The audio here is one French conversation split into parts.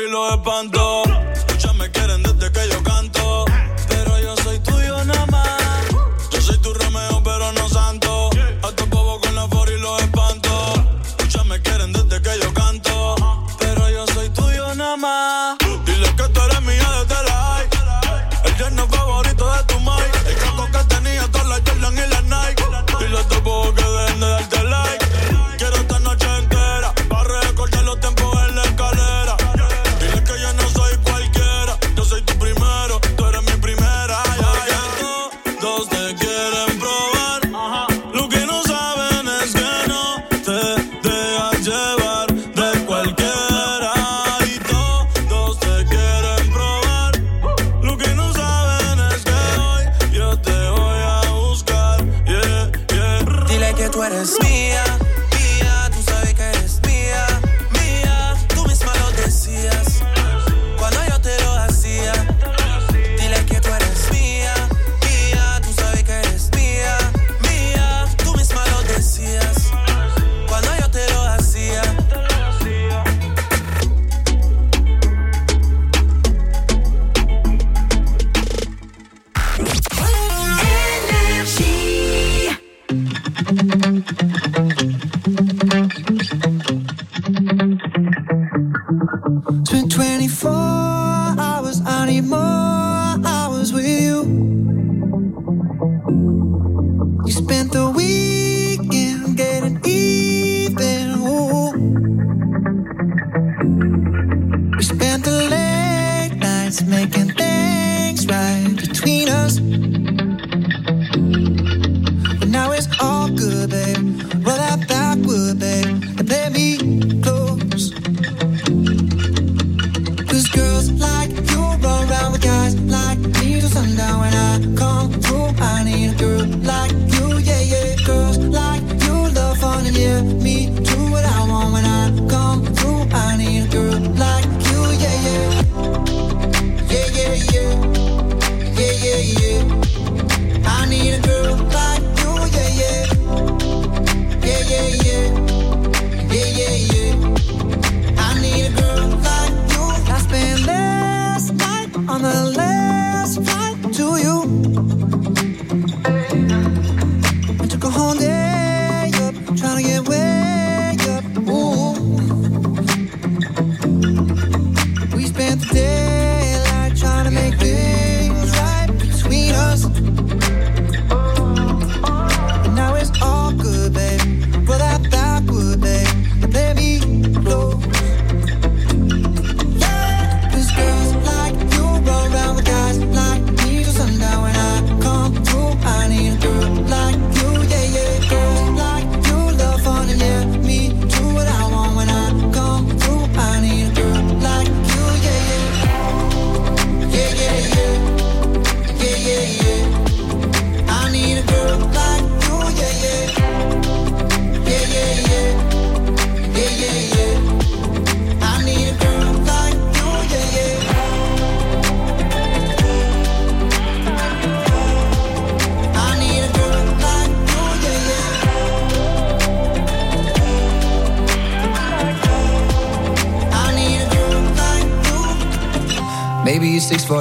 y los espantó.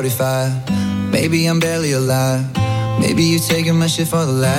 45. Maybe I'm barely alive. Maybe you're taking my shit for the last.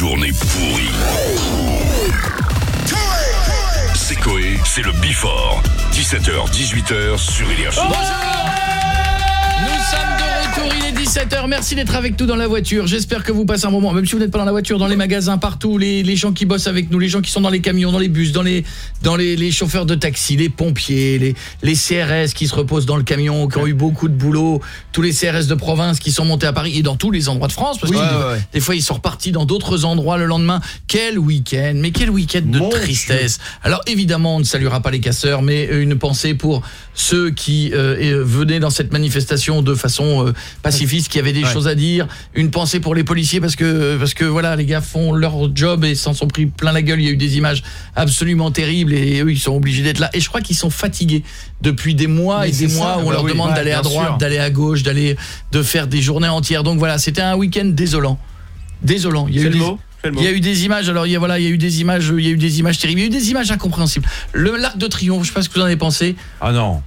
Journée pourrie. C'est Coé, c'est le Before. 17h, 18h sur Énergie. Nous sommes de retour, il est 17h, merci d'être avec nous dans la voiture, j'espère que vous passez un moment, même si vous n'êtes pas dans la voiture, dans les magasins, partout, les, les gens qui bossent avec nous, les gens qui sont dans les camions, dans les bus, dans les dans les, les chauffeurs de taxi, les pompiers, les, les CRS qui se reposent dans le camion, qui ont eu beaucoup de boulot, tous les CRS de province qui sont montés à Paris et dans tous les endroits de France, parce Oui, que ouais, des, ouais. des fois ils sont repartis dans d'autres endroits le lendemain. Quel week-end, mais quel week-end de tristesse. Alors évidemment, on ne saluera pas les casseurs, mais euh, une pensée pour ceux qui euh, euh, venaient dans cette manifestation de façon euh, pacifiste, qui avaient des Ouais. choses à dire. Une pensée pour les policiers parce que parce que voilà, les gars font leur job et s'en sont pris plein la gueule. Il y a eu des images absolument terribles et eux ils sont obligés d'être là. Et je crois qu'ils sont fatigués depuis des mois Mais et des mois ça, où on bah leur oui, demande ouais, d'aller à droite, d'aller à gauche, d'aller de faire des journées entières. Donc voilà, c'était un week-end désolant. Désolant. Il y a eu des- le mot? Il y a eu des images alors il y a voilà, il y a eu des images, il y a eu des images terribles, il y a eu des images incompréhensibles. Le l'arc de triomphe, je sais pas ce que vous en avez pensé. Ah non.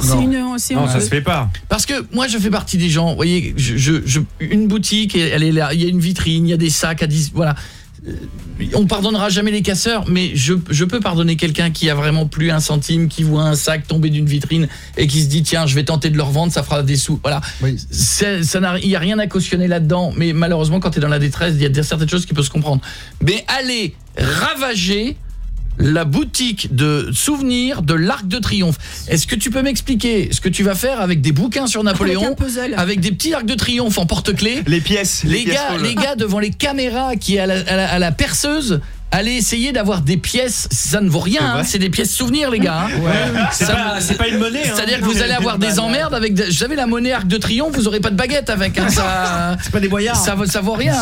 C'est une Non, ça se fait pas. Parce que moi je fais partie des gens, vous voyez, je, je, je- une boutique, elle est là, il y a une vitrine, il y a des sacs à 10, voilà. Euh, On pardonnera jamais les casseurs, mais je, je peux pardonner quelqu'un qui a vraiment plus un centime, qui voit un sac tomber d'une vitrine et qui se dit tiens, je vais tenter de le revendre, ça fera des sous. Voilà. C'est- Ça n'a il y a rien à cautionner là-dedans, mais malheureusement quand tu es dans la détresse, il y a des- certaines choses qui peuvent se comprendre. Mais aller ravager la boutique de souvenirs de l'Arc de Triomphe. Est-ce que tu peux m'expliquer ce que tu vas faire avec des bouquins sur Napoléon Avec des petits arcs de triomphe en porte-clés Les pièces. les pièces gars, les gars devant les caméras qui est à la, à la- à la perceuse Allez essayer d'avoir des pièces, ça ne vaut rien, hein, c'est des pièces souvenirs les gars. hein. C'est pas- une monnaie, hein. C'est-à-dire que vous allez avoir des emmerdes avec, vous savez la monnaie Arc de Triomphe, vous aurez pas de baguette avec, hein, ça. C'est pas des boyards. Ça vaut, ça vaut rien.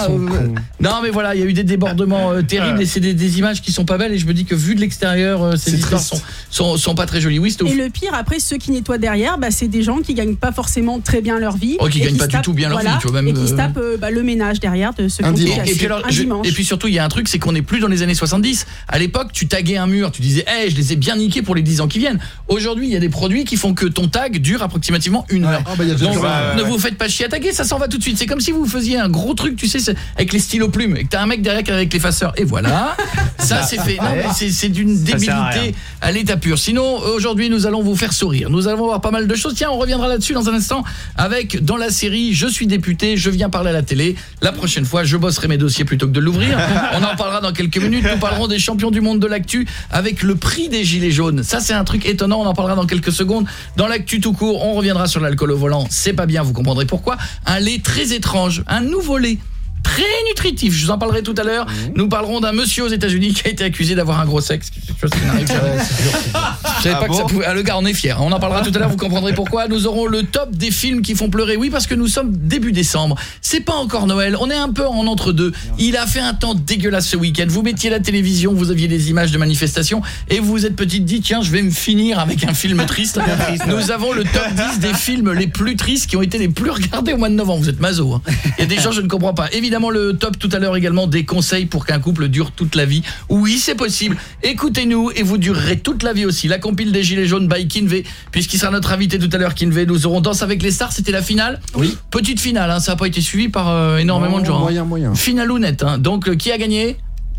Non mais voilà, il y a eu des débordements euh, terribles et c'est des, des images qui sont pas belles et je me dis que vu de l'extérieur, euh, ces histoires sont, sont, sont pas très jolies. Oui, c'est ouf. Et le pire, après, ceux qui nettoient derrière, bah, c'est des gens qui gagnent pas forcément très bien leur vie. Oh, qui et gagnent pas du tout bien leur voilà, vie, tu vois, même, Et qui se euh, tapent euh, bah, le ménage derrière de ceux qui ont et puis surtout, il y a un truc, c'est qu'on n'est plus dans les années 70. À l'époque, tu taguais un mur, tu disais, hey, je les ai bien niqués pour les 10 ans qui viennent. Aujourd'hui, il y a des produits qui font que ton tag dure approximativement une heure. Ah, bah, Donc, ça. ne vous faites pas chier à taguer, ça s'en va tout de suite. C'est comme si vous faisiez un gros truc, tu sais, avec les stylos plumes, et que t'as un mec derrière avec l'effaceur. Et voilà, ça c'est fait. C'est- d'une débilité à l'état pur. Sinon, aujourd'hui, nous allons vous faire sourire. Nous allons voir pas mal de choses. Tiens, on reviendra là-dessus dans un instant avec, dans la série, je suis député, je viens parler à la télé. La prochaine fois, je bosserai mes dossiers plutôt que de l'ouvrir. On en parlera dans quelques minutes. Nous parlerons des champions du monde de l'actu avec le prix des gilets jaunes. Ça, c'est un truc étonnant. On en parlera dans quelques secondes. Dans l'actu tout court, on reviendra sur l'alcool au volant. C'est pas bien, vous comprendrez pourquoi. Un lait très étrange, un nouveau lait très nutritif. Je vous en parlerai tout à l'heure. Nous parlerons d'un monsieur aux États-Unis qui a été accusé d'avoir un gros sexe. Chose qui n'arrive jamais. Je savais Ah pas que ça pouvait. Ah, le gars, on est fier. On en parlera tout à l'heure. Vous comprendrez pourquoi. Nous aurons le top des films qui font pleurer. Oui, parce que nous sommes début décembre. C'est pas encore Noël. On est un peu en entre deux. Il a fait un temps dégueulasse ce week-end. Vous mettiez la télévision, vous aviez des images de manifestations et vous vous êtes petite dit tiens, je vais me finir avec un film triste. Nous avons le top 10 des films les plus tristes qui ont été les plus regardés au mois de novembre. Vous êtes maso. Hein. Il y a des gens je ne comprends pas. Évidemment le top tout à l'heure également des conseils pour qu'un couple dure toute la vie. Oui, c'est possible. Écoutez-nous et vous durerez toute la vie aussi. La compile des gilets jaunes by Kinvey puisqu'il sera notre invité tout à l'heure Kinvey. Nous aurons Danse avec les stars, c'était la finale. Oui. Petite finale hein, ça n'a pas été suivi par euh, énormément de gens. hein. Moyen, moyen. Finale ou net hein. Donc euh, qui a gagné?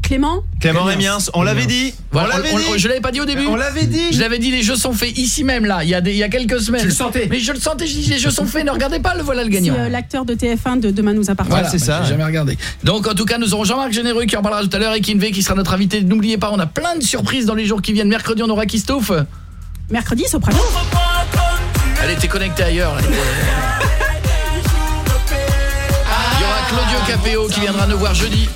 Clément Clément Rémiens, on l'avait dit. Voilà, on l'avait on- dit. on- je l'avais pas dit au début. On l'avait dit. Je l'avais dit, les jeux sont faits ici même là, il y a, des, il y a quelques semaines. Tu le sentais. Mais je le sentais, je dis les jeux sont faits, ne regardez pas, le voilà le C'est gagnant. euh, l'acteur de TF1 de Demain nous appartient. Voilà, c'est bah, ça, j'ai jamais regardé. Donc en tout cas, nous aurons Jean-Marc Généreux qui en parlera tout à l'heure et Kinvey qui sera notre invité. N'oubliez pas, on a plein de surprises dans les jours qui viennent. Mercredi, on aura Christophe. Mercredi, Soprano. Elle était connectée ailleurs. là. Il y aura Claudio Capéo qui viendra nous voir jeudi.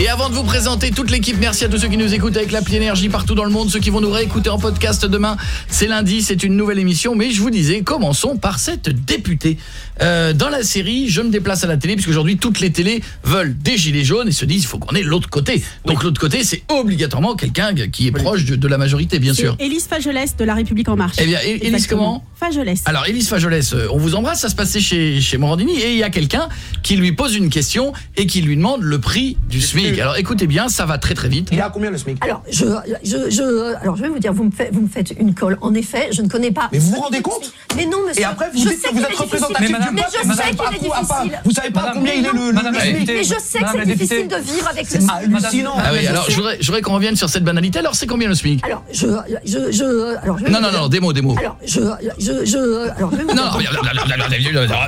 Et avant de vous présenter toute l'équipe, merci à tous ceux qui nous écoutent avec l'appli Énergie partout dans le monde, ceux qui vont nous réécouter en podcast demain. C'est lundi, c'est une nouvelle émission, mais je vous disais, commençons par cette députée. Euh, dans la série, je me déplace à la télé, puisqu'aujourd'hui, toutes les télés veulent des gilets jaunes et se disent, il faut qu'on ait l'autre côté. Donc l'autre côté, c'est obligatoirement quelqu'un qui est proche de, de la majorité, bien sûr. Élise Fagelès de La République En Marche. Eh bien, Élise comment? Fagelès. Alors Élise Fajolès, euh, on vous embrasse, ça se passait chez, chez Morandini et il y a quelqu'un qui lui pose une question et qui lui demande le prix du SMIC. Alors écoutez bien, ça va très très vite. Il est à combien le SMIC Alors, je, je, je, alors, je vais vous dire, vous me, faites, vous me faites une colle. En effet, je ne connais pas. Mais vous vous rendez compte Mais non, monsieur. Et après, vous je dites que vous êtes représentatif du Mais peuple, je sais qu'il à est difficile. Vous savez pas combien il est le, SMIC. Mais je sais que c'est difficile de vivre avec le C'est SMIC. hallucinant. Ah oui, alors je voudrais, qu'on revienne sur cette banalité. Alors c'est combien le SMIC Alors, je, je, je, alors, je vais Non, non, non, des mots, des mots. Alors, je, je, alors, Non, dire-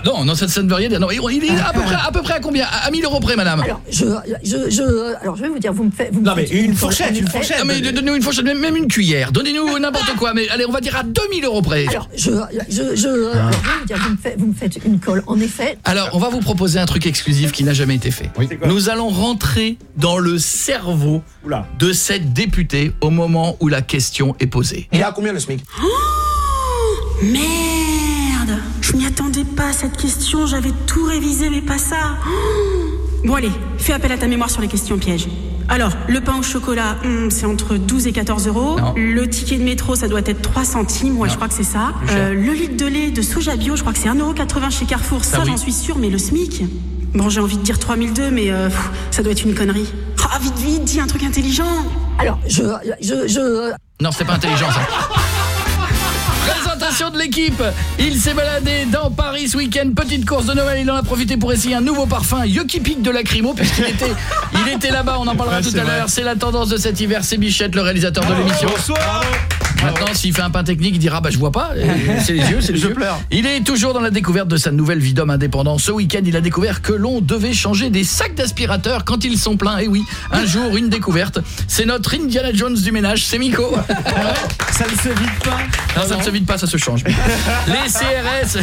non, non, non, ça, ne veut rien dire. Non, il est à peu près, à peu près à combien À 1000 euros près, madame. Alors, je, je, je, alors, je vais vous dire, vous me faites, vous me Non, mais une fourchette, une fourchette. Non, mais donnez-nous une fourchette, même une cuillère. Donnez-nous n'importe quoi. Mais allez, on va dire à 2000 euros près. Alors, je, je, je, alors, je vais vous dire, vous me faites, vous me faites une colle. En effet, Alors, on va vous proposer un truc exclusif qui n'a jamais été fait. Nous allons rentrer dans le cerveau Oula. de cette députée au moment où la question est posée. Il est à combien le SMIC? Merde Je m'y attendais pas à cette question, j'avais tout révisé, mais pas ça. Bon allez, fais appel à ta mémoire sur les questions pièges. Alors, le pain au chocolat, hmm, c'est entre 12 et 14 euros. Non. Le ticket de métro, ça doit être 3 centimes. Ouais, je crois que c'est ça. Euh, le litre de lait de soja bio, je crois que c'est 1,80€ chez Carrefour. Ça, oui. j'en suis sûre, mais le SMIC Bon, j'ai envie de dire 3002, mais euh, pff, ça doit être une connerie. Ah, vite, vite, dis un truc intelligent. alors, je, je, je, Non, c'était pas intelligent ça. De l'équipe. Il s'est baladé dans Paris ce week-end. Petite course de Noël. Il en a profité pour essayer un nouveau parfum, Yuki Pic de Lacrymo, puisqu'il était, il était là-bas. On en parlera Ouais, tout à l'heure. C'est la tendance de cet hiver. C'est Bichette, le réalisateur de l'émission. Bonsoir Maintenant, s'il fait un pain technique, il dira bah je vois pas. C'est les yeux, c'est les Je yeux. pleure. Il est toujours dans la découverte de sa nouvelle vie d'homme indépendant. Ce week-end, il a découvert que l'on devait changer des sacs d'aspirateur quand ils sont pleins. Et oui, un jour, une découverte. C'est notre Indiana Jones du ménage, c'est Miko. Ça ne se vide pas Non, ça ne se vide pas, ça se change. Les CRS,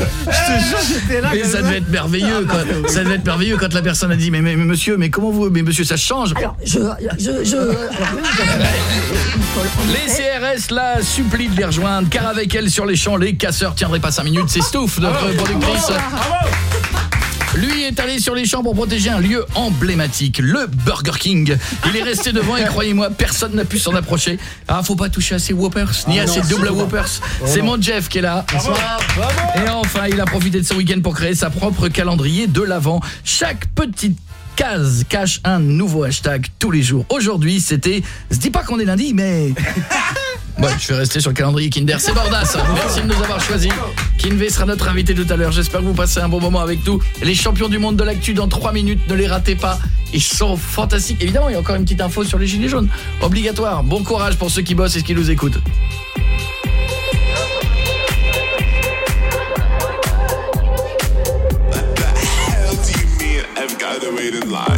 Je te jure, j'étais là mais ça devait être merveilleux. Quand, ça devait être merveilleux quand la personne a dit mais, mais, mais monsieur, mais comment vous, mais monsieur, ça change? alors, je, je, je, alors, Les CRS la supplient de les rejoindre car avec elle sur les champs, les casseurs tiendraient pas 5 minutes. C'est Stouff, notre productrice. Lui est allé sur les champs pour protéger un lieu emblématique, le Burger King. Il est resté devant et croyez-moi, personne n'a pu s'en approcher. Ah, faut pas toucher à ces Whoppers, ni à ces double Whoppers. C'est mon Jeff qui est là. Et enfin, il a profité de ce week-end pour créer sa propre calendrier de l'avant. Chaque petite case cache un nouveau hashtag tous les jours. Aujourd'hui, c'était « Se dit pas qu'on est lundi, mais... » Ouais, je vais rester sur le calendrier Kinder. C'est Bordas. Merci de nous avoir choisis. Kinvey sera notre invité tout à l'heure. J'espère que vous passez un bon moment avec nous. Les champions du monde de l'actu dans 3 minutes. Ne les ratez pas. Ils sont fantastiques. Évidemment, il y a encore une petite info sur les gilets jaunes. Obligatoire. Bon courage pour ceux qui bossent et qui nous écoutent. hell do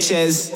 Later,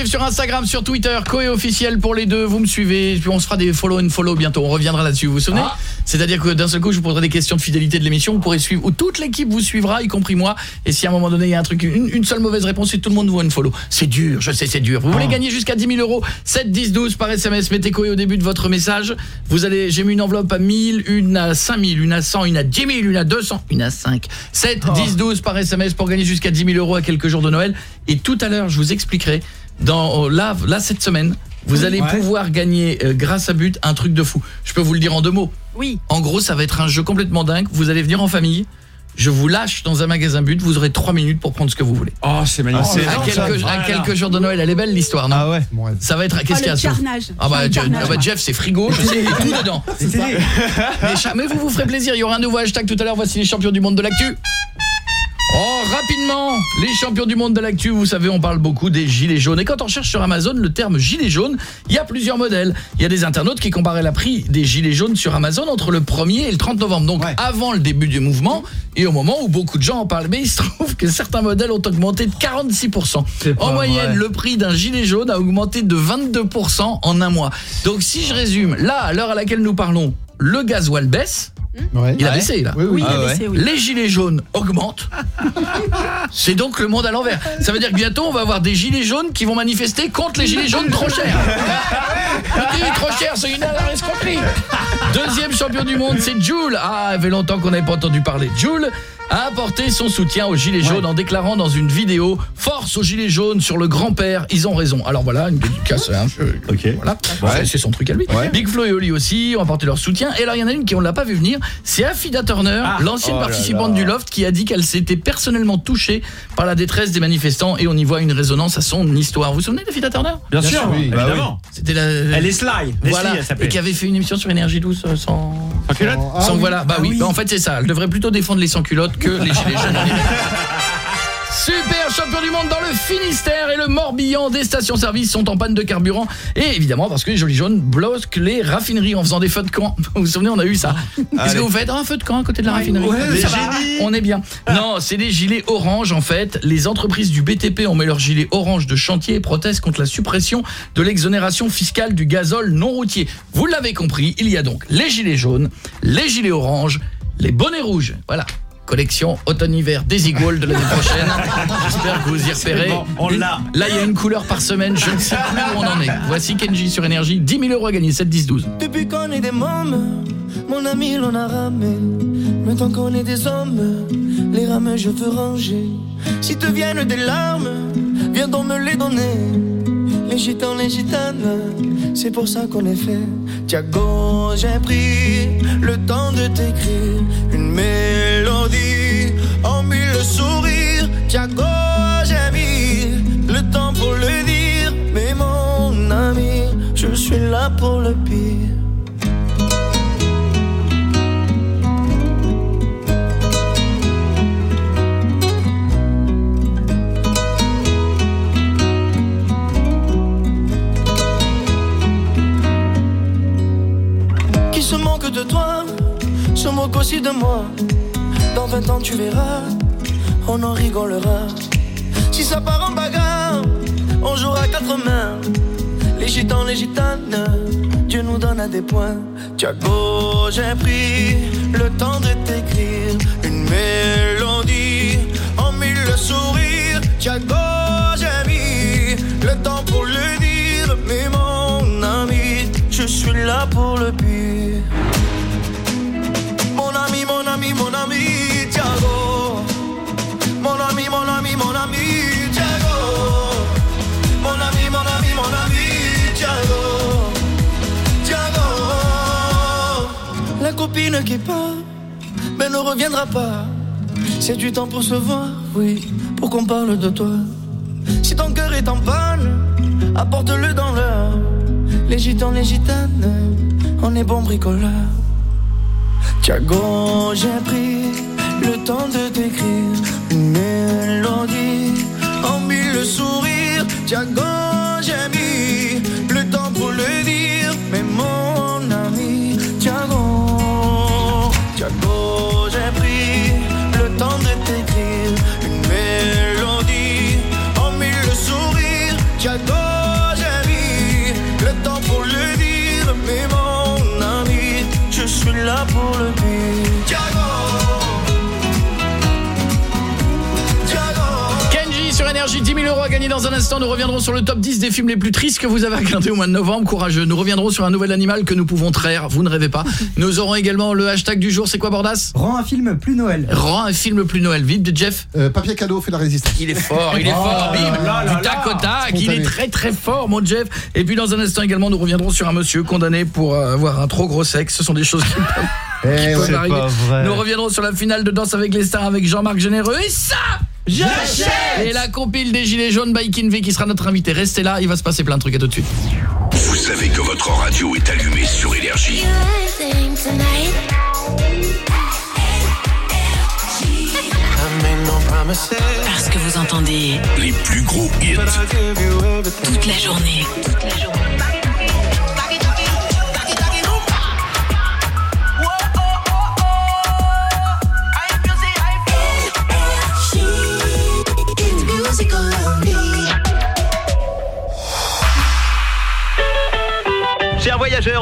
suivre sur Instagram, sur Twitter, Coé officiel pour les deux, vous me suivez, puis on se fera des follow and follow bientôt, on reviendra là-dessus, vous vous souvenez Ah. C'est-à-dire que d'un seul coup, je vous poserai des questions de fidélité de l'émission, vous pourrez suivre, ou toute l'équipe vous suivra, y compris moi, et si à un moment donné, il y a un truc, une, une seule mauvaise réponse, et tout le monde vous follow. C'est dur, je sais, c'est dur. Vous voulez Ah. gagner jusqu'à 10 000 euros 7, 10, 12 par SMS, mettez Coé au début de votre message, vous allez, j'ai mis une enveloppe à 1000, une à 5000, une à 100, une à 10 000, une à 200, une à 5. 7, Oh. 10, 12 par SMS pour gagner jusqu'à 10 000 euros à quelques jours de Noël. Et tout à l'heure, je vous expliquerai, dans là, là cette semaine, vous allez Ouais. pouvoir gagner, euh, grâce à But, un truc de fou. Je peux vous le dire en deux mots. Oui. En gros, ça va être un jeu complètement dingue. Vous allez venir en famille. Je vous lâche dans un magasin But. Vous aurez trois minutes pour prendre ce que vous voulez. Oh, c'est magnifique. à, quelques, à quelques jours de Noël, elle est belle l'histoire, non Ah ouais. Ça va être qu'est-ce Oh, qu'il y a carnage. Ah bah, Oh, Je- carnage. ah bah, Jeff, c'est frigo, je sais, il y a tout dedans. Mais vous vous ferez plaisir, il y aura un nouveau hashtag tout à l'heure, voici les champions du monde de l'actu. Oh, rapidement, les champions du monde de l'actu, vous savez, on parle beaucoup des gilets jaunes. Et quand on cherche sur Amazon le terme gilet jaune, il y a plusieurs modèles. Il y a des internautes qui comparaient la prix des gilets jaunes sur Amazon entre le 1er et le 30 novembre. Donc avant le début du mouvement et au moment où beaucoup de gens en parlent. Mais il se trouve que certains modèles ont augmenté de 46%. pas En moyenne, vrai. le prix d'un gilet jaune a augmenté de 22% en un mois. Donc si je résume, là, à l'heure à laquelle nous parlons, le gasoil baisse. Il a baissé là. Oui, oui. Oui, il a Ah baissé, oui. Les gilets jaunes augmentent. C'est donc le monde à l'envers. Ça veut dire que bientôt on va avoir des gilets jaunes qui vont manifester contre les gilets jaunes trop chers. Oui, trop cher, c'est une escroquerie. Deuxième champion du monde, c'est Jules. Ah, il fait longtemps qu'on n'avait pas entendu parler. Jules a apporté son soutien aux gilets jaunes en déclarant dans une vidéo Force aux gilets jaunes sur le grand-père, ils ont raison. Alors voilà, une dédicace un peu voilà. C'est- C'est son truc à lui. Big Flo et Oli aussi ont apporté leur soutien et alors il y en a une qui on l'a pas vu venir, c'est Affida Turner, l'ancienne Oh participante là. du Loft qui a dit qu'elle s'était personnellement touchée par la détresse des manifestants et on y voit une résonance à son histoire. Vous vous souvenez d'Affida Turner? Bien sûr, oui, Bah évidemment. C'était la Elle est Sly. Voilà, Leslie, elle s'appelait. et qui avait fait une émission sur énergie douce euh, sans Sans culotte? sans Ah oui. voilà, bah Ah oui. oui. Bah, en fait c'est ça, elle devrait plutôt défendre les sans culottes que les gilets jaunes. Super champion du monde dans le Finistère et le Morbihan des stations-service sont en panne de carburant et évidemment parce que les jolis jaunes bloquent les raffineries en faisant des feux de camp. Vous vous souvenez, on a eu ça. Qu'est-ce Allez. que vous faites? Ah, Un feu de camp à côté de la raffinerie. ouais, Les ça génies. va. On est bien. Non, c'est des gilets orange en fait. Les entreprises du BTP ont mis leur gilet orange de chantier et protestent contre la suppression de l'exonération fiscale du gazole non routier. Vous l'avez compris, il y a donc les gilets jaunes, les gilets oranges, les bonnets rouges. Voilà. Collection automne-hiver des Eagles de l'année prochaine. J'espère que vous y repérez. bon, on l'a. Là, il y a une couleur par semaine. Je ne sais plus où on en est. Voici Kenji sur Énergie. 10 000 euros à gagner. 7, 10, 12. Depuis qu'on est des mômes, mon ami l'on a ramé. Maintenant qu'on est des hommes, les rames je veux ranger. Si te viennent des larmes, viens donc me les donner. Gitans, les gitanes, c'est pour ça qu'on est fait. Tiago, j'ai pris le temps de t'écrire une mélodie en mille sourires. Tiago, j'ai mis le temps pour le dire. Mais mon ami, je suis là pour le pire. De toi, se moque aussi de moi. Dans 20 ans, tu verras, on en rigolera. Si ça part en bagarre, on jouera à quatre mains. gitans, les gitanes, Dieu nous donne à des points. Tiago, j'ai pris le temps de t'écrire une mélodie en mille sourires. Tiago, j'ai mis le temps pour le dire, mais mon ami, je suis là pour le pire. Copine mais ne reviendra pas. C'est du temps pour se voir, oui, pour qu'on parle de toi. Si ton cœur est en panne, apporte-le dans l'heure. Les gitans, les gitanes, on est bon bricoleur. Tiago, j'ai pris le temps de t'écrire une mélodie en mille sourires. Tiago, j'ai mis 10 000 euros à gagner dans un instant. Nous reviendrons sur le top 10 des films les plus tristes que vous avez regardés au mois de novembre. Courageux. Nous reviendrons sur un nouvel animal que nous pouvons traire. Vous ne rêvez pas. Nous aurons également le hashtag du jour. C'est quoi, Bordas? Rends un film plus Noël. Rends un film plus Noël. Vite, Jeff. papier cadeau fait la résistance. Il est fort, il est Oh fort. Bim. du tac au tac. Il est très très fort, mon Jeff. Et puis dans un instant également, nous reviendrons sur un monsieur condamné pour euh, avoir un trop gros sexe. Ce sont des choses qui peuvent, Eh ouais. pas vrai. Nous reviendrons sur la finale de Danse avec les stars avec Jean-Marc Généreux. Et ça J'achète Et la compile des Gilets jaunes by Kinvey qui sera notre invité. Restez là, il va se passer plein de trucs. À tout de suite. Vous savez que votre radio est allumée sur Énergie. Parce que vous entendez Les plus gros hits. toute la journée. Toute la journée.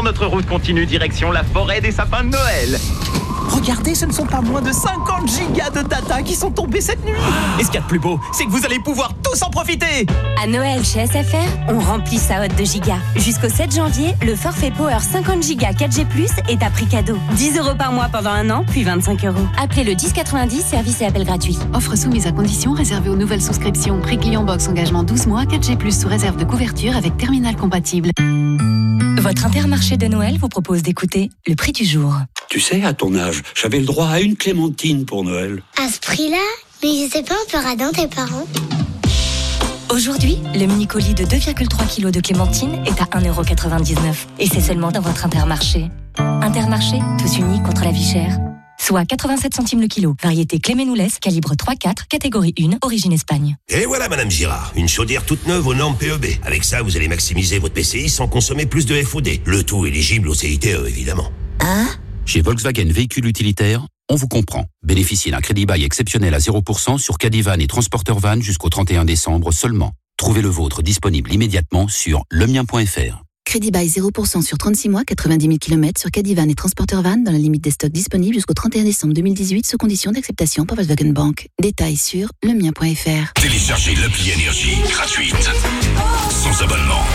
Notre route continue direction la forêt des sapins de Noël. Regardez, ce ne sont pas moins de 50 gigas de data qui sont tombés cette nuit. Et ce qu'il y a de plus beau, c'est que vous allez pouvoir tous en profiter. À Noël chez SFR, on remplit sa hotte de gigas. Jusqu'au 7 janvier, le forfait Power 50 gigas 4G+, est à prix cadeau. 10 euros par mois pendant un an, puis 25 euros. Appelez le 1090, service et appel gratuit. Offre soumise à conditions réservée aux nouvelles souscriptions. Prix client box engagement 12 mois, 4G+, sous réserve de couverture avec terminal compatible. Votre intermarché de Noël vous propose d'écouter le prix du jour. Tu sais, à ton âge, j'avais le droit à une clémentine pour Noël. À ce prix-là Mais je sais pas un peu radin tes parents Aujourd'hui, le mini-colis de 2,3 kg de clémentine est à 1,99€. Et c'est seulement dans votre intermarché. Intermarché, tous unis contre la vie chère. Soit 87 centimes le kilo. Variété Clémenoules, calibre 3-4, catégorie 1, origine Espagne. Et voilà, Madame Girard, une chaudière toute neuve aux normes PEB. Avec ça, vous allez maximiser votre PCI sans consommer plus de FOD. Le tout éligible au CITE, évidemment. Chez Volkswagen Véhicules Utilitaires, on vous comprend. Bénéficiez d'un crédit bail exceptionnel à 0% sur Cadivan et Transporteur Van jusqu'au 31 décembre seulement. Trouvez le vôtre disponible immédiatement sur lemien.fr. Crédit bail 0% sur 36 mois, 90 000 km sur Cadivan et Transporteur Van dans la limite des stocks disponibles jusqu'au 31 décembre 2018 sous condition d'acceptation par Volkswagen Bank. Détails sur lemien.fr. Téléchargez l'appli Énergie gratuite. Sans abonnement.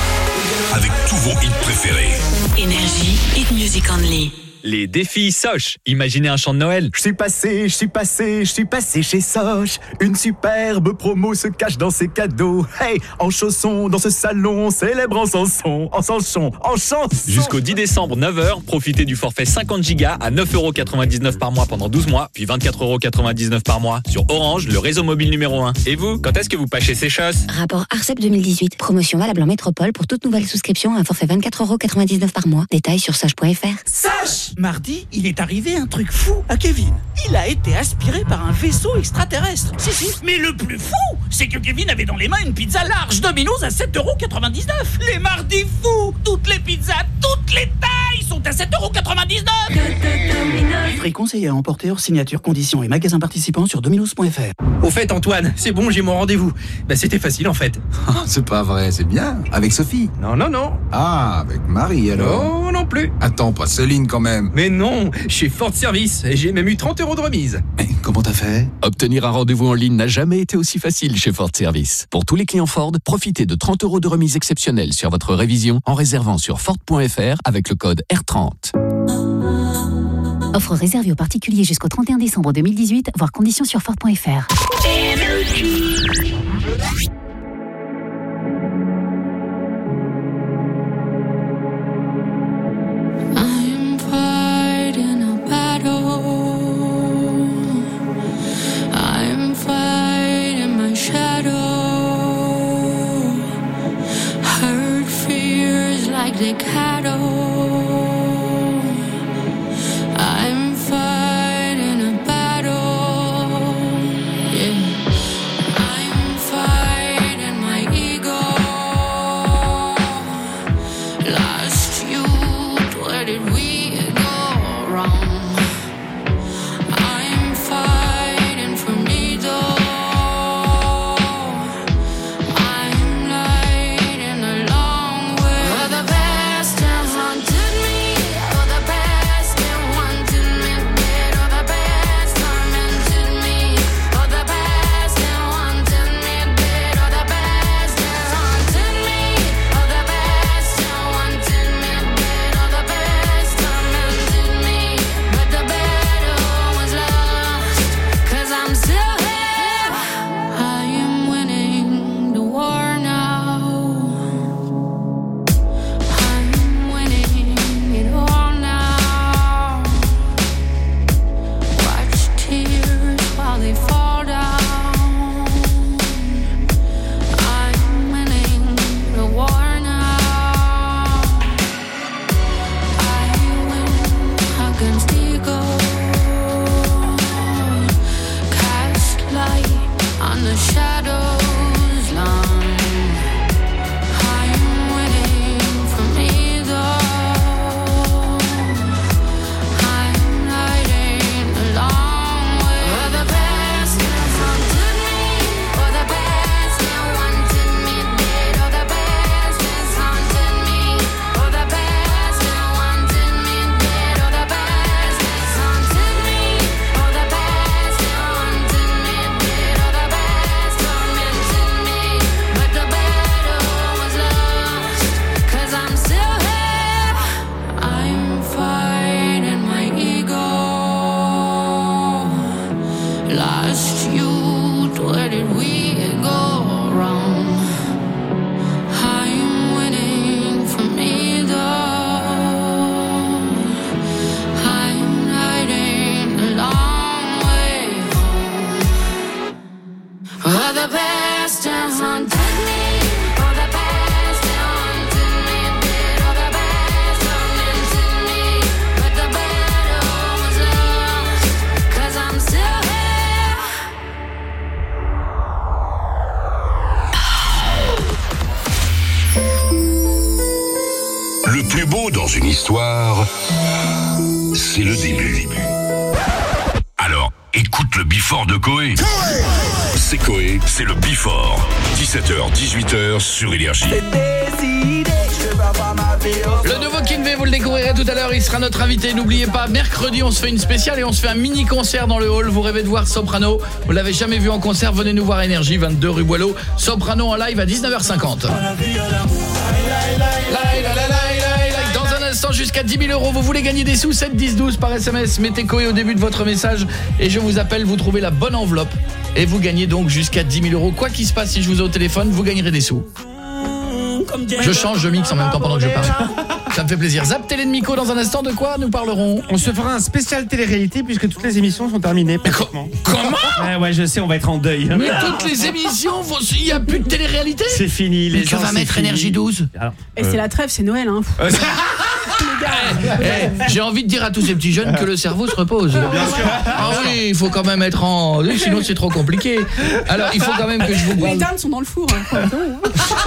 Avec tous vos hits préférés. Énergie, hit music only. Les défis Soch. Imaginez un chant de Noël. Je suis passé, je suis passé, je suis passé chez Soch. Une superbe promo se cache dans ses cadeaux. Hey, en chaussons, dans ce salon, on célèbre en chanson, en chanson, en chanson. Jusqu'au 10 décembre, 9h, profitez du forfait 50 Go à 9,99€ par mois pendant 12 mois, puis 24,99€ par mois sur Orange, le réseau mobile numéro 1. Et vous, quand est-ce que vous pâchez ces choses Rapport ARCEP 2018. Promotion valable en métropole pour toute nouvelle souscription à un forfait 24,99€ par mois. Détails sur soch.fr. Mardi, il est arrivé un truc fou à Kevin. Il a été aspiré par un vaisseau extraterrestre. Si, si. Mais le plus fou, c'est que Kevin avait dans les mains une pizza large Domino's à 7,99€. Les mardis fous Toutes les pizzas, toutes les tailles sont à 7,99€ Prix conseillé à emporter hors signature, conditions et magasins participants sur dominos.fr. Au fait, Antoine, c'est bon, j'ai mon rendez-vous. Bah, c'était facile en fait. c'est pas vrai, c'est bien. Avec Sophie Non, non, non. Ah, avec Marie alors Non, non plus. Attends, pas Céline quand même. Mais non, chez Ford Service, et j'ai même eu 30 euros de remise. Comment t'as fait? Obtenir un rendez-vous en ligne n'a jamais été aussi facile chez Ford Service. Pour tous les clients Ford, profitez de 30 euros de remise exceptionnelle sur votre révision en réservant sur Ford.fr avec le code R30. Offre réservée aux particuliers jusqu'au 31 décembre 2018, voire conditions sur Ford.fr. fait une spéciale et on se fait un mini concert dans le hall. Vous rêvez de voir Soprano Vous l'avez jamais vu en concert Venez nous voir Énergie, 22 rue Boileau. Soprano en live à 19h50. Dans un instant, jusqu'à 10 000 euros, vous voulez gagner des sous 7 10 12 par SMS. Mettez Coé au début de votre message et je vous appelle. Vous trouvez la bonne enveloppe et vous gagnez donc jusqu'à 10 000 euros. Quoi qu'il se passe, si je vous ai au téléphone, vous gagnerez des sous. Je change, je mixe en même temps pendant que je parle. Ça me fait plaisir. Zap Télé de Miko dans un instant. De quoi nous parlerons On se fera un spécial télé-réalité puisque toutes les émissions sont terminées. pratiquement. Comment Ouais, ouais, je sais, on va être en deuil. Mais toutes les émissions, vont- il n'y a plus de télé-réalité C'est fini. Les Mais que gens, va c'est mettre fini. Énergie 12 Alors, Et c'est la trêve, c'est Noël. Hein. Eh, J'ai envie de dire à tous ces petits jeunes que le cerveau se repose. Ah oui, il faut quand même être en... Sinon c'est trop compliqué. Alors il faut quand même que je vous Les dames sont dans le four. hein. Hein.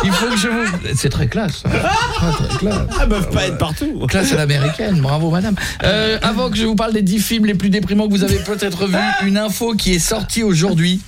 Il faut que je vous... C'est très classe. Très, très classe. Elles peuvent pas être partout. Classe à l'américaine, bravo madame. Euh, avant que je vous parle des 10 films les plus déprimants que vous avez peut-être vus, une info qui est sortie aujourd'hui.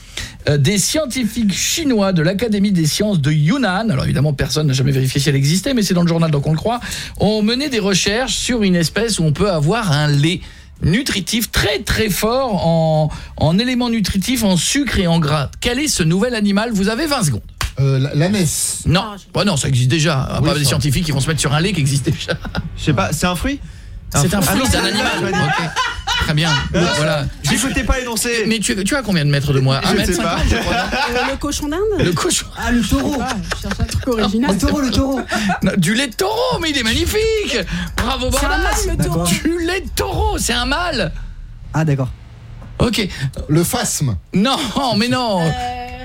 Euh, Des scientifiques chinois de l'Académie des sciences de Yunnan, alors évidemment personne n'a jamais vérifié si elle existait, mais c'est dans le journal donc on le croit, ont mené des recherches sur une espèce où on peut avoir un lait nutritif très très fort en, en éléments nutritifs, en sucre et en gras. Quel est ce nouvel animal? Vous avez 20 secondes. Euh, la, la messe. Non, Bah non, ça existe déjà. Ah, Oui, pas des ça. scientifiques qui vont se mettre sur un lait qui existe déjà. Je sais pas, c'est un fruit? C'est un fruit, Ah non, c'est un animal. Très bien. voilà. J'écoutais pas énoncé. Mais tu, tu as combien de mètres de moi? Je 1 mètre sais pas. 50, je crois, non? Euh, le cochon d'Inde? Le cochon. Ah, le taureau. je cherche un truc original. Le taureau, le taureau. Non, Du lait de taureau, mais il est magnifique Bravo C'est un mâle, le taureau. Du lait de taureau, c'est un mâle Ah, d'accord. Ok. Le phasme. Non, mais non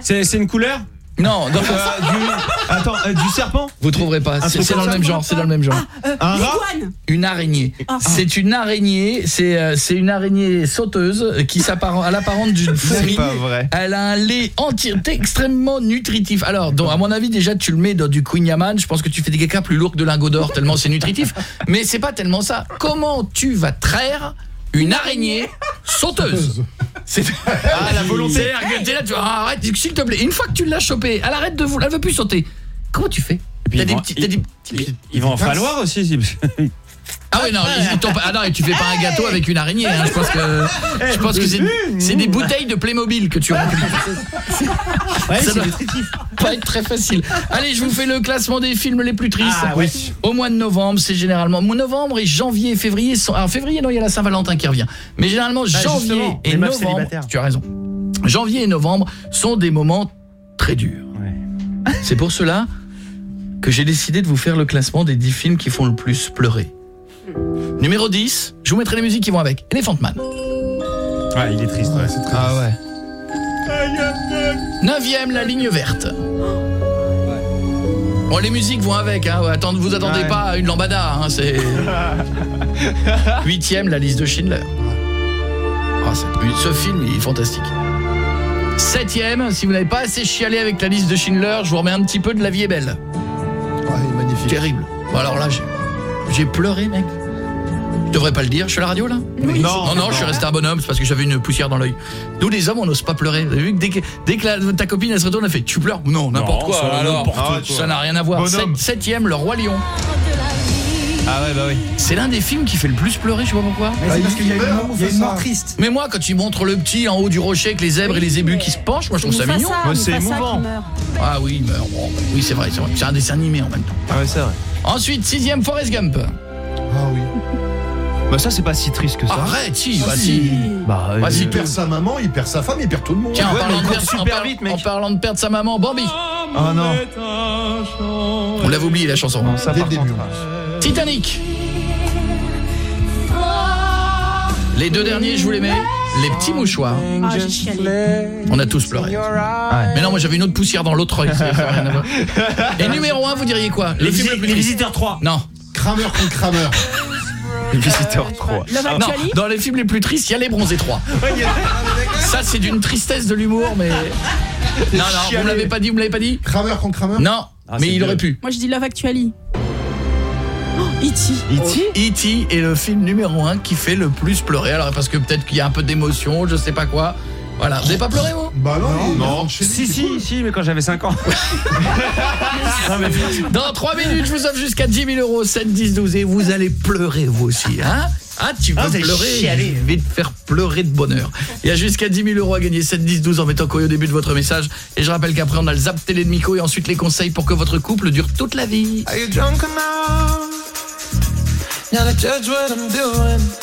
C'est c'est une couleur? Non, donc, Euh, du... Attends, euh, du serpent vous trouverez pas. C'est dans le même genre, c'est dans le même genre. Euh, Un rat. Une araignée. Ah. C'est une araignée, c'est euh, c'est une araignée sauteuse qui s'apparente à l'apparente d'une fourmi. pas vrai. Elle a un lait entier extrêmement nutritif. Alors, donc, à mon avis déjà tu le mets dans du Queen Yaman, je pense que tu fais des caca plus lourds que de lingots d'or tellement c'est nutritif, mais c'est pas tellement ça. Comment tu vas traire une araignée sauteuse C'est Ah, la volonté. T'es là, tu vois, arrête, s'il te plaît. Une fois que tu l'as chopée, elle arrête de vous, elle veut plus sauter. Comment tu fais? T'as ils des petits, petits. Ils vont en falloir aussi. Ah oui non, ils t'ont pas- ah non, et tu fais pas un gâteau avec une araignée hein. Je pense que je pense que c'est des bouteilles de Playmobil que tu remplis. Ouais, Ça doit pas être très facile. Allez, je vous fais le classement des films les plus tristes. Ah, ouais. Au mois de novembre, c'est généralement novembre et janvier et février sont alors février non, il y a la Saint-Valentin qui revient. Mais généralement janvier Bah, justement, et novembre, tu as raison. Janvier et novembre sont des moments très durs. C'est pour cela que j'ai décidé de vous faire le classement des 10 films qui font le plus pleurer. Numéro 10, je vous mettrai les musiques qui vont avec. Elephant Man. Ouais, il est triste. Ouais. Ah ouais. 9 La ligne verte. Bon, les musiques vont avec, hein. Attends, vous attendez Ouais. pas à une lambada, hein. C'est. Huitième, La liste de Schindler. Ah, c'est- ce film, il est fantastique. Septième, si vous n'avez pas assez chialé avec la liste de Schindler, je vous remets un petit peu de La vie est belle. Ouais, il est magnifique. Terrible. Bon, alors là, j'ai pleuré, mec. Je devrais pas le dire, je suis à la radio là Non, non, non, je suis resté un bonhomme, c'est parce que j'avais une poussière dans l'œil. Nous les hommes, on n'ose pas pleurer. Vous avez vu que dès que, dès que la- ta copine elle se retourne, elle fait "Tu pleures Non, n'importe Non, quoi. ça, alors, Ah, quoi. ça n'a rien à voir. Sept- septième, le roi lion. Ah ouais, bah oui. C'est l'un des films qui fait le plus pleurer, je sais pas pourquoi. Mais c'est parce qu'il y a une mort- il y a une mort triste. Mais moi, quand ils montrent le petit en haut du rocher avec les zèbres et les zébus qui se penchent, moi je trouve ça mignon. Moi, c'est émouvant. Ah oui, mais bon, oui, c'est vrai, c'est vrai. C'est un dessin animé en même temps. Ah ouais, c'est vrai. Ensuite, sixième, Forrest Gump. Ah oui. Bah ça, c'est pas si triste que ça. Arrête, si, bah si. Bah, euh, Bah, si, Il perd sa maman, il perd sa femme, il perd tout le monde. Tiens, en, Ouais, parlant de il perdre, en super par- vite, mec. en parlant de perdre sa maman, Bambi. Ah non. On l'avait oublié la chanson. Non, ça Dès par le contre. début. Titanic. Les deux derniers, je vous les mets. Les petits mouchoirs. Ah, j'ai chialé. On a tous pleuré. Mais non, moi j'avais une autre poussière dans l'autre œil. ça fait rien à voir. Et numéro 1, vous diriez quoi? Les, films visi- les plus les tristes. visiteurs 3. Non. Kramer contre Kramer. Les visiteurs 3. Love Non, dans les films les plus tristes, il y a les bronzés 3. Ça, c'est d'une tristesse de l'humour, mais. Non, non, vous me l'avez pas dit, vous me l'avez pas dit Kramer contre Kramer Non, Ah, mais il aurait pu. Moi, je dis Love Actually. Oh, E.T. E.T. E.T. est le film numéro 1 qui fait le plus pleurer. Alors, parce que peut-être qu'il y a un peu d'émotion, je sais pas quoi. Voilà. Vous n'avez pas pleuré, vous? Bah non, Non. Si, si, cool. si, mais quand j'avais 5 ans. Dans 3 minutes, je vous offre jusqu'à 10 000 euros, 7, 10, 12 et vous allez pleurer vous aussi, hein? Ah, tu veux Ah, pleurer chialer. Je vais te faire pleurer de bonheur. Il y a jusqu'à 10 000 euros à gagner, 7, 10, 12 en mettant Koyo au début de votre message. Et je rappelle qu'après, on a le zap télé de Miko et ensuite les conseils pour que votre couple dure toute la vie. Are you drunk enough now judge what I'm doing?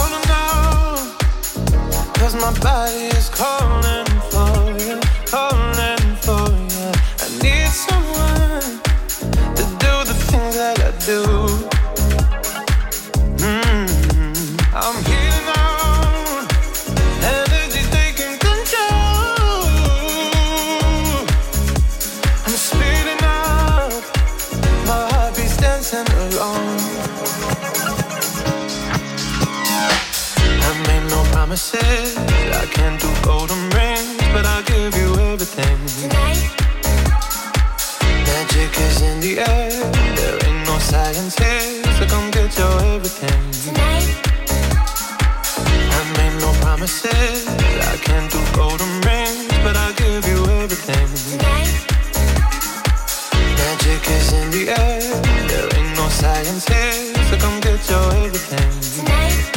my body is calling promises. I can't do golden rings, but I'll give you everything. Magic is in the air. There ain't no science here, so come get your everything. Tonight.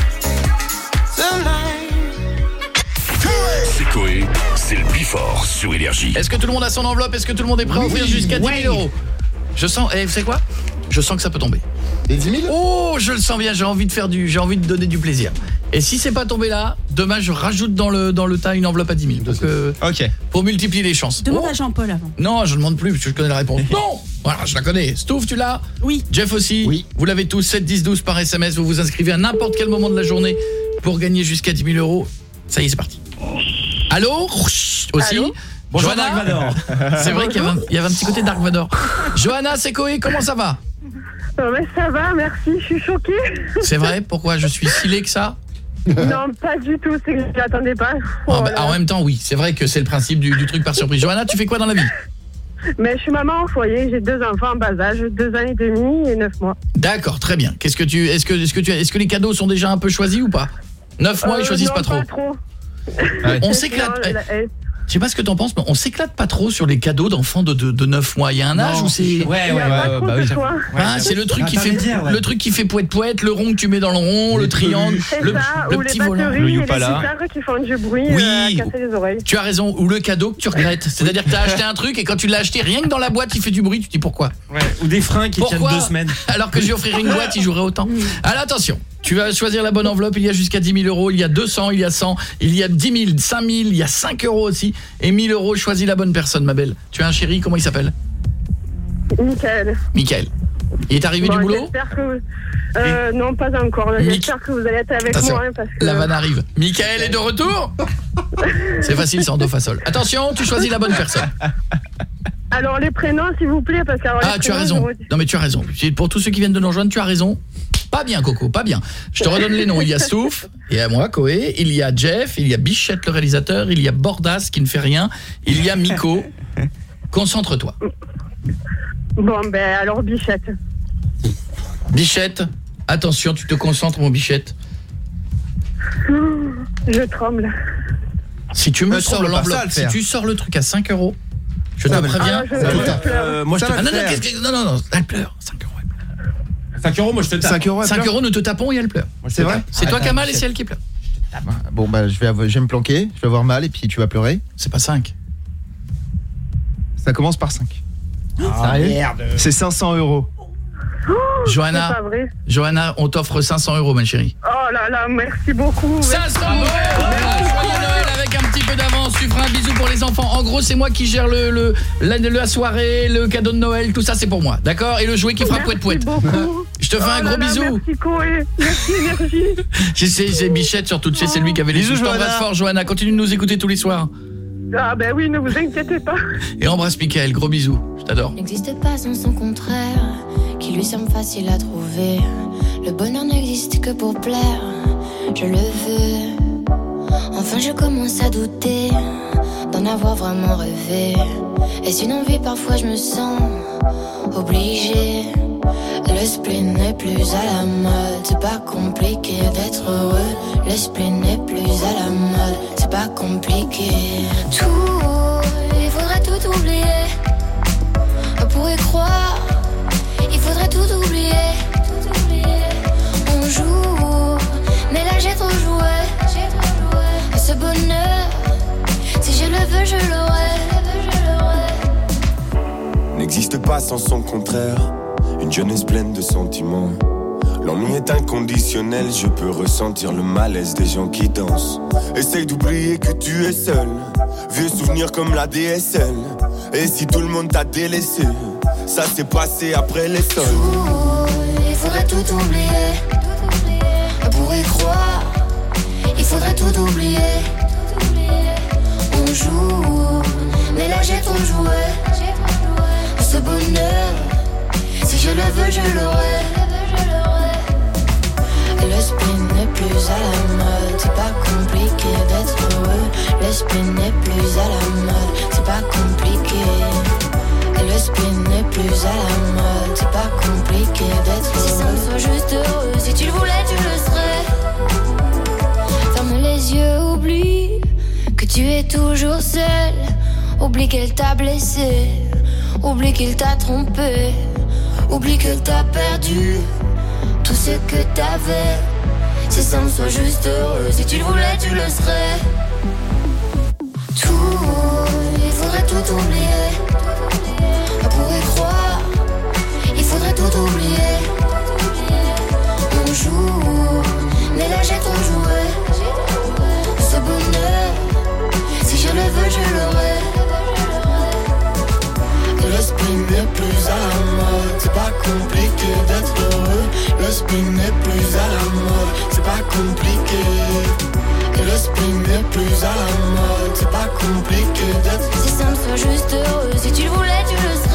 C'est Coé, c'est le Bifort sur Énergie. Est-ce que tout le monde a son enveloppe? Est-ce que tout le monde est prêt à offrir jusqu'à 10 000 euros? Je sens, eh, vous savez quoi? Je sens que ça peut tomber. Les 10 000 Oh, je le sens bien, j'ai envie de faire du j'ai envie de donner du plaisir. Et si c'est pas tombé là, demain je rajoute dans le dans le tas une enveloppe à 10 000 pour que pour multiplier les chances. Demande Oh. à Jean-Paul avant. Non, je ne demande plus parce que je connais la réponse. non Voilà, je la connais. Stouff, tu l'as Oui. Jeff aussi Oui. Vous l'avez tous, 7 10 12 par SMS, vous vous inscrivez à n'importe quel moment de la journée pour gagner jusqu'à 10 000 euros. Ça y est, c'est parti. Allô Aussi Bonjour, Johanna Dark Vador. C'est vrai qu'il y, avait un- il y avait un petit côté Dark Vador. Johanna, c'est Koé, comment ça va Ouais, ça va, merci, je suis choquée. C'est vrai Pourquoi je suis si laid que ça non, pas du tout, c'est que je l'attendais pas. Ah, bah, En même temps, oui, c'est vrai que c'est le principe du, du truc par surprise. Johanna, tu fais quoi dans la vie? Mais je suis maman au foyer, j'ai deux enfants en bas âge, deux ans et demi et neuf mois. D'accord, très bien. Qu'est-ce que tu est-ce que est-ce que tu est-ce que les cadeaux sont déjà un peu choisis ou pas? Neuf mois, ils Euh, choisissent non, pas trop. On s'éclate. Non, la- eh, Je sais pas ce que t'en penses, mais on s'éclate pas trop sur les cadeaux d'enfants de, de, de 9 mois. Il y a un âge où c'est... Ouais, ouais, ouais, ouais, bah oui. ça- Ah, c'est le truc qui fait ouais. le truc qui fait poète poète, le rond que tu mets dans le rond, le triangle, le, ça, le ou petit les volant. les guitares qui font du bruit Oui. euh, à casser les oreilles. Tu as raison, ou le cadeau que tu regrettes. C'est-à-dire que tu as acheté un truc et quand tu l'as acheté, rien que dans la boîte, il fait du bruit, tu te dis pourquoi? Ou des freins qui Pourquoi tiennent deux semaines. Alors que je lui offrirais une boîte, il jouerait autant. Alors attention, tu vas choisir la bonne enveloppe, il y a jusqu'à 10 000 euros, il y a 200, il y a 100, il y a 10 000, 5 000, il y a 5 euros aussi, et 1000 euros, choisis la bonne personne, ma belle. Tu as un chéri, comment il s'appelle? Nickel. Michael. Il est arrivé Bon, du boulot que euh, non, pas encore. J'espère que vous allez être avec Attention, moi. hein, parce que... la vanne arrive. Michael est de retour C'est facile, c'est en do fa sol. Attention, tu choisis la bonne personne. Alors, les prénoms, s'il vous plaît, parce que... alors, les Ah, tu as raison. Non mais tu as raison. Pour tous ceux qui viennent de nous rejoindre, tu as raison. Pas bien Coco, pas bien. Je te redonne les noms. Il y a Souf, il y a moi Koé, il y a Jeff, il y a Bichette le réalisateur, il y a Bordas qui ne fait rien, il y a Miko. Concentre-toi. Bon, ben, alors, Bichette. Bichette, attention, tu te concentres mon Bichette. Je tremble. Si tu me Euh, sors l'enveloppe, le si tu sors le truc à 5 euros, je te le préviens. Ah, je- je pleure. Euh, moi, je te Ah non, non, non, non, non, elle pleure. 5 euros. 5 euros, moi je te tape. 5 euros, elle 5 pleure euros, nous te tapons et elle pleure. Te C'est vrai. C'est toi Ah, qui as mal et c'est elle qui pleure. Bon bah je vais avoir- je vais me planquer, je vais avoir mal et puis tu vas pleurer. C'est pas 5. Ça commence par 5. Ah, merde. C'est 500 euros. Johanna, pas vrai. Johanna, on t'offre 500 euros, ma chérie. Oh là là, merci beaucoup. 500 euros Voilà, Joyeux Noël avec un petit peu d'avance. Tu feras un bisou pour les enfants. En gros, c'est moi qui gère le, le, la, la soirée, le cadeau de Noël, tout ça, c'est pour moi. D'accord? Et le jouet qui fera poète. beaucoup. Je te fais Oh un gros là, bisou. Merci, Koé. Merci, énergie. C'est c'est Bichette surtout, tu sais, c'est lui qui avait les Bisous, sous. Je t'embrasse Johanna. fort, Johanna. Continue de nous écouter tous les soirs. Ah, ben oui, ne vous inquiétez pas. Et embrasse Michael. Gros bisous. Je t'adore. N'existe pas sans son contraire, qui lui semble facile à trouver. Le bonheur n'existe que pour plaire, je le veux. Enfin, je commence à douter d'en avoir vraiment rêvé. Est-ce une envie Parfois je me sens obligée. Le spleen n'est plus à la mode, c'est pas compliqué d'être heureux. Le spleen n'est plus à la mode, c'est pas compliqué. Tout, il faudrait tout oublier. On pourrait croire, il faudrait tout oublier. On joue, mais là j'ai trop joué. Ce bonheur, si je le veux, je l'aurai. n'existe pas sans son contraire. Une jeunesse pleine de sentiments. L'ennui est inconditionnel, je peux ressentir le malaise des gens qui dansent. Essaye d'oublier que tu es seul. Vieux souvenirs comme la DSL. Et si tout le monde t'a délaissé, ça s'est passé après les sols. Il faudrait tout oublier. Pour y croire, il faudrait tout oublier. On joue, mais là j'ai trop joué. Ce bonheur, je le veux, je l'aurai. Le spin n'est plus à la mode, c'est pas compliqué d'être heureux. Le spin n'est plus à la mode, c'est pas compliqué. Le spin n'est plus à la mode, c'est pas compliqué d'être heureux. Si ça me soit juste heureux, si tu le voulais, tu le serais. Ferme les yeux, oublie que tu es toujours seul. Oublie qu'elle t'a blessé, oublie qu'il t'a trompé, oublie que t'as perdu tout ce que t'avais. Si ça me soit juste heureux, si tu le voulais, tu le serais. Tout, il faudrait tout oublier. Pour y croire, il faudrait tout oublier. On joue, mais là j'ai trop joué. Ce bonheur, si je le veux, je l'aurai. Le spin n'est plus à la mode, c'est pas compliqué d'être heureux. Le spin n'est plus à la mode, c'est pas compliqué. Le spin n'est plus à la mode, c'est pas compliqué d'être Si ça me soit juste heureux, si tu le voulais, tu le serais.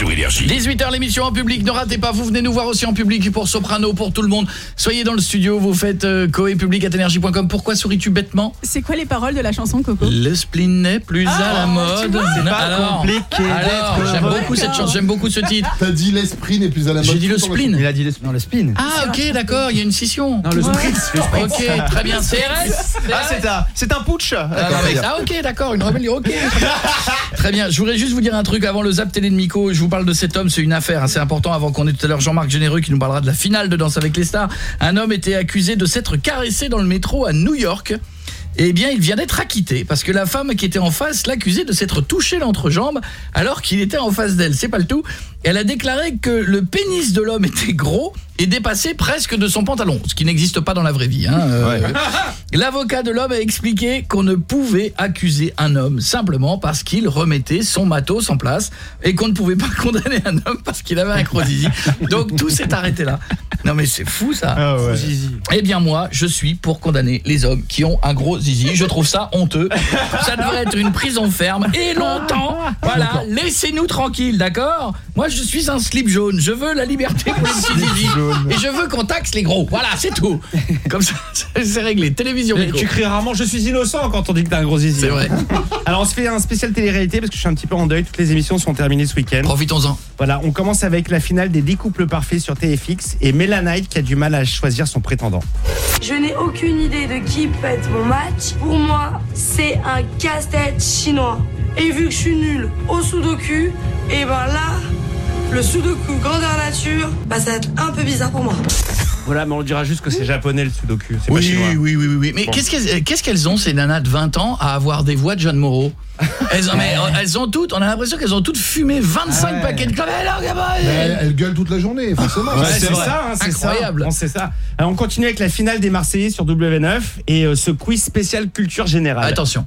Sur Énergie. 18h l'émission en public, ne ratez pas, vous venez nous voir aussi en public pour Soprano, pour tout le monde. Soyez dans le studio, vous faites euh, coepublic@energie.com. Pourquoi souris-tu bêtement? C'est quoi les paroles de la chanson Coco? Le spleen n'est plus à la mode. c'est pas alors, compliqué j'aime beaucoup cette chanson, j'aime beaucoup ce titre. T'as dit l'esprit n'est plus à la mode. J'ai dit le spleen. Il a dit le, non, le spin. Ah ok d'accord, il y a une scission. Non, le le spritz. Ok, très bien. CRS Ah, c'est un, c'est un putsch. Ah, ah, ok d'accord, une rébellion, ok. Très bien, je voudrais juste vous dire un truc avant le zap télé de Miko, je vous parle de cet homme, c'est une affaire assez importante avant qu'on ait tout à l'heure Jean-Marc Généreux qui nous parlera de la finale de Danse avec les stars. Un homme était accusé de s'être caressé dans le métro à New York. Eh bien, il vient d'être acquitté parce que la femme qui était en face l'accusait de s'être touché l'entrejambe alors qu'il était en face d'elle. C'est pas le tout. Elle a déclaré que le pénis de l'homme était gros et dépassait presque de son pantalon, ce qui n'existe pas dans la vraie vie. hein. Euh, L'avocat de l'homme a expliqué qu'on ne pouvait accuser un homme simplement parce qu'il remettait son matos en place et qu'on ne pouvait pas condamner un homme parce qu'il avait un gros zizi. Donc tout s'est arrêté là. Non mais c'est fou ça. ouais. Eh bien moi, je suis pour condamner les hommes qui ont un gros zizi. Je trouve ça honteux. Ça devrait être une prison ferme et longtemps. Voilà, laissez-nous tranquilles, d'accord? Moi je suis un slip jaune. Je veux la liberté pour les petits zizi et je veux qu'on taxe les gros. Voilà, c'est tout. Comme ça, c'est réglé. Télévision. Tu cries rarement je suis innocent quand on dit que t'as un gros zizi. C'est vrai. Alors on se fait un spécial télé-réalité parce que je suis un petit peu en deuil. Toutes les émissions sont terminées ce week-end. Profitons-en. Voilà, on commence avec la finale des 10 couples parfaits sur TFX et Melanite qui a du mal à choisir son prétendant. Je n'ai aucune idée de qui peut être mon match. Pour moi, c'est un casse-tête chinois. Et vu que je suis nul au sudoku, et ben là, le sudoku grandeur nature, bah ça va être un peu bizarre pour moi. Voilà, mais on dira juste que c'est japonais le sudoku, c'est pas Oui, chinois. oui, oui, oui, oui. Mais Bon. qu'est-ce qu'elles ont ces nanas de 20 ans à avoir des voix de Jeanne Moreau? Elles ont, mais, euh, elles ont toutes, on a l'impression qu'elles ont toutes fumé 25 Ouais. paquets de clopes. Eh, alors, gamin, Mais elle, elle gueule toute la journée, forcément. Ouais, c'est ça, hein, c'est Incroyable. ça. Bon, c'est ça. Alors, on continue avec la finale des Marseillais sur W9 et euh, ce quiz spécial culture générale. Attention.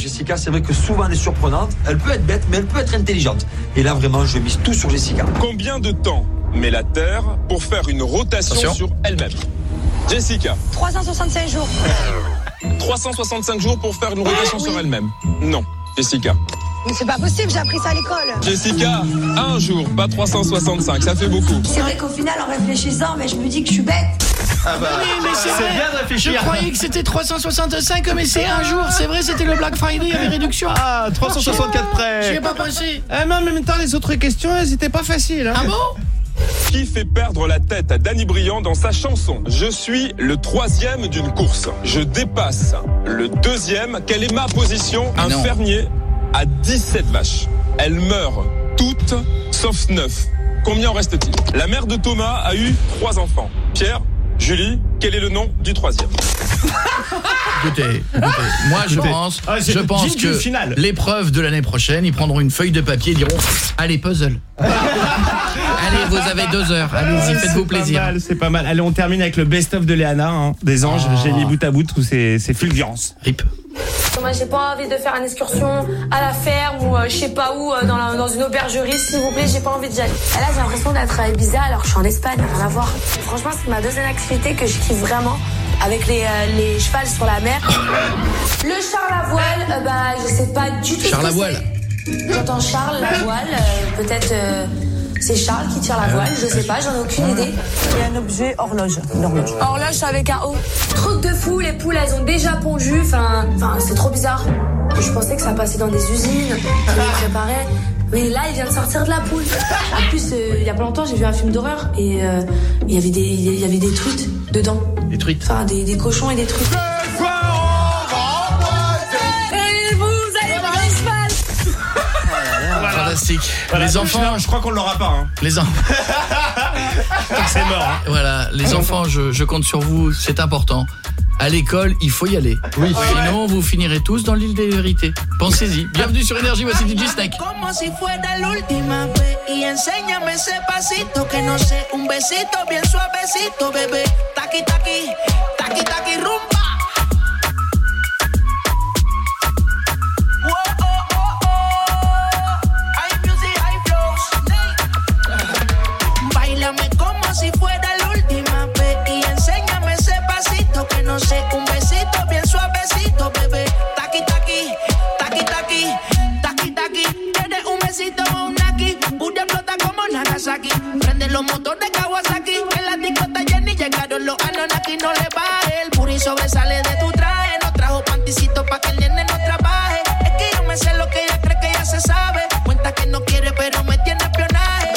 Jessica, c'est vrai que souvent elle est surprenante. Elle peut être bête, mais elle peut être intelligente. Et là, vraiment, je mise tout sur Jessica. Combien de temps met la Terre pour faire une rotation Attention. sur elle-même Jessica, 365 jours. 365 jours pour faire une rotation sur elle-même Non. Jessica, Mais c'est pas possible, j'ai appris ça à l'école. Jessica, un jour, pas 365, ça fait beaucoup. C'est vrai qu'au final, en réfléchissant, mais je me dis que je suis bête. Ah bah, Oui, mais c'est bien de réfléchir. Je croyais que c'était 365, mais c'est un jour. C'est vrai, c'était le Black Friday, il y avait réduction. Ah, 364 près. J'y ai pas pensé. Ah, mais en même temps, les autres questions, elles étaient pas faciles. hein. Ah bon? Qui fait perdre la tête à Danny Briand dans sa chanson? Je suis le troisième d'une course. Je dépasse le deuxième. Quelle est ma position? Un non. fermier a 17 vaches. Elles meurent toutes sauf 9. Combien en reste-t-il? La mère de Thomas a eu trois enfants. Pierre, Julie, quel est le nom du troisième? Écoutez, écoutez, moi je Écoutez. pense, Ah, c'est je pense que final. l'épreuve de l'année prochaine, ils prendront une feuille de papier et diront Allez, puzzle. Allez, vous avez deux heures. Allez-y, Ah, faites-vous c'est pas plaisir. mal, C'est pas mal. Allez, on termine avec le best-of de Léana, hein, des anges. Ah. J'ai mis bout à bout tous ces, ces fulgurances. Rip. Moi, j'ai pas envie de faire une excursion à la ferme ou euh, je sais pas où, euh, dans, la- dans une aubergerie, s'il vous plaît, j'ai pas envie d'y aller. Et là, j'ai l'impression d'être à Ibiza alors que je suis en Espagne, rien à voir. Franchement, c'est ma deuxième activité que je kiffe vraiment. Avec les, euh, les chevals sur la mer. Le Charles à voile, euh, bah, je sais pas du tout. ce Charles à voile. J'entends Charles la voile, euh, peut-être euh, c'est Charles qui tire la voile, je sais pas, j'en ai aucune idée. Il y a un objet horloge, une horloge. Horloge avec un O. Truc de fou, les poules elles ont déjà pondu, enfin, enfin c'est trop bizarre. Je pensais que ça passait dans des usines, qu'ils les préparaient. Mais là, il vient de sortir de la poule. En plus, euh, il y a pas longtemps, j'ai vu un film d'horreur et euh, il y avait des, il y avait des truites dedans. Des truites. Enfin, des, des cochons et des truites. Fantastique. Voilà, les enfants, celui-là, je crois qu'on l'aura pas. Hein. les enfants. C'est mort. hein. Voilà, les enfants, je, je compte sur vous, c'est important. À l'école, il faut y aller. Sinon, vous finirez tous dans l'île des vérités. Pensez-y. Bienvenue sur Énergie, voici DJ Snake. Como si fuera la última vez? Y enséñame ese pasito que no sé, un besito bien suavecito, bebé. Taqui taqui, taqui taqui rumba. No sé, un besito bien suavecito, bebé. Taqui taqui, taqui taqui, taqui taqui. Tienes un besito o un aquí, booty explota como Nagasaki. Prende los motores Kawasaki, en la disco está llena y llegaron los Anunnaki. No le baje, el puri sobresale de tu traje. No trajo panticito pa' que el nene no trabaje. Es que yo me sé lo que ella cree que ya se sabe. Cuenta que no quiere, pero me tiene espionaje.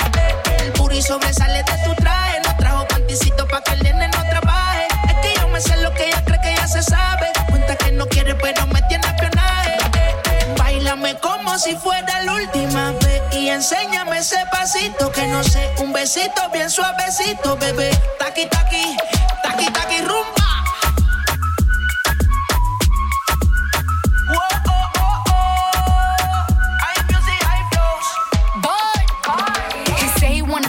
El puri sobresale de tu traje. Pero me tiene espionaje. Báilame como si fuera la última vez y enséñame ese pasito que no sé, un besito bien suavecito, bebé. Taqui taqui, taqui taqui rumba.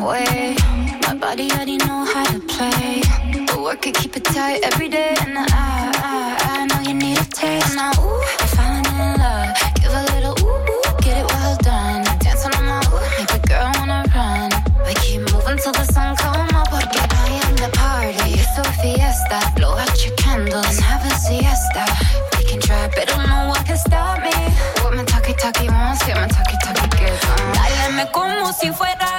Way. My body already know how to play. But work it, keep it tight every day. And I, I, I know you need a taste. Now, ooh, I'm falling in love. Give a little ooh, ooh, get it well done. Dancing on my ooh, make a girl wanna run. We keep moving till the sun come up. I am the party. It's a fiesta. Blow out your candles and have a siesta. We can try, but don't know what can stop me. What my talkie talkie wants, get my talkie talkie. Uh. Dáleme como si fuera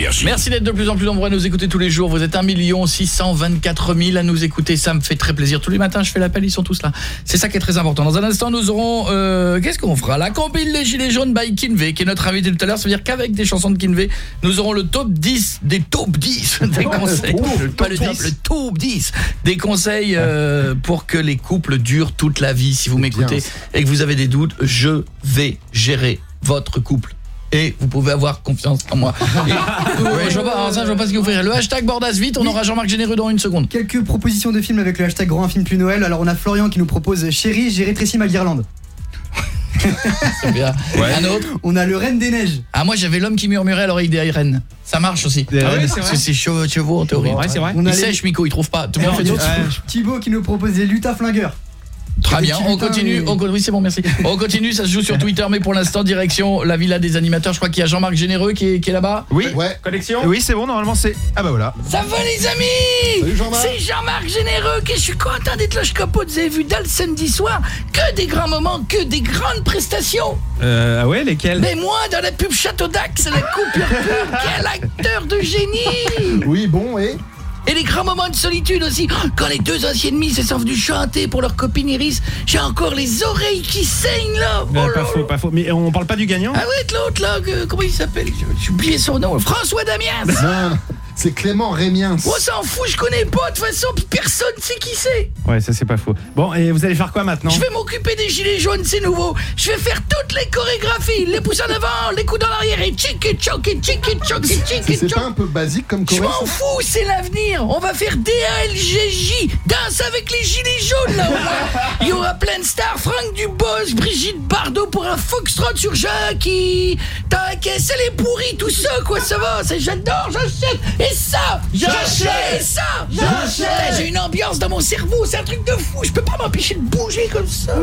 Énergie. Merci d'être de plus en plus nombreux à nous écouter tous les jours. Vous êtes 1 624 000 à nous écouter. Ça me fait très plaisir. Tous les matins, je fais l'appel, ils sont tous là. C'est ça qui est très important. Dans un instant, nous aurons... euh, Qu'est-ce qu'on fera? La compile des Gilets jaunes by Kinvey, qui est notre invité tout à l'heure. Ça veut dire qu'avec des chansons de Kinvey, nous aurons le top 10 des top 10 des conseils. Pas le top, le top 10 des conseils euh, pour que les couples durent toute la vie. Si vous m'écoutez et que vous avez des doutes, je vais gérer votre couple. Et vous pouvez avoir confiance en moi. Et- Ouais, je vois pas, alors ça, je vois pas ce que vous ferez. Le hashtag Bordas vite, on aura Jean-Marc Généreux dans une seconde. Quelques propositions de films avec le hashtag Grand Film Plus Noël. Alors on a Florian qui nous propose Chérie, j'ai rétréci ma guirlande. C'est bien. Un autre On a le Reine des Neiges. Ah moi j'avais l'homme qui murmurait à l'oreille des rennes. Ça marche aussi. Rennes, c'est Parce vrai que c'est chevaux, chevaux en théorie. Ouais, c'est vrai. On Il les- sèche Miko, il trouve pas. Tout le monde fait d'autres. Thibaut qui nous propose des lutas flingueurs. Très bien, on continue. et- On, con- oui, c'est bon, merci. On continue, ça se joue sur Twitter, mais pour l'instant, direction la villa des animateurs. Je crois qu'il y a Jean-Marc Généreux qui est, qui est là-bas. Oui. Ouais. Connexion Oui, c'est bon, normalement c'est. Ah bah voilà. Ça va les amis Salut, Jean-Marc. C'est Jean-Marc Généreux que je suis content d'être là, je capote. Vous avez vu dès le samedi soir? Que des grands moments, que des grandes prestations. Euh, ah ouais, lesquels? Mais moi, dans la pub Château d'Axe, la coupure pub, quel acteur de génie Oui, bon, et? Et les grands moments de solitude aussi. Quand les deux anciens ennemis se sont venus chanter pour leur copine Iris, j'ai encore les oreilles qui saignent là. Oh là pas là. faux, pas faux. Mais on parle pas du gagnant Ah ouais, de l'autre là, que- comment il s'appelle? J'ai- J'ai oublié son nom. François Damiens. C'est Clément Rémiens. On s'en fout, je connais pas de toute façon, personne sait qui c'est. Ouais, ça c'est pas faux. Bon, et vous allez faire quoi maintenant? Je vais m'occuper des gilets jaunes, c'est nouveau. Je vais faire toutes les chorégraphies, les pouces en avant, les coups dans l'arrière et tchik et tchok et tchik et tchok et tchik et C'est tchok. pas un peu basique comme Je choré m'en fous, c'est l'avenir. On va faire DALGJ, danse avec les gilets jaunes là. On va- Il y aura plein de stars, Franck Dubos, Brigitte Bardot pour un foxtrot sur Jackie. T'inquiète, c'est les pourris, tout ça quoi, ça va. J'adore, j'achète. Et ça, J'achète. Et ça, J'achète. J'ai une ambiance dans mon cerveau, c'est un truc de fou. Je peux pas m'empêcher de bouger comme ça.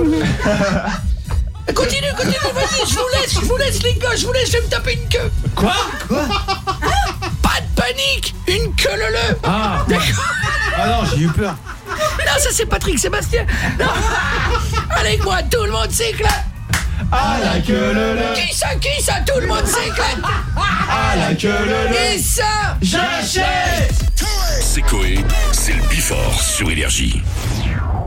Continue, continue, vas-y, je vous laisse, je vous laisse les gars, je vous laisse, je vais me taper une queue. Quoi Quoi Pas de panique, une queue le le. Ah. Ah non, j'ai eu peur. Non, ça c'est Patrick Sébastien. Non. Avec moi, tout le monde s'éclate. Ah la queue le le. Qui ça, qui ça, tout le monde s'éclate. Ah la queue le le. Et ça, J'achète. C'est Coé, c'est le Bifort sur Énergie.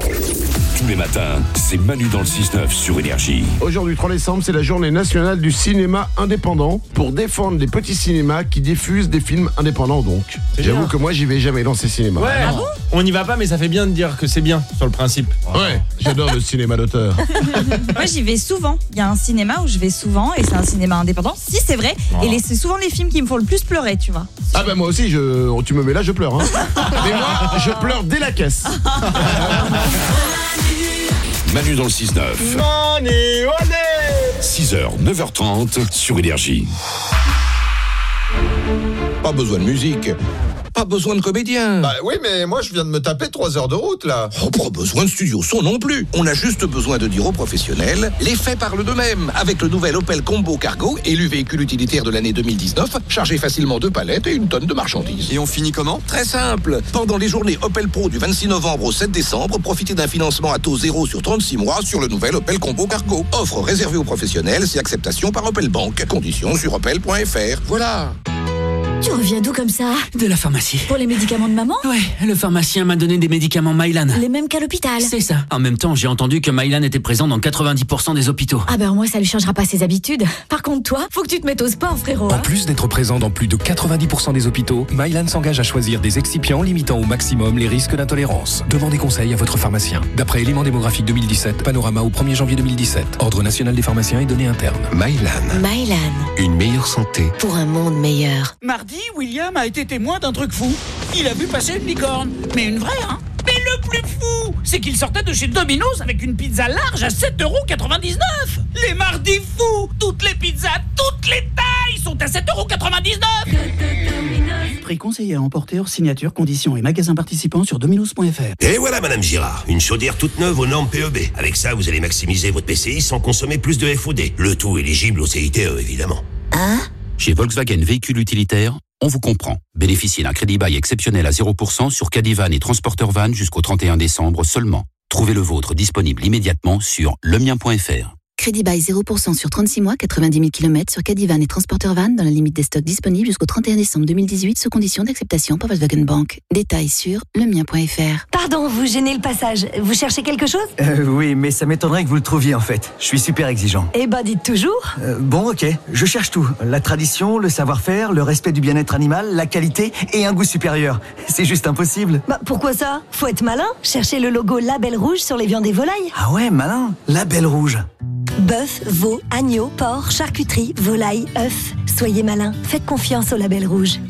Tous les matins, c'est Manu dans le 6-9 sur Énergie. Aujourd'hui, 3 décembre, c'est la journée nationale du cinéma indépendant pour défendre les petits cinémas qui diffusent des films indépendants donc. J'avoue que moi, j'y vais jamais dans ces cinémas. Ouais. on n'y va pas, mais ça fait bien de dire que c'est bien sur le principe. Ouais, j'adore le cinéma d'auteur. Moi, j'y vais souvent. Il y a un cinéma où je vais souvent et c'est un cinéma indépendant. Si, c'est vrai. Oh. Et c'est souvent les films qui me font le plus pleurer, tu vois. Ah bah moi aussi, je... tu me mets là, je pleure. Hein. Mais moi, je pleure dès la caisse. Manu dans le 6-9. Money, 6h, 9h30 sur Énergie. Pas besoin de musique. Pas besoin de comédien. Bah oui, mais moi je viens de me taper 3 heures de route là. Oh, pas besoin de studio son non plus. On a juste besoin de dire aux professionnels, les faits parlent d'eux-mêmes. Avec le nouvel Opel Combo Cargo, élu véhicule utilitaire de l'année 2019, chargé facilement deux palettes et une tonne de marchandises. Et on finit comment? Très simple. Pendant les journées Opel Pro du 26 novembre au 7 décembre, profitez d'un financement à taux zéro sur 36 mois sur le nouvel Opel Combo Cargo. Offre réservée aux professionnels, c'est acceptation par Opel Bank. Conditions sur opel.fr. Voilà. Tu reviens d'où comme ça De la pharmacie. Pour les médicaments de maman Ouais, le pharmacien m'a donné des médicaments Mylan. Les mêmes qu'à l'hôpital C'est ça. En même temps, j'ai entendu que Mylan était présent dans 90% des hôpitaux. Ah ben moi ça lui changera pas ses habitudes. Par contre toi, faut que tu te mettes au sport frérot. En hein. plus d'être présent dans plus de 90% des hôpitaux, Mylan s'engage à choisir des excipients limitant au maximum les risques d'intolérance. Demandez conseil à votre pharmacien. D'après éléments démographiques 2017, panorama au 1er janvier 2017. Ordre national des pharmaciens et données internes. Mylan. Mylan, Une meilleure santé. pour un monde meilleur. Mardi, William a été témoin d'un truc fou. Il a vu passer une licorne. Mais une vraie, hein Mais le plus fou, c'est qu'il sortait de chez Domino's avec une pizza large à 7,99€ Les mardis fous Toutes les pizzas, toutes les tailles sont à 7,99€ Prix conseillé à emporter hors signature, conditions et magasins participants sur dominos.fr. Et voilà, Madame Girard, une chaudière toute neuve aux normes PEB. Avec ça, vous allez maximiser votre PCI sans consommer plus de FOD. Le tout éligible au CITE, évidemment. Chez Volkswagen Véhicule Utilitaire, on vous comprend. Bénéficiez d'un crédit bail exceptionnel à 0% sur Cadivan et Transporteur Van jusqu'au 31 décembre seulement. Trouvez le vôtre disponible immédiatement sur lemien.fr. Crédit bail 0% sur 36 mois, 90 000 km sur Cadivan et Transporteur Van dans la limite des stocks disponibles jusqu'au 31 décembre 2018 sous condition d'acceptation par Volkswagen Bank. Détails sur lemien.fr. Pardon, vous gênez le passage. Vous cherchez quelque chose? Euh, oui, mais ça m'étonnerait que vous le trouviez en fait. Je suis super exigeant. Eh ben, dites toujours. Euh, bon, ok, je cherche tout. La tradition, le savoir-faire, le respect du bien-être animal, la qualité et un goût supérieur. C'est juste impossible. Bah, pourquoi ça? Faut être malin. Cherchez le logo Label Rouge sur les viandes et volailles. Ah ouais, malin. La belle rouge. Bœuf, veau, agneau, porc, charcuterie, volaille, œufs. Soyez malin. Faites confiance au Label Rouge.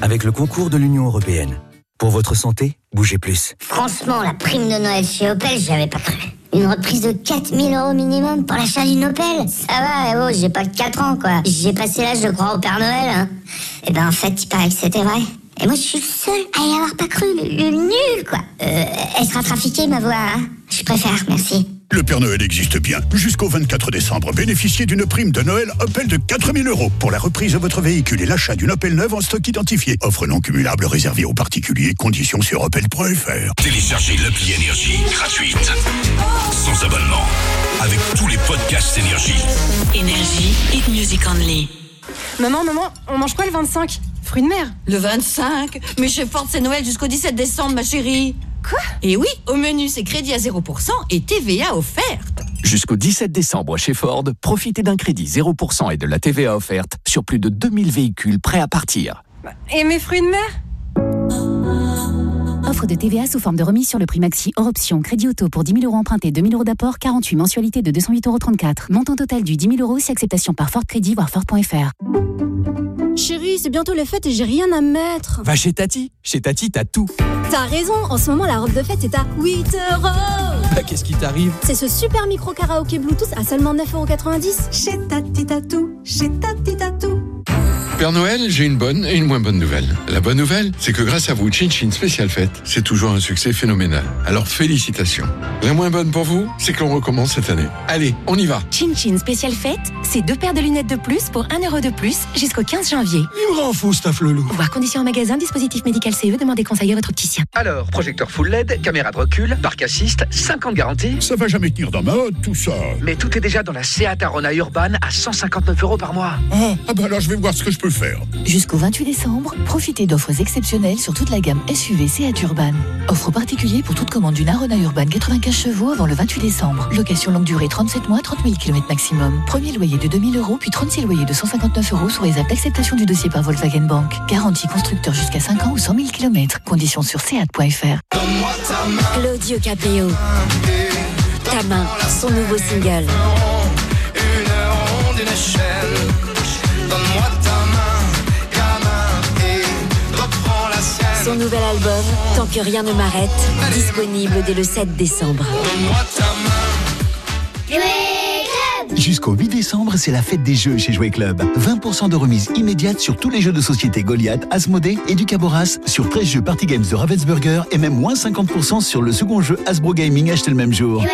Avec le concours de l'Union Européenne. Pour votre santé, bougez plus. Franchement, la prime de Noël chez Opel, j'y avais pas cru. Une reprise de 4000 euros minimum pour l'achat d'une Opel Ça va, eh oh, j'ai pas que 4 ans, quoi. J'ai passé l'âge de croire au Père Noël, hein. Et ben, en fait, il paraît que c'était vrai. Et moi, je suis le seul à y avoir pas cru. Le, le nul, quoi. Euh, elle sera trafiquée, ma voix, hein. Je préfère, merci. Le Père Noël existe bien. Jusqu'au 24 décembre, bénéficiez d'une prime de Noël Opel de 4000 euros pour la reprise de votre véhicule et l'achat d'une Opel neuve en stock identifié. Offre non cumulable réservée aux particuliers. Conditions sur opel.fr. Téléchargez l'appli Énergie gratuite. Sans abonnement. Avec tous les podcasts Énergie. Énergie, hit music only. Maman, maman, on mange quoi le 25 Fruits de mer Le 25 Mais chez Ford, c'est Noël jusqu'au 17 décembre, ma chérie. Quoi? Et oui, au menu, c'est crédit à 0% et TVA offerte. Jusqu'au 17 décembre chez Ford, profitez d'un crédit 0% et de la TVA offerte sur plus de 2000 véhicules prêts à partir. Et mes fruits de mer? Offre de TVA sous forme de remise sur le prix maxi hors option. Crédit auto pour 10 000 euros empruntés, 2 000 euros d'apport, 48 mensualités de 208,34 euros. Montant total du 10 000 euros si acceptation par Ford Crédit, voire Ford.fr. Chérie, c'est bientôt les fêtes et j'ai rien à mettre. Va chez Tati. Chez Tati, t'as tout. T'as raison, en ce moment la robe de fête est à 8 euros. Bah, qu'est-ce qui t'arrive? C'est ce super micro karaoké Bluetooth à seulement 9,90€. Chez Tati Tatou, chez Tati Tatou. Père Noël, j'ai une bonne et une moins bonne nouvelle. La bonne nouvelle, c'est que grâce à vous, Chin Chin Spécial Fête, c'est toujours un succès phénoménal. Alors félicitations. La moins bonne pour vous, c'est qu'on recommence cette année. Allez, on y va. Chin Chin spécial fête, c'est deux paires de lunettes de plus pour 1 euro de plus jusqu'au 15 janvier. Il me rend fou, staff le loup. Voir conditions en magasin, dispositif médical CE, demandez conseil à votre opticien. Alors, projecteur full LED, caméra de recul, parc assist, 5 ans de garantie. Ça va jamais tenir dans ma hotte, tout ça. Mais tout est déjà dans la Seat Arona Urban à 159 euros par mois. Ah, ah bah alors je vais voir ce que je peux faire. Jusqu'au 28 décembre, profitez d'offres exceptionnelles sur toute la gamme SUV Seat Urban. Offre particulière pour toute commande d'une Arona Urban 95 chevaux avant le 28 décembre. Location longue durée 37 mois, 30 000 km maximum. Premier loyer de 2000 euros, puis 36 loyers de 159 euros sous réserve d'acceptation du dossier par Volkswagen Bank. Garantie constructeur jusqu'à 5 ans ou 100 000 km. Conditions sur seat.fr. Claudio Capéo. Ta main, son nouveau single. Une ronde, une Nouvel album, Tant que rien ne m'arrête, disponible dès le 7 décembre. Jusqu'au 8 décembre, c'est la fête des jeux chez Jouet Club. 20% de remise immédiate sur tous les jeux de société Goliath, Asmodée et Ducaboras, sur 13 jeux Party Games de Ravensburger et même moins 50% sur le second jeu Hasbro Gaming acheté le même jour.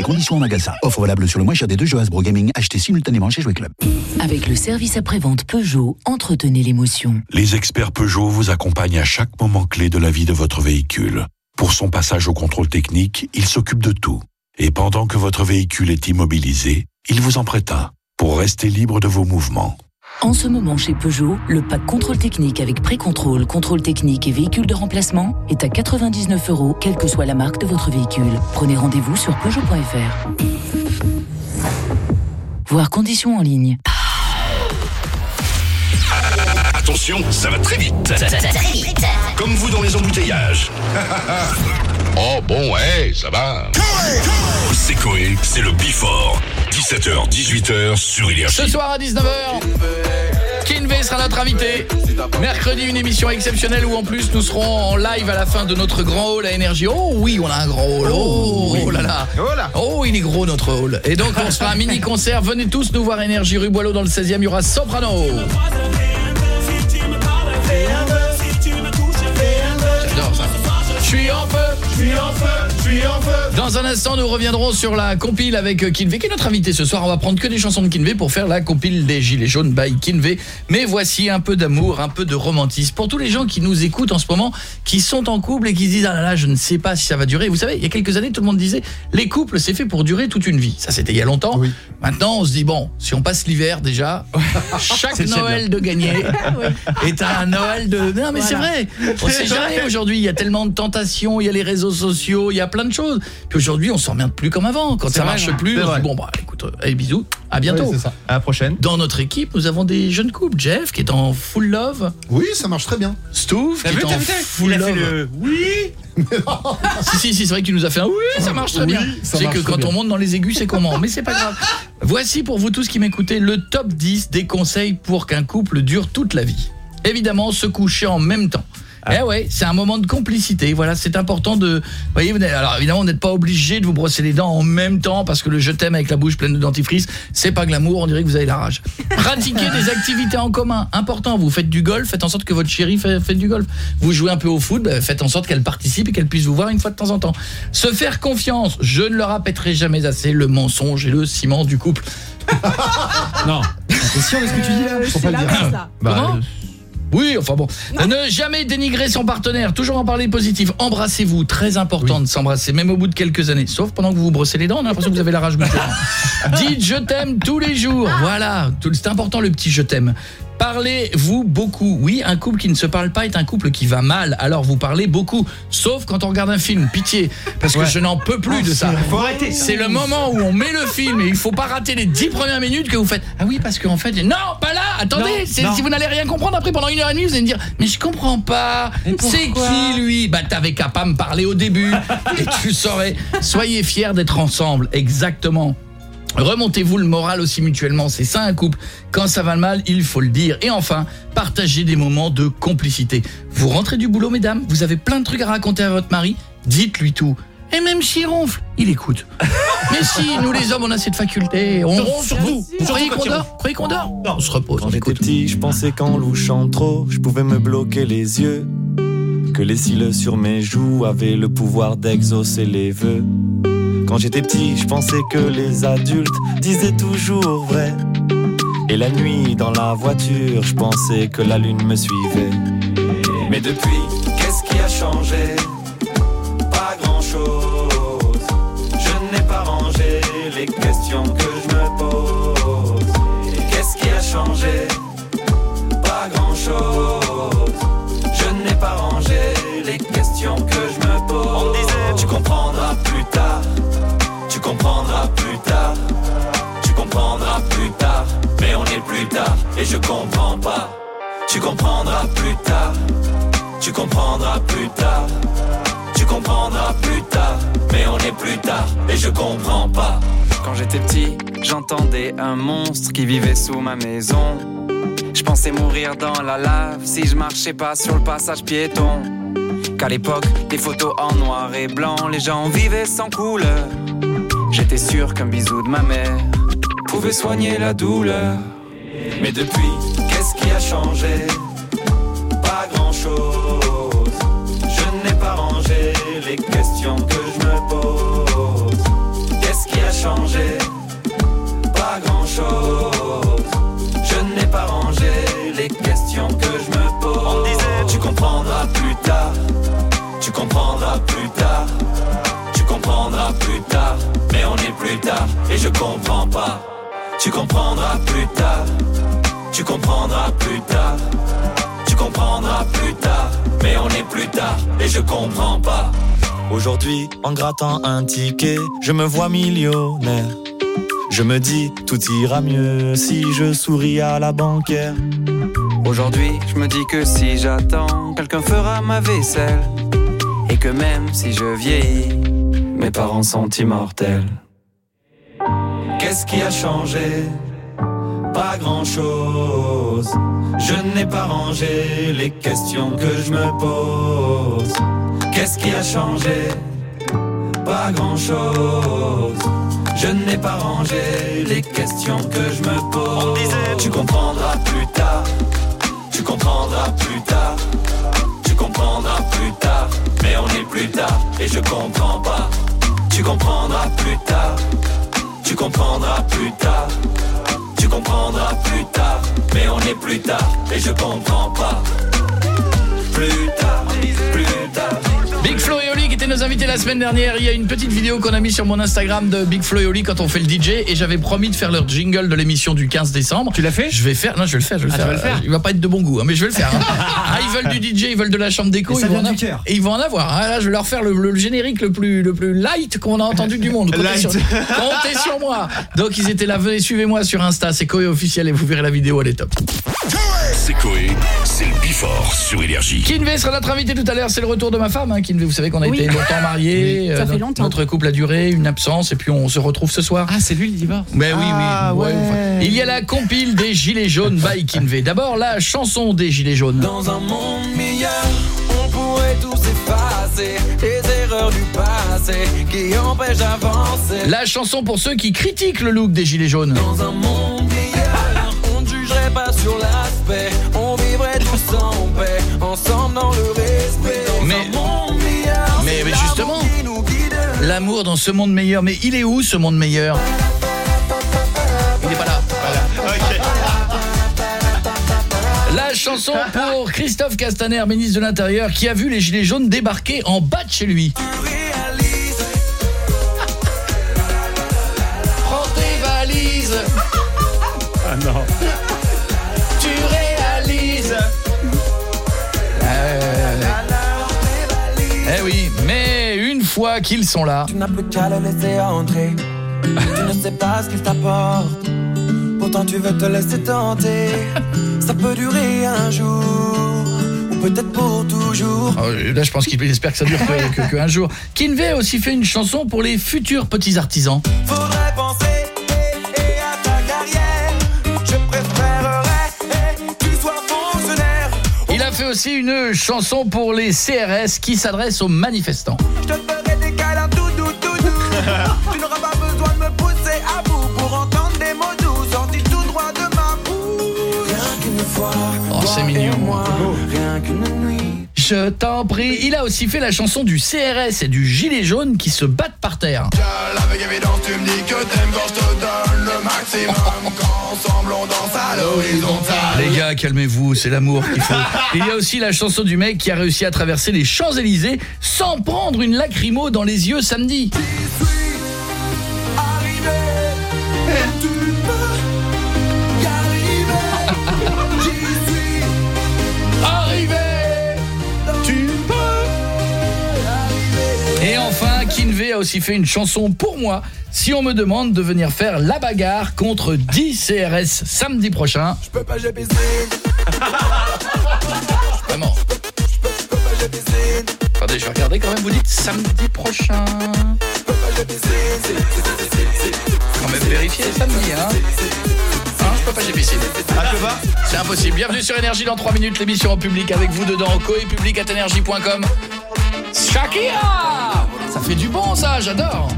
Et conditions en magasin. Offre valable sur le moins cher des deux jeux Hasbro Gaming achetés simultanément chez Jouet Club. Avec le service après-vente Peugeot, entretenez l'émotion. Les experts Peugeot vous accompagnent à chaque moment clé de la vie de votre véhicule. Pour son passage au contrôle technique, ils s'occupent de tout. Et pendant que votre véhicule est immobilisé, ils vous en prêtent un pour rester libre de vos mouvements. En ce moment chez Peugeot, le pack contrôle technique avec pré-contrôle, contrôle technique et véhicule de remplacement est à 99 euros, quelle que soit la marque de votre véhicule. Prenez rendez-vous sur Peugeot.fr. Voir conditions en ligne. Attention, ça va très vite. Très vite. Comme vous dans les embouteillages. oh bon, ouais, ça va. C'est Coé, c'est le Bifort. 17h, 18h sur Énergie. Ce soir à 19h, Kinvey sera notre invité. Mercredi, une émission exceptionnelle où en plus nous serons en live à la fin de notre grand hall à énergie. Oh oui, on a un grand hall. Oh, oh là là. Oh, il est gros notre hall. Et donc on se fera un mini concert. Venez tous nous voir énergie rue Boileau dans le 16e, il y aura Soprano. En feu, je suis en feu. feu, je suis en feu. Dans un instant, nous reviendrons sur la compile avec Kinvey, qui est notre invité ce soir. On va prendre que des chansons de Kinvey pour faire la compile des Gilets jaunes by Kinvey. Mais voici un peu d'amour, un peu de romantisme. Pour tous les gens qui nous écoutent en ce moment, qui sont en couple et qui se disent « Ah là là, je ne sais pas si ça va durer ». Vous savez, il y a quelques années, tout le monde disait « Les couples, c'est fait pour durer toute une vie ». Ça, c'était il y a longtemps. Maintenant, on se dit « Bon, si on passe l'hiver déjà, chaque Noël de gagner est un Noël de... Non, mais c'est vrai. On sait jamais aujourd'hui. Il y a tellement de tentations, il y a les réseaux sociaux, il y a plein de choses. Puis aujourd'hui, on s'emmerde plus comme avant. Quand ça vrai, marche ouais. plus, on dit bon bah écoute, euh, allez bisous, à bientôt. C'est ça. À la prochaine. Dans notre équipe, nous avons des jeunes couples. Jeff qui est en full love. Oui, ça marche très bien. Stouff qui vu, est en full Il a fait love. le oui. si si si, c'est vrai que tu nous as fait un oui, ça marche très Oui, bien. C'est que quand bien. on monte dans les aigus, c'est comment Mais c'est pas grave. Voici pour vous tous qui m'écoutez le top 10 des conseils pour qu'un couple dure toute la vie. Évidemment, se coucher en même temps. Eh ouais, c'est un moment de complicité. Voilà, c'est important de vous voyez vous n'êtes- alors évidemment, vous n'êtes pas obligé de vous brosser les dents en même temps parce que le je t'aime avec la bouche pleine de dentifrice, c'est pas glamour, on dirait que vous avez la rage. Pratiquez des activités en commun, important, vous faites du golf, faites en sorte que votre chérie fait, fait du golf. Vous jouez un peu au foot, bah, faites en sorte qu'elle participe et qu'elle puisse vous voir une fois de temps en temps. Se faire confiance, je ne le répéterai jamais assez, le mensonge et le ciment du couple. non. T'es sûr de ce que tu dis là? Faut pas le dire. Comment? Oui, enfin bon. Ne jamais dénigrer son partenaire, toujours en parler positif. Embrassez-vous, très important de s'embrasser, même au bout de quelques années. Sauf pendant que vous vous brossez les dents, on a l'impression que vous avez la rage. Dites je t'aime tous les jours. Voilà, c'est important le petit je t'aime. Parlez-vous beaucoup? Oui, un couple qui ne se parle pas est un couple qui va mal. Alors vous parlez beaucoup, sauf quand on regarde un film. Pitié, parce que Ouais. je n'en peux plus Oh, de ça. c'est- faut arrêter. C'est le moment où on met le film et il faut pas rater les 10 premières minutes que vous faites. Ah oui, parce qu'en fait, non, pas là. Attendez, Non, c'est- non. si vous n'allez rien comprendre après pendant une heure et demie, vous allez me dire mais je comprends pas. C'est qui lui? Bah t'avais qu'à pas me parler au début et tu saurais. Soyez fiers d'être ensemble, exactement. Remontez-vous le moral aussi mutuellement, c'est ça un couple. Quand ça va mal, il faut le dire. Et enfin, partagez des moments de complicité. Vous rentrez du boulot, mesdames, vous avez plein de trucs à raconter à votre mari, dites-lui tout. Et même s'il ronfle, il écoute. Mais si, nous les hommes, on a cette faculté. On ronfle surtout. Vous croyez qu'on dort? Croyez qu'on dort? On se repose. J'étais petit, je pensais qu'en louchant trop, je pouvais me bloquer les yeux. Que les cils sur mes joues avaient le pouvoir d'exaucer les vœux. Quand j'étais petit, je pensais que les adultes disaient toujours vrai. Et la nuit, dans la voiture, je pensais que la lune me suivait. Mais depuis, qu'est-ce qui a changé? Pas grand-chose. Je n'ai pas rangé les questions que je me pose. Qu'est-ce qui a changé? Pas grand-chose. Je n'ai pas rangé les questions que je me pose. On disait, tu comprendras comprendras plus tard. Tu comprendras plus tard. Mais on est plus tard et je comprends pas. Tu comprendras plus tard. Tu comprendras plus tard. Tu comprendras plus tard. Mais on est plus tard et je comprends pas. Quand j'étais petit, j'entendais un monstre qui vivait sous ma maison. Je pensais mourir dans la lave si je marchais pas sur le passage piéton. Qu'à l'époque, les photos en noir et blanc, les gens vivaient sans couleur. J'étais sûr qu'un bisou de ma mère pouvait soigner la douleur. Mais depuis, qu'est-ce qui a changé? Pas grand-chose. Je n'ai pas rangé les questions que je me pose. Qu'est-ce qui a changé? Pas grand-chose. Je n'ai pas rangé les questions que je me pose. On disait, tu comprendras plus tard. Tu comprendras plus tard. Tu comprendras plus tard. Plus tard et je comprends pas. Tu comprendras plus tard. Tu comprendras plus tard. Tu comprendras plus tard. Mais on est plus tard et je comprends pas. Aujourd'hui, en grattant un ticket, je me vois millionnaire. Je me dis, tout ira mieux si je souris à la banquière. Aujourd'hui, je me dis que si j'attends, quelqu'un fera ma vaisselle. Et que même si je vieillis, Mes parents sont immortels. Qu'est-ce qui a changé? Pas grand-chose. Je n'ai pas rangé les questions que je me pose. Qu'est-ce qui a changé? Pas grand-chose. Je n'ai pas rangé les questions que je me pose. On disait, tu comprendras plus tard. Tu comprendras plus tard. Tu comprendras plus tard. Mais on est plus tard et je comprends pas. Tu comprendras plus tard, tu comprendras plus tard, tu comprendras plus tard, mais on est plus tard et je comprends pas. Plus tard, plus tard. Big Flo nos invités la semaine dernière. Il y a une petite vidéo qu'on a mis sur mon Instagram de Big Flo et Oli quand on fait le DJ et j'avais promis de faire leur jingle de l'émission du 15 décembre. Tu l'as fait Je vais faire. Non, je vais le faire, je vais le Ah, faire. le faire Il va pas être de bon goût, hein, mais je vais le faire. hein. ah, ils veulent du DJ, ils veulent de la chambre d'écho, ils vont en du a- cœur. Et ils vont en avoir. Ah, là, je vais leur faire le, le générique le plus le plus light qu'on a entendu du monde. Comptez, Light. Sur, comptez sur moi. Donc ils étaient là, venez suivez-moi sur Insta, c'est Koé officiel et vous verrez la vidéo, elle est top. C'est Coé, c'est le Bifort sur Énergie. Kinvey sera notre invité tout à l'heure, c'est le retour de ma femme hein, Kinvey, vous savez qu'on a Oui. été longtemps mariés, Oui. Ça fait no- longtemps. notre couple a duré, une absence et puis on se retrouve ce soir. Ah, c'est lui le divorce. Mais oui, Ah, oui. ouais. enfin, Il y a la compile des Gilets jaunes by Kinvey. D'abord, la chanson des Gilets jaunes. Dans un monde meilleur, on pourrait tous effacer les erreurs du passé qui empêchent d'avancer. La chanson pour ceux qui critiquent le look des Gilets jaunes. Dans un monde l'amour dans ce monde meilleur. Mais il est où ce monde meilleur? Il n'est pas là. La chanson pour Christophe Castaner, ministre de l'Intérieur, qui a vu les Gilets jaunes débarquer en bas de chez lui. Prends tes valises. Ah non. fois qu'ils sont là, Tu n'as plus qu'à le laisser entrer. tu ne sais pas ce qu'il t'apporte. Pourtant tu veux te laisser tenter. Ça peut durer un jour, ou peut-être pour toujours. Oh, là je pense qu'il espère que ça dure que, que- que un jour. Kinvey a aussi fait une chanson pour les futurs petits artisans. Faudrait penser eh, eh, à ta carrière. Je préférerais eh, fait aussi une chanson pour les CRS qui s'adresse aux manifestants. Je te c'est mignon. Je t'en prie. Il a aussi fait la chanson du CRS et du Gilet jaune qui se battent par terre. Les gars, calmez-vous, c'est l'amour qu'il faut. Il y a aussi la chanson du mec qui a réussi à traverser les Champs-Élysées sans prendre une lacrymo dans les yeux samedi. A aussi fait une chanson pour moi si on me demande de venir faire la bagarre contre 10 CRS samedi prochain. Je peux pas, j'ai baisé. Vraiment. Attendez, je vais regarder quand même, vous dites samedi prochain. Quand même vérifier samedi, hein. Hein, je peux pas GPC. Ah, tu peux pas C'est impossible. Bienvenue sur Énergie dans 3 minutes, l'émission en public avec vous dedans, coepublic.energie.com. Shakira Ça fait du bon ça, j'adore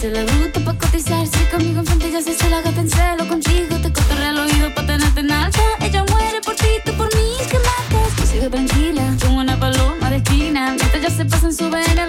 se la bruta pa' cotizarse conmigo enfrente ya se hace la gata en celo contigo te cotorrea al oído pa' tenerte en alta. Ella muere por ti, tú por mí, que matas. Tú sigue tranquila como una paloma de esquina mientras ya se pasan su vena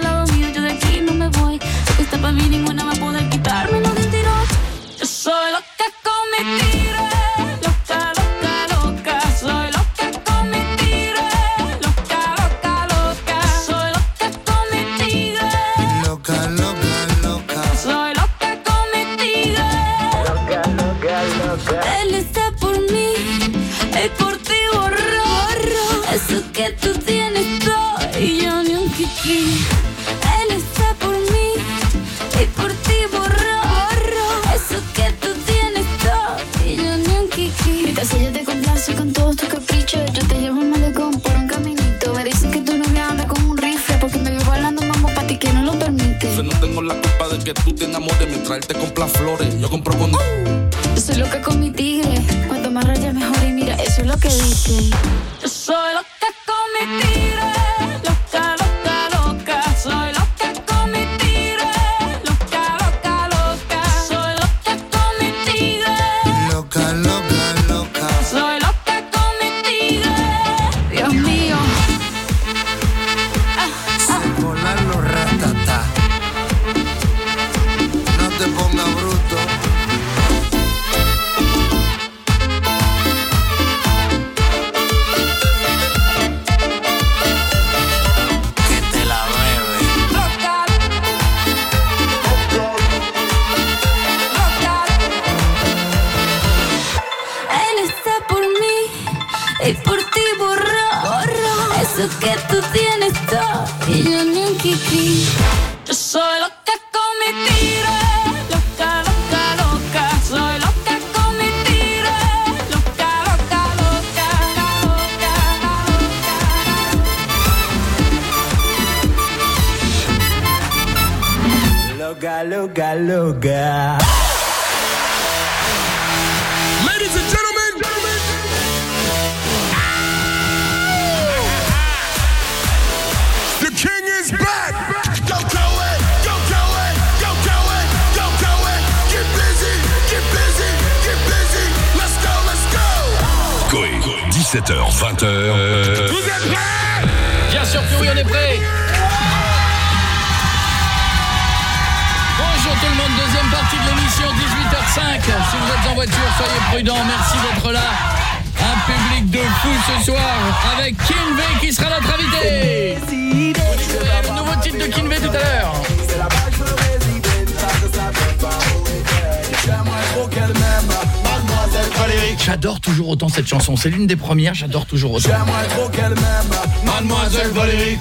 des premières, j'adore toujours autant. J'aimerais trop qu'elle m'aime, mademoiselle Valérie.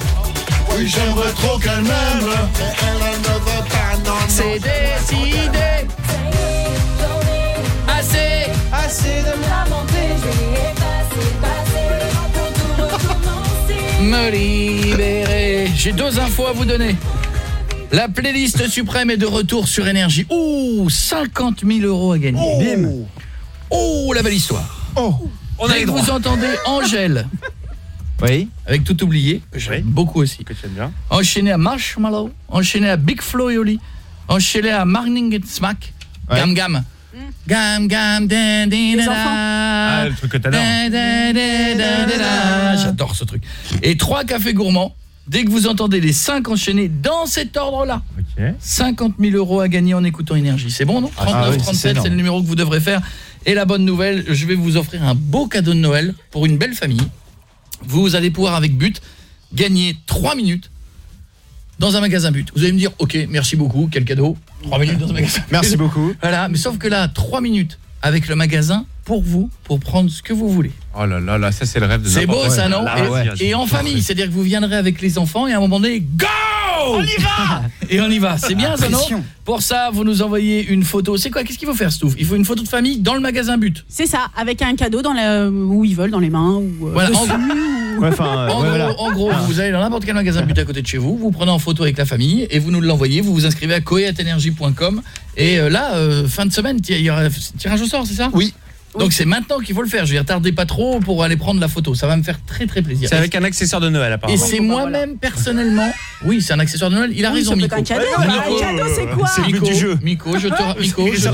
Oui, j'aimerais trop qu'elle m'aime. Elle, elle ne veut pas, non, non. C'est décidé. Assez. Assez de Me libérer. J'ai deux infos à vous donner. La playlist suprême est de retour sur Énergie. Ouh, 50 000 euros à gagner. Bim. Oh, la belle histoire. Oh, on a Dès les que vous droits. entendez Angèle, Oui. avec tout oublié, que j'aime beaucoup aussi. Que tu aimes bien. Enchaîné à Marshmallow, enchaîné à Big Flo et Oli, enchaîné à Morning and Smack, Gam Gam. Gam Gam, dan, dan, da, da. Ah, le truc que t'adores. J'adore ce truc. Et trois cafés gourmands. Dès que vous entendez les cinq enchaînés dans cet ordre-là, Ok. 50 000 euros à gagner en écoutant Énergie. C'est bon, non? 39, Ah oui, c'est 37, énorme. c'est le numéro que vous devrez faire. Et la bonne nouvelle, je vais vous offrir un beau cadeau de Noël pour une belle famille. Vous allez pouvoir, avec but, gagner 3 minutes dans un magasin but. Vous allez me dire, ok, merci beaucoup, quel cadeau 3 minutes dans un magasin Merci beaucoup. Voilà, mais sauf que là, 3 minutes avec le magasin pour vous, pour prendre ce que vous voulez. Oh là là là, ça c'est le rêve de C'est beau ça, non Ah et, ouais. et en famille, c'est-à-dire que vous viendrez avec les enfants et à un moment donné, go On y va. Et on y va, c'est bien ça, non. Pour ça, vous nous envoyez une photo. C'est quoi? Qu'est-ce qu'il faut faire, Stouff? Il faut une photo de famille dans le magasin but. C'est ça, avec un cadeau dans la, où ils veulent, dans les mains ou euh, Voilà, en dessus, gros- ou- Ouais, enfin, euh, En ouais, gros, voilà. en gros, vous allez dans n'importe quel magasin but à côté de chez vous, vous prenez en photo avec la famille et vous nous l'envoyez, vous vous inscrivez à coeatenergie.com et euh, là, euh, fin de semaine, il y aura tirage au sort, c'est ça? Oui. Donc c'est maintenant qu'il faut le faire, je vais retarder pas trop pour aller prendre la photo, ça va me faire très très plaisir. C'est avec un accessoire de Noël Et apparemment. c'est moi-même personnellement. Oui, c'est un accessoire de Noël. Il a Oui, raison, Miko. un cadeau, c'est quoi C'est le but Miko, du jeu. Miko, je te Miko, je,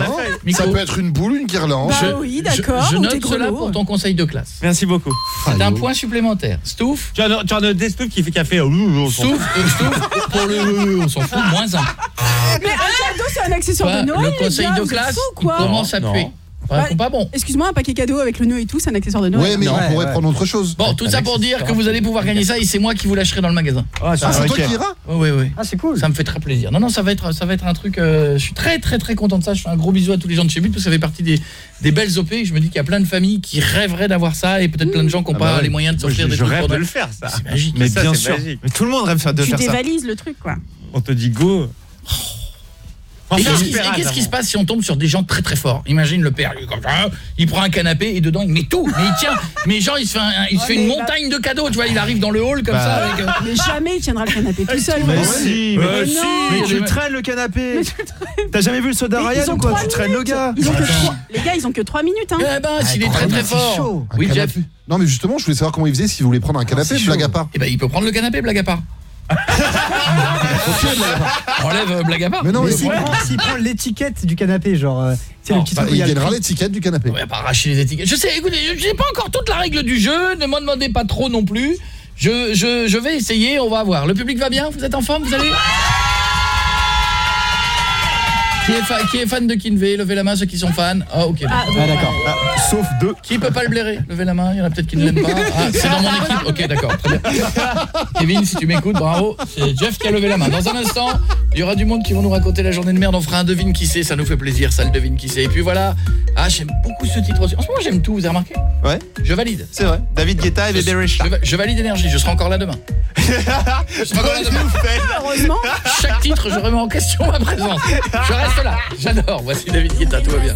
Miko, Ça peut être une boule, une guirlande. Bah je- oui, je- d'accord, Je, ou note cela pour ton conseil de classe. Merci beaucoup. C'est un point supplémentaire. Stouff, Tu as, tu as des Stouff qui fait café. Oh, Stouff, euh, Stouff, pour le on s'en fout, moins un. Mais un cadeau, c'est un accessoire de Noël. le conseil de classe, commence à puer. Bah, Enfin, pas bon. Excuse-moi, un paquet cadeau avec le nœud et tout, c'est un accessoire de Noël. Ouais, mais Non. on pourrait Ouais, prendre autre chose. Bon, tout ça pour dire que vous allez pouvoir gagner ça et c'est moi qui vous lâcherai dans le magasin. Ah, Ah, c'est ok. toi qui iras Oui, oui, oui. Ah, c'est cool. Ça me fait très plaisir. Non, non, ça va être, ça va être un truc. euh, je suis très, très, très content de ça. Je fais un gros bisou à tous les gens de chez But parce que ça fait partie des, des belles OP. Je me dis qu'il y a plein de familles qui rêveraient d'avoir ça et peut-être plein de gens qui n'ont Ah bah pas ouais. les moyens de je, des je trucs rêve pour de le faire ça. C'est magique. Mais bien sûr. Mais tout le monde rêve de Tu faire ça. dévalises le truc, quoi. On te dit go. Et qu'est-ce qui, se passe si on tombe sur des gens très très forts? Imagine le père, comme ça, il prend un canapé et dedans il met tout, mais il tient, mais genre il se fait, un- il se fait une mais montagne de cadeaux, tu vois, il arrive dans le hall comme Bah. ça avec... euh, Mais jamais il tiendra le canapé tout seul. Mais ouais. si, Mais mais, si, mais tu traînes le canapé. T'as jamais vu le soda Mais Ryan ils ont ou quoi? trois Tu traînes le minutes. gars. Ils ont que Attends. trois- Les gars, ils ont que 3 minutes. Hein. Eh ben, s'il est très très fort. Oui, Jeff. canapé. Non, mais justement, je voulais savoir comment il faisait s'il voulait prendre un canapé, c'est blague à part. Eh ben, il peut prendre le canapé, blague à part. Enlève euh, blague à part. Mais non, Mais s'il ouais. prend, l'étiquette du canapé, genre, euh, c'est Non, le petit Bah, truc il il y a le gagnera l'étiquette du canapé. On va pas arracher les étiquettes. Je sais, écoutez, je sais pas encore toute la règle du jeu, ne m'en demandez pas trop non plus. Je, je, je vais essayer, on va voir. Le public va bien? Vous êtes en forme? Vous allez? Qui est, fa- qui est fan de Kinvey Levez la main ceux qui sont fans. Ah ok. Ah, Ah d'accord. Ah, sauf deux. Qui peut pas le blairer? Levez la main, il y en a peut-être qui ne l'aiment pas. Ah, c'est dans mon équipe. Ok, d'accord, très bien. Kevin, si tu m'écoutes, bravo. C'est Jeff qui a levé la main. Dans un instant, il y aura du monde qui vont nous raconter la journée de merde. On fera un devine qui c'est, ça nous fait plaisir, ça le devine qui c'est. Et puis voilà. Ah, j'aime beaucoup ce titre aussi. En ce moment, j'aime tout, vous avez remarqué? Ouais, Je valide. c'est vrai. David Guetta et Rexha. je va- je valide énergie, je serai encore là demain. Je serai encore là demain. Heureusement. Chaque titre, je remets en question ma présence. Je reste là. J'adore. Voici David Guetta, tout va bien.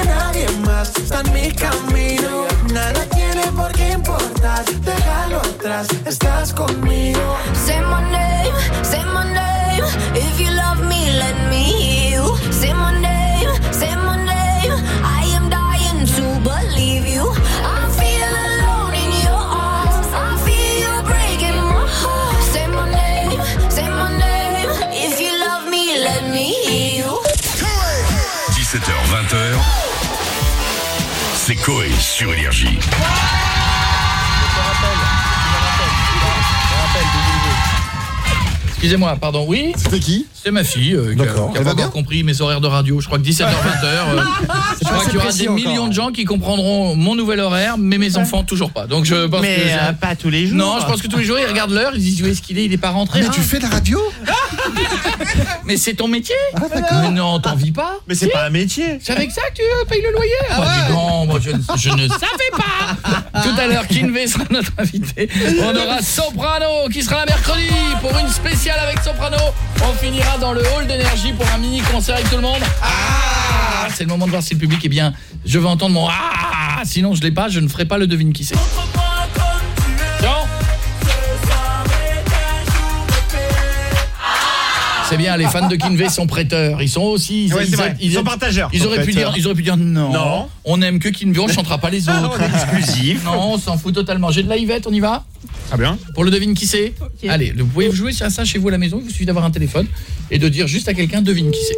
que nadie más está en mi camino. Nada tiene por qué importar. Déjalo atrás, estás conmigo. Say my name, say my name. If you love me, let me hear you. Say my name, say my name. I am dying to believe you. I feel alone in your arms. I feel you breaking my heart. Say my name, say my name. If you love me, let me hear you. 17h, 20h. C'est Coé sur Énergie. Excusez-moi, pardon. Oui C'était qui C'est ma fille euh, qui a- D'accord. qui Elle a va pas bien encore compris mes horaires de radio. Je crois que 17h, 20h. euh, je crois qu'il y aura des millions de gens qui comprendront mon nouvel horaire, mais mes enfants toujours pas. Donc je pense Mais, que euh, pas tous les jours. Non, je pense que tous les jours ils regardent l'heure, ils disent où est-ce qu'il est, il est pas rentré. Mais Ah. tu fais de la radio Mais c'est ton métier Ah, d'accord. Mais non, t'en vis pas Mais c'est Si. pas un métier. C'est avec ça que tu euh, payes le loyer Moi, dis non, moi je, ne- je ne savais pas Tout à l'heure, Kinvey sera notre invité. On aura Soprano qui sera là mercredi pour une spéciale spécial avec Soprano. On finira dans le hall d'énergie pour un mini concert avec tout le monde. Ah C'est le moment de voir si le public est bien. Je veux entendre mon ah sinon je l'ai pas, je ne ferai pas le devine qui c'est. Bien, les fans de Kinvey sont prêteurs. Ils sont aussi ils, Ouais, c'est vrai. Ils sont partageurs. Ils auraient pu dire ils auraient pu dire non. Non. On n'aime que Kinvey, on ne chantera pas les autres. On est exclusif. Non, on s'en fout totalement. J'ai de la Yvette, on y va? Très bien. Pour le devine qui c'est? Allez, vous pouvez jouer à ça chez vous à la maison, il vous suffit d'avoir un téléphone et de dire juste à quelqu'un devine qui c'est.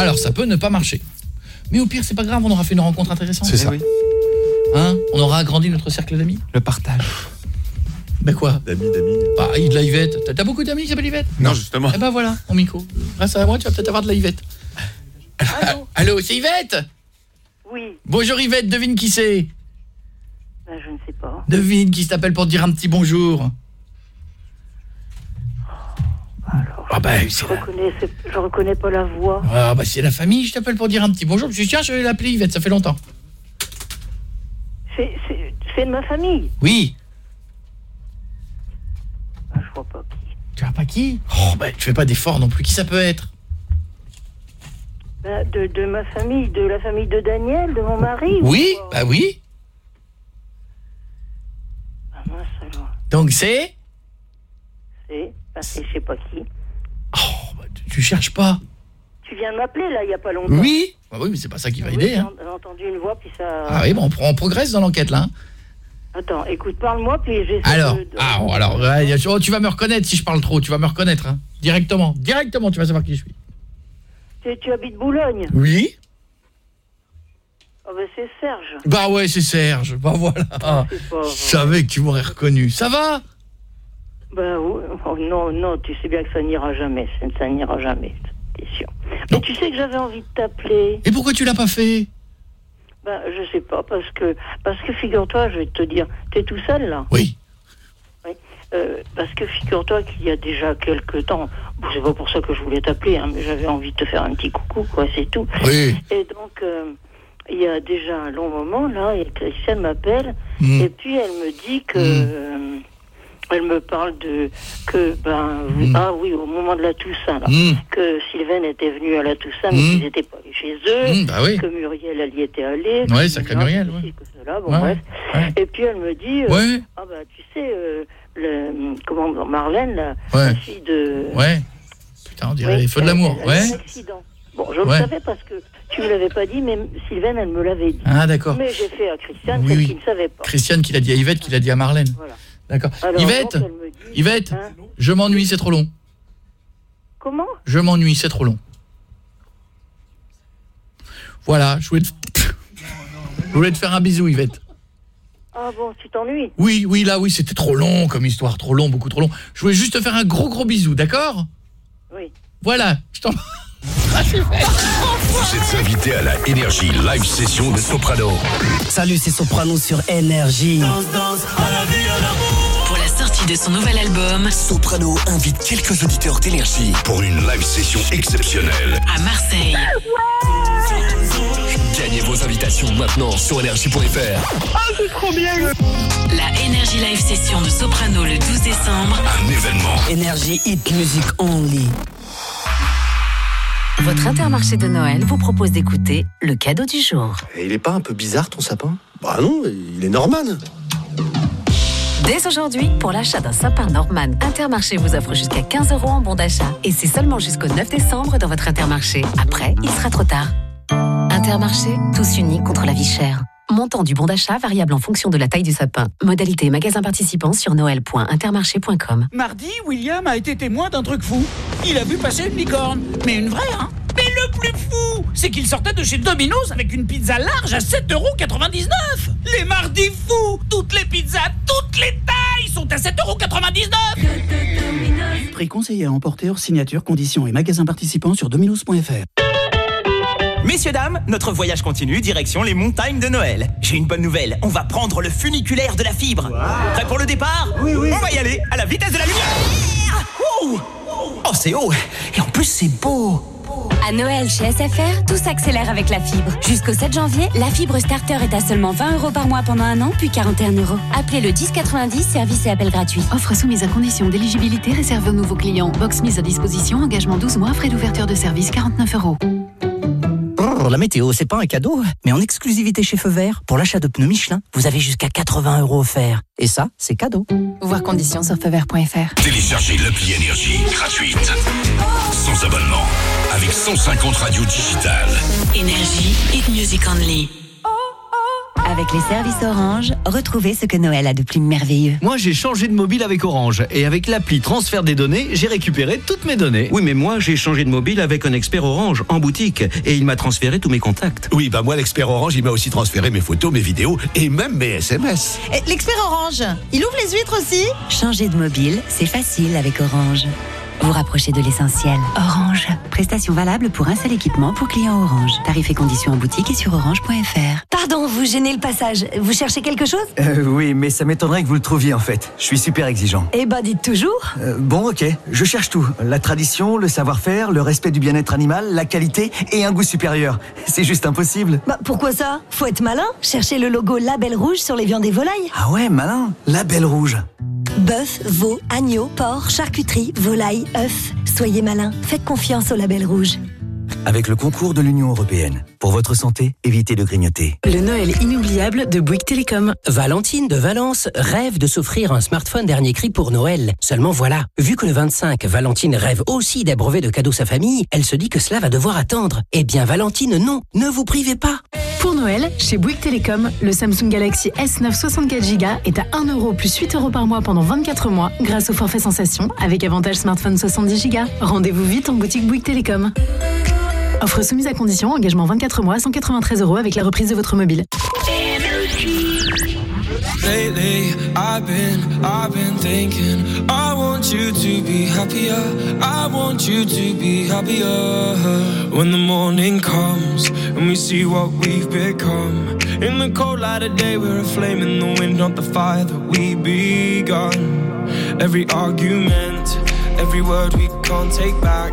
Alors ça peut ne pas marcher. Mais au pire, c'est pas grave, on aura fait une rencontre intéressante. C'est ça. Hein? On aura agrandi notre cercle d'amis? Le partage. Ben quoi D'amis, d'amis. Bah, il de la Yvette. T'as- beaucoup d'amis qui s'appellent Yvette Non, justement. Eh ben voilà, mon micro. Grâce à moi, tu vas peut-être avoir de la Yvette. Allô Allô, c'est Yvette Oui, Bonjour Yvette, devine qui c'est ben, je ne sais pas. Devine qui t'appelle pour te dire un petit bonjour. Ah bah, Je reconnais, je reconnais pas la voix. Ah bah c'est la famille, je t'appelle pour dire un petit bonjour. Je suis tiens, je vais l'appeler Yvette, ça fait longtemps. C'est c'est- c'est de ma famille. Oui. Ben, vois pas qui. Tu vois pas qui? Oh bah tu fais pas d'effort non plus, qui ça peut être? Ben, de, de ma famille, de la famille de Daniel, de mon mari. ou Oui, bah oui. Ah, mince, alors. Donc c'est? C'est, ben, c'est je sais pas qui. Tu cherches pas Tu viens de m'appeler là, il y a pas longtemps. Oui Bah oui, mais c'est pas ça qui va Oui, aider. j'ai Hein. j'ai entendu une voix, puis ça... Ah oui, bon, on progresse dans l'enquête là. hein. Attends, écoute, parle-moi, puis j'essaie Alors, de... ah, oh, alors ouais, oh, tu vas me reconnaître si je parle trop, tu vas me reconnaître. Hein. Directement, directement, tu vas savoir qui je suis. Tu, tu habites Boulogne Oui Ah ben c'est Serge. Bah ouais, c'est Serge. Bah voilà. Pas Je savais que tu m'aurais reconnu. Ça va? Ben oui, oh, non, non, tu sais bien que ça n'ira jamais, ça, ça n'ira jamais, t'es sûr. Mais tu sais que j'avais envie de t'appeler. Et pourquoi tu l'as pas fait? Ben je sais pas, parce que, parce que figure-toi, je vais te dire, t'es tout seul là Oui. Oui. Euh, parce que figure-toi qu'il y a déjà quelques temps, bon, c'est pas pour ça que je voulais t'appeler, hein, mais j'avais envie de te faire un petit coucou, quoi, c'est tout. Oui. Et donc, euh, il y a déjà un long moment, là, et Christiane m'appelle, Mm. et puis elle me dit que... euh, elle me parle de que ben vous- Mm. ah oui au moment de la Toussaint là, Mm. que Sylvain était venu à la Toussaint mais Mm. qu'ils n'étaient pas allés chez eux bah oui. que Muriel elle y était allée Ouais, sacré Muriel, que ouais. ceci, que cela, bon Ouais, bref ouais. et puis elle me dit euh, ah bah tu sais euh, le, comment Marlène la, la fille de Ouais. Putain, on dirait les feux de l'amour. Ouais. un accident. Bon, je le savais parce que tu me l'avais pas dit, mais Sylvaine, elle me l'avait dit. Ah, d'accord. Mais j'ai fait à Christiane, oui. qui ne savait pas. Christiane qui l'a dit à Yvette, qui l'a dit à Marlène. Voilà. D'accord. Yvette, dit, Yvette, hein, je m'ennuie, c'est trop long. Comment Je m'ennuie, c'est trop long. Voilà, je voulais te... je voulais te faire un bisou, Yvette. Ah bon, tu t'ennuies? Oui, oui, là, oui, c'était trop long comme histoire, trop long, beaucoup trop long. Je voulais juste te faire un gros, gros bisou, d'accord? Oui. Voilà, je t'en... Vous êtes invité à la Énergie Live Session de Soprano. Salut, c'est Soprano sur Énergie. Pour la sortie de son nouvel album Soprano invite quelques auditeurs d'énergie. Pour une live session exceptionnelle. à Marseille. Gagnez vos invitations maintenant sur énergie.fr. Ah, c'est trop bien La Energy Live Session de Soprano le 12 décembre. Un événement. Énergie Hit Music Only. Votre intermarché de Noël vous propose d'écouter le cadeau du jour. Et il est pas un peu bizarre ton sapin? Bah non, il est normal. Dès aujourd'hui, pour l'achat d'un sapin Norman, Intermarché vous offre jusqu'à 15 euros en bon d'achat. Et c'est seulement jusqu'au 9 décembre dans votre Intermarché. Après, il sera trop tard. Intermarché, tous unis contre la vie chère. Montant du bon d'achat variable en fonction de la taille du sapin. Modalité magasin participant sur noël.intermarché.com. Mardi, William a été témoin d'un truc fou. Il a vu passer une licorne. Mais une vraie, hein Mais le plus fou, c'est qu'il sortait de chez Domino's avec une pizza large à 7,99€ Les mardis fous Toutes les pizzas, toutes les tailles sont à 7,99€ Prix conseillé à emporter hors signature, conditions et magasins participants sur dominos.fr. Messieurs, dames, notre voyage continue, direction les montagnes de Noël. J'ai une bonne nouvelle, on va prendre le funiculaire de la fibre. Prêt pour le départ Oui, oui. On va y aller, à la vitesse de la lumière Oh, oh c'est haut, et en plus c'est beau À Noël chez SFR, tout s'accélère avec la fibre. Jusqu'au 7 janvier, la fibre starter est à seulement 20 euros par mois pendant un an, puis 41 euros. Appelez le 1090, service et appel gratuit. Offre soumise à condition d'éligibilité réservée aux nouveaux clients. Box mise à disposition, engagement 12 mois, frais d'ouverture de service 49 euros. Brrr, la météo, c'est pas un cadeau, mais en exclusivité chez Feu Vert, pour l'achat de pneus Michelin, vous avez jusqu'à 80 euros offerts. Et ça, c'est cadeau. Voir conditions sur feuvert.fr. Téléchargez l'appli Énergie gratuite. Sans abonnement. Avec 150 radios digitales. Énergie, hit music only. Avec les services Orange, retrouvez ce que Noël a de plus merveilleux. Moi, j'ai changé de mobile avec Orange et avec l'appli transfert des données, j'ai récupéré toutes mes données. Oui, mais moi, j'ai changé de mobile avec un expert Orange en boutique et il m'a transféré tous mes contacts. Oui, bah moi, l'expert Orange, il m'a aussi transféré mes photos, mes vidéos et même mes SMS. Et L'expert Orange, il ouvre les huîtres aussi? Changer de mobile, c'est facile avec Orange. Vous rapprochez de l'essentiel. Orange. Prestation valable pour un seul équipement pour clients Orange. Tarifs et conditions en boutique et sur orange.fr. Pardon, vous gênez le passage. Vous cherchez quelque chose? Euh, oui, mais ça m'étonnerait que vous le trouviez en fait. Je suis super exigeant. Eh ben, dites toujours. Euh, bon, ok, je cherche tout. La tradition, le savoir-faire, le respect du bien-être animal, la qualité et un goût supérieur. C'est juste impossible. Bah, pourquoi ça? Faut être malin. Cherchez le logo Label Rouge sur les viandes et volailles. Ah ouais, malin. La belle rouge. Bœuf, veau, agneau, porc, charcuterie, volaille, œufs. Soyez malin. Faites confiance au Label Rouge. Avec le concours de l'Union Européenne. Pour votre santé, évitez de grignoter. Le Noël inoubliable de Bouygues Télécom. Valentine de Valence rêve de s'offrir un smartphone dernier cri pour Noël. Seulement voilà, vu que le 25, Valentine rêve aussi d'abreuver de cadeaux sa famille, elle se dit que cela va devoir attendre. Eh bien Valentine, non, ne vous privez pas. Pour Noël, chez Bouygues Télécom, le Samsung Galaxy S9 64 Go est à 1 euro plus 8 euros par mois pendant 24 mois grâce au forfait sensation avec avantage smartphone 70 Go. Rendez-vous vite en boutique Bouygues Télécom. Offre soumise à condition, engagement 24 mois, 193 euros avec la reprise de votre mobile. Lately, I've been, I've been thinking. I want you to be happier. I want you to be happier. When the morning comes and we see what we've become. In the cold light of day, we're a flame in the wind, not the fire that we begun. Every argument, every word we can't take back.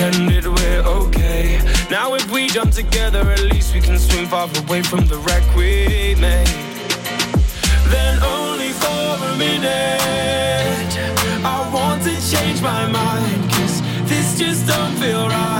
pretended we're okay. Now if we jump together At least we can swim far away from the wreck we made. Then only for a minute I want to change my mind Cause this just don't feel right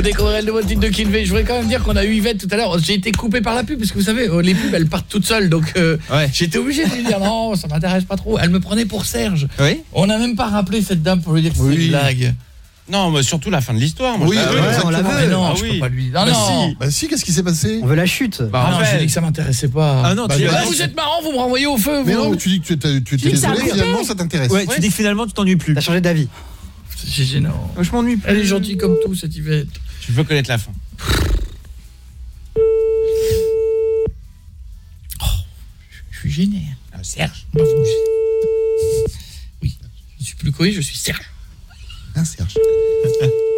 Vous découvrirez le nouveau titre de Kinvey. Je voudrais quand même dire qu'on a eu Yvette tout à l'heure. J'ai été coupé par la pub parce que vous savez, euh, les pubs elles partent toutes seules donc euh, j'étais obligé de lui dire non, ça m'intéresse pas trop. Elle me prenait pour Serge. Oui. On n'a même pas rappelé cette dame pour lui dire que c'était une blague. Non, mais surtout la fin de l'histoire. Oui, je la- oui, Ouais, on la veut. Non, Ah je oui. peux pas lui- non, Bah non. si. Bah si, qu'est-ce qui s'est passé On veut la chute. Bah, non, j'ai dit que ça m'intéressait pas. Ah non, Bah, tu- bah, bah, vous c'est- êtes marrant, vous me renvoyez au feu. Mais vous. non, mais tu dis que tu étais, tu étais Si, ça désolé, finalement ça t'intéresse. Ouais, tu dis que finalement tu t'ennuies plus. T'as changé d'avis. C'est gênant. Je m'ennuie plus. Elle est gentille comme tout cette Yvette. Je veux connaître la fin. Je suis gêné. Ah, Serge. Bah, vous me gênez. Oui, je suis plus Coé, je suis Serge. Ah, Serge.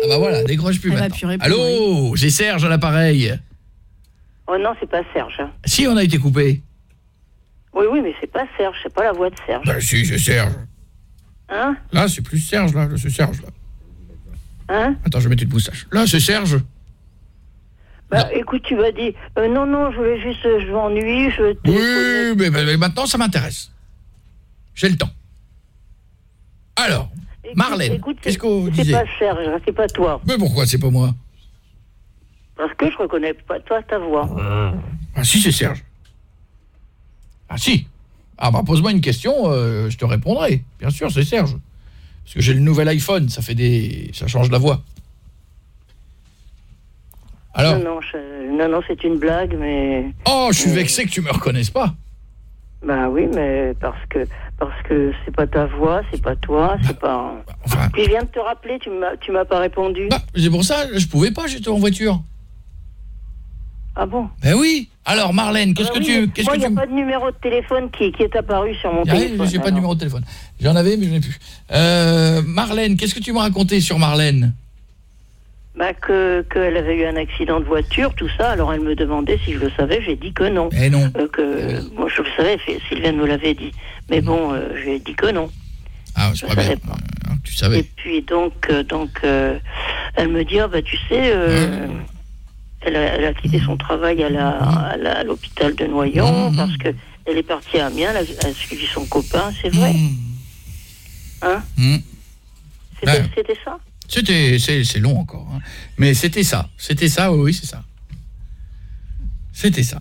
Ah bah voilà, décroche plus Elle va maintenant. plus répondre, Allô, j'ai Serge à l'appareil. Oh non, c'est pas Serge. hein. Si on a été coupé. Oui, oui, mais c'est pas Serge, c'est pas la voix de Serge. Bah si, c'est Serge. Hein? Là, c'est plus Serge là, c'est Serge là. Hein Attends, je vais mettre une moustache. Là, c'est Serge. Bah écoute, tu m'as dit, euh, non, non, je voulais juste, euh, je m'ennuie, je... Oui, mais, maintenant ça m'intéresse. J'ai le temps. Alors, Marlène, Écoute, qu'est-ce c'est que vous c'est pas Serge, hein, c'est pas toi. Mais pourquoi c'est pas moi Parce que je reconnais pas toi ta voix. Ah si, c'est Serge. Ah si. Ah bah pose-moi une question, euh, je te répondrai. Bien sûr, c'est Serge. Parce que j'ai le nouvel iPhone, ça fait des ça change la voix. Alors Non, non, je- non, non, c'est une blague, mais... Oh, je suis vexé que tu me reconnaisses pas. Bah oui, mais parce que parce que c'est pas ta voix, c'est pas toi, c'est pas... Puis je viens de te rappeler, tu m'as tu m'as pas répondu. C'est pour ça, je pouvais pas, j'étais en voiture. Ah bon Ben oui. Alors Marlène, qu'est-ce Ah que oui, tu moi, il n'y tu a pas de numéro de téléphone qui, qui est apparu sur mon Ah oui, téléphone. j'ai pas de numéro de téléphone. J'en avais mais je n'ai plus. Euh, Marlène, qu'est-ce que tu m'as raconté sur Marlène? Bah que qu'elle avait eu un accident de voiture, tout ça. Alors elle me demandait si je le savais. J'ai dit que non. Eh non. Euh, que moi je le savais. Sylvain me l'avait dit. Mais bon, euh, j'ai dit que non. Ah, c'est pas bien. Euh, Tu savais. Et puis donc euh, donc elle me dit ah bah tu sais. Elle, a, elle a quitté son travail à l'hôpital de Noyon parce que elle est partie à Amiens, elle a, elle a suivi son copain, c'est vrai Hein Hmm. C'était Ouais. c'était ça C'était c'est long encore hein. Mais c'était ça. C'était ça, oui, oui, c'est ça. C'était ça.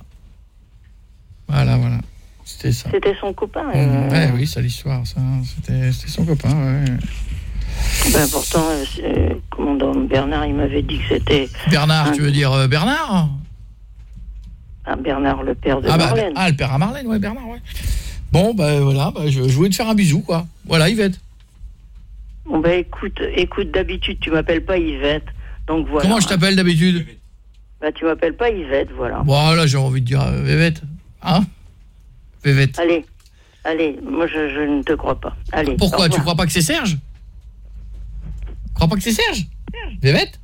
Voilà, voilà. C'était ça. C'était son copain. Mmh, euh, ouais, oui, c'est l'histoire ça. C'était c'était son copain, ouais. Ben pourtant, euh, euh, commandant Bernard, il m'avait dit que c'était Bernard, un- tu veux dire euh, Bernard? Un Bernard, le père de ah, bah, Marlène. ah, le père à Marlène, ouais, Bernard, ouais. Bon, bah voilà, bah, je, je voulais te faire un bisou, quoi. Voilà, Yvette. Bon ben écoute, écoute, d'habitude tu m'appelles pas Yvette, donc voilà. Comment je t'appelle d'habitude? Bah tu m'appelles pas Yvette, voilà. Voilà, j'ai envie de dire euh, Vévette. Hein? Vévette. Allez, allez, moi je, je ne te crois pas. Allez. Pourquoi? Tu crois pas que c'est Serge? Crois pas que c'est Serge Vévette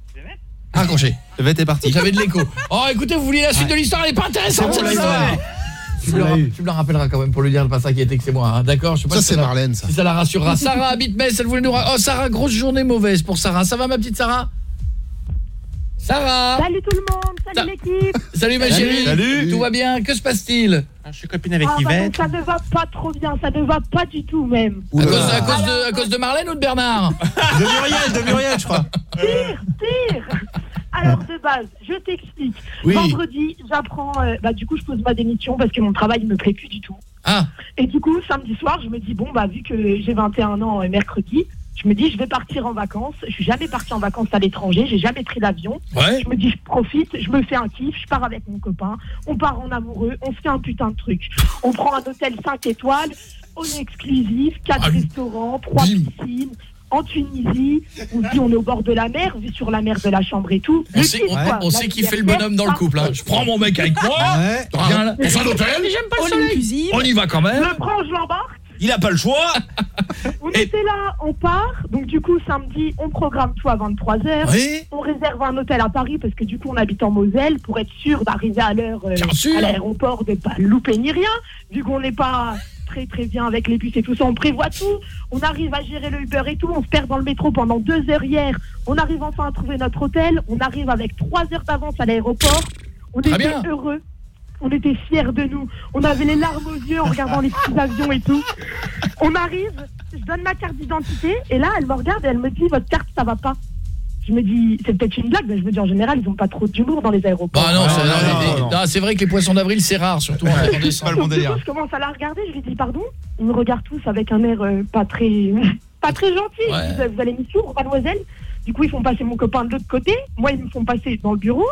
Raccroché. Vévette est parti. J'avais de l'écho. Oh, écoutez, vous vouliez la suite de l'histoire, elle est pas intéressante, cette histoire. Tu me, le, tu me la rappelleras quand même pour lui dire pas ça qui était que c'est moi, hein. d'accord Je sais pas Ça, si c'est Marlène, ça. Si ça la rassurera. Sarah habite Metz, elle voulait nous ra- Oh Sarah, grosse journée mauvaise pour Sarah. Ça va ma petite Sarah? Sarah? Salut tout le monde, salut l'équipe Salut ma Salut. chérie. Salut. Tout va bien? Que se passe-t-il? Je suis copine avec Ah, bah, Yvette. Ça ne va pas trop bien, ça ne va pas du tout même. à cause, à, cause de, à cause de Marlène ou de Bernard? De Muriel, de Muriel, je crois. Pire, pire Alors de base, je t'explique. Oui. Vendredi, j'apprends, euh, bah du coup je pose ma démission parce que mon travail ne me plaît plus du tout. Ah Et du coup, samedi soir, je me dis, bon, bah vu que j'ai 21 ans et mercredi, je me dis, je vais partir en vacances. Je suis jamais partie en vacances à l'étranger, j'ai jamais pris l'avion. Ouais. Je me dis, je profite, je me fais un kiff, je pars avec mon copain, on part en amoureux, on se fait un putain de truc. On prend un hôtel 5 étoiles, on est exclusif, quatre Ah, restaurants, trois piscines. En Tunisie, on se dit on est au bord de la mer, vu sur la mer de la chambre et tout. On sait, kiff, on, quoi. on sait qui fait le bonhomme dans le couple. hein. Je prends mon mec avec moi. Viens là. Dans un hôtel. J'aime pas le All soleil. inclusive. On y va quand même. Je le prends, je l'embarque. Il a pas le choix. On était là, on part. Donc du coup, samedi, on programme tout à 23h. Oui. On réserve un hôtel à Paris parce que du coup, on habite en Moselle pour être sûr d'arriver à l'heure euh, à l'aéroport, de pas louper ni rien. Vu qu'on n'est pas très très bien avec les bus et tout ça, on prévoit tout. On arrive à gérer le Uber et tout. On se perd dans le métro pendant deux heures hier. On arrive enfin à trouver notre hôtel. On arrive avec trois heures d'avance à l'aéroport. On bien. heureux. On était fiers de nous. On avait les larmes aux yeux en regardant les petits avions et tout. On arrive, je donne ma carte d'identité et là, elle me regarde et elle me dit Votre carte, ça va pas. Je me dis, c'est peut-être une blague, mais je me dis, en général, ils ont pas trop d'humour dans les aéroports. Bah non, c'est- non, non, non, les- non. non, c'est vrai que les poissons d'avril c'est rare, surtout en décembre. Bon je commence à la regarder, je lui dis pardon. Ils me regardent tous avec un air euh, pas très pas très gentil. Ouais. Vous, vous allez me suivre, mademoiselle Du coup, ils font passer mon copain de l'autre côté. Moi, ils me font passer dans le bureau.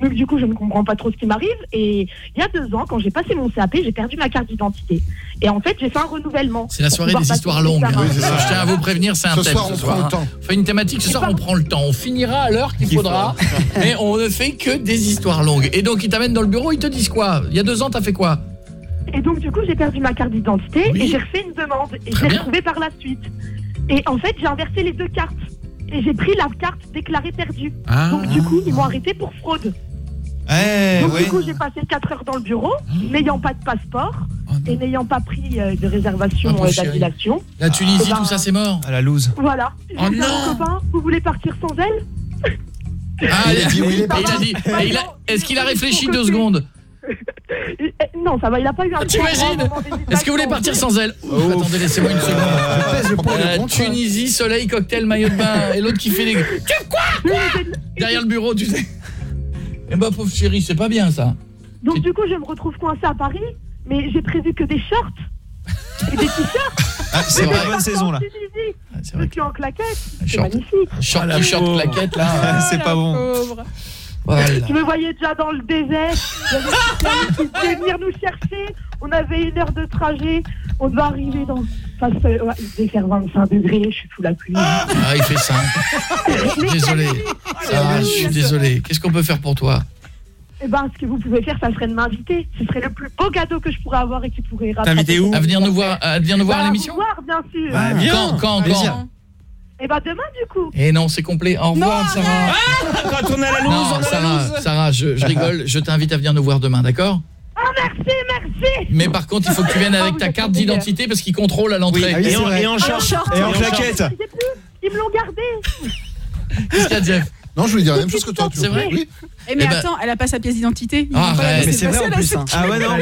Donc, du coup, je ne comprends pas trop ce qui m'arrive. Et il y a deux ans, quand j'ai passé mon CAP, j'ai perdu ma carte d'identité. Et en fait, j'ai fait un renouvellement. C'est la soirée des histoires longues. hein. Oui, c'est ça. Je tiens à vous prévenir, c'est un Ce thème soir, ce on soir. prend le hein. temps. On fait une thématique, ce soir on prend le temps. On finira à l'heure qu'il faudra, mais on ne fait que des histoires longues. Et donc ils t'amènent dans le bureau, ils te disent quoi? Il y a deux ans, t'as fait quoi? Et donc, du coup, j'ai perdu ma carte d'identité Oui. et j'ai refait une demande. Et Très je l'ai bien. retrouvée par la suite. Et en fait, j'ai inversé les deux cartes. Et j'ai pris la carte déclarée perdue. Ah. Donc, du coup, ils m'ont arrêté pour fraude. Eh, Donc, ouais. du coup, j'ai passé 4 heures dans le bureau, n'ayant pas de passeport et n'ayant pas pris euh, de réservation Ah, euh, d'annulation. La Tunisie, Eh ben, tout ça, c'est mort. À la loose. Voilà. Oh non. copain, vous voulez partir sans elle? Ah, Il a dit oui, Est-ce qu'il a réfléchi deux secondes Non, ça va, il a pas eu un Ah, T'imagines. Est-ce que vous voulez partir sans elle Ouf, Attendez, laissez-moi une seconde. Je pèse le pour et le Euh, contre. Tunisie, soleil, cocktail, maillot de bain et l'autre qui fait les tu quoi quoi derrière le bureau tu sais Eh bah pauvre chérie c'est pas bien ça Donc, du coup, je me retrouve coincée à Paris, mais j'ai prévu que des shorts et des t-shirts. Ah, c'est Mais la je bonne saison en là. Tunisie. Ah, c'est Je vrai suis en claquette. C'est short. magnifique. short Ah, la t-shirt pauvre. claquette là Ah, c'est pas bon. Voilà Je me voyais déjà dans le désert. Il venir nous chercher. On avait une heure de trajet. On devait arriver dans. Face, euh, ouais, il devait faire 25 degrés. Je suis sous la pluie. ah il fait ça désolé Sarah je suis désolé qu'est-ce qu'on peut faire pour toi Eh ben, ce que vous pouvez faire, ça serait de m'inviter. Ce serait le plus beau cadeau que je pourrais avoir et qui pourrait rattraper. T'inviter où à venir nous voir à venir nous voir à Bah, l'émission vous voir, bien sûr. Bah, viens. quand quand quand Et ben, demain, du coup. Eh non c'est complet au revoir Sarah Quand on est à la loose, on non la Sarah loose. Sarah je, je rigole je t'invite à venir nous voir demain d'accord? Ah, merci, merci. mais par contre il faut que tu viennes Ah, avec ta carte d'identité parce qu'ils contrôlent à l'entrée oui, et en, et en short. Et en Et en claquette. Ils me l'ont gardé. qu'est-ce qu'il y a Jeff? Non, je voulais dire la même chose que toi. tu C'est vrai? Oui. Eh mais Eh ben- attends, elle a pas sa pièce d'identité. Ah, laisser Mais c'est vrai en plus. hein. Ah ouais, non.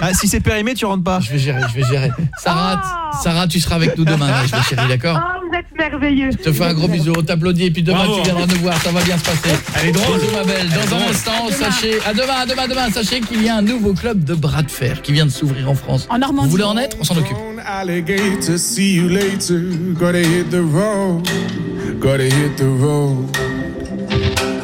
Ah, si c'est périmé, tu rentres pas. Je vais gérer, je vais gérer. Sarah, Ah. Sarah, tu seras avec nous demain, ouais, je vais chérie, d'accord Ah, vous êtes merveilleux. Je te fais un gros bisou, on t'applaudit et puis demain Bravo. tu viendras nous voir, ça va bien se passer. Elle est drôle. Ma belle. Dans un drôle. instant, sachez, à demain, à demain, à demain, sachez qu'il y a un nouveau club de bras de fer qui vient de s'ouvrir en France. En Normandie. Vous voulez en être? On s'en occupe. See you later. Gotta hit the road. Gotta hit the road.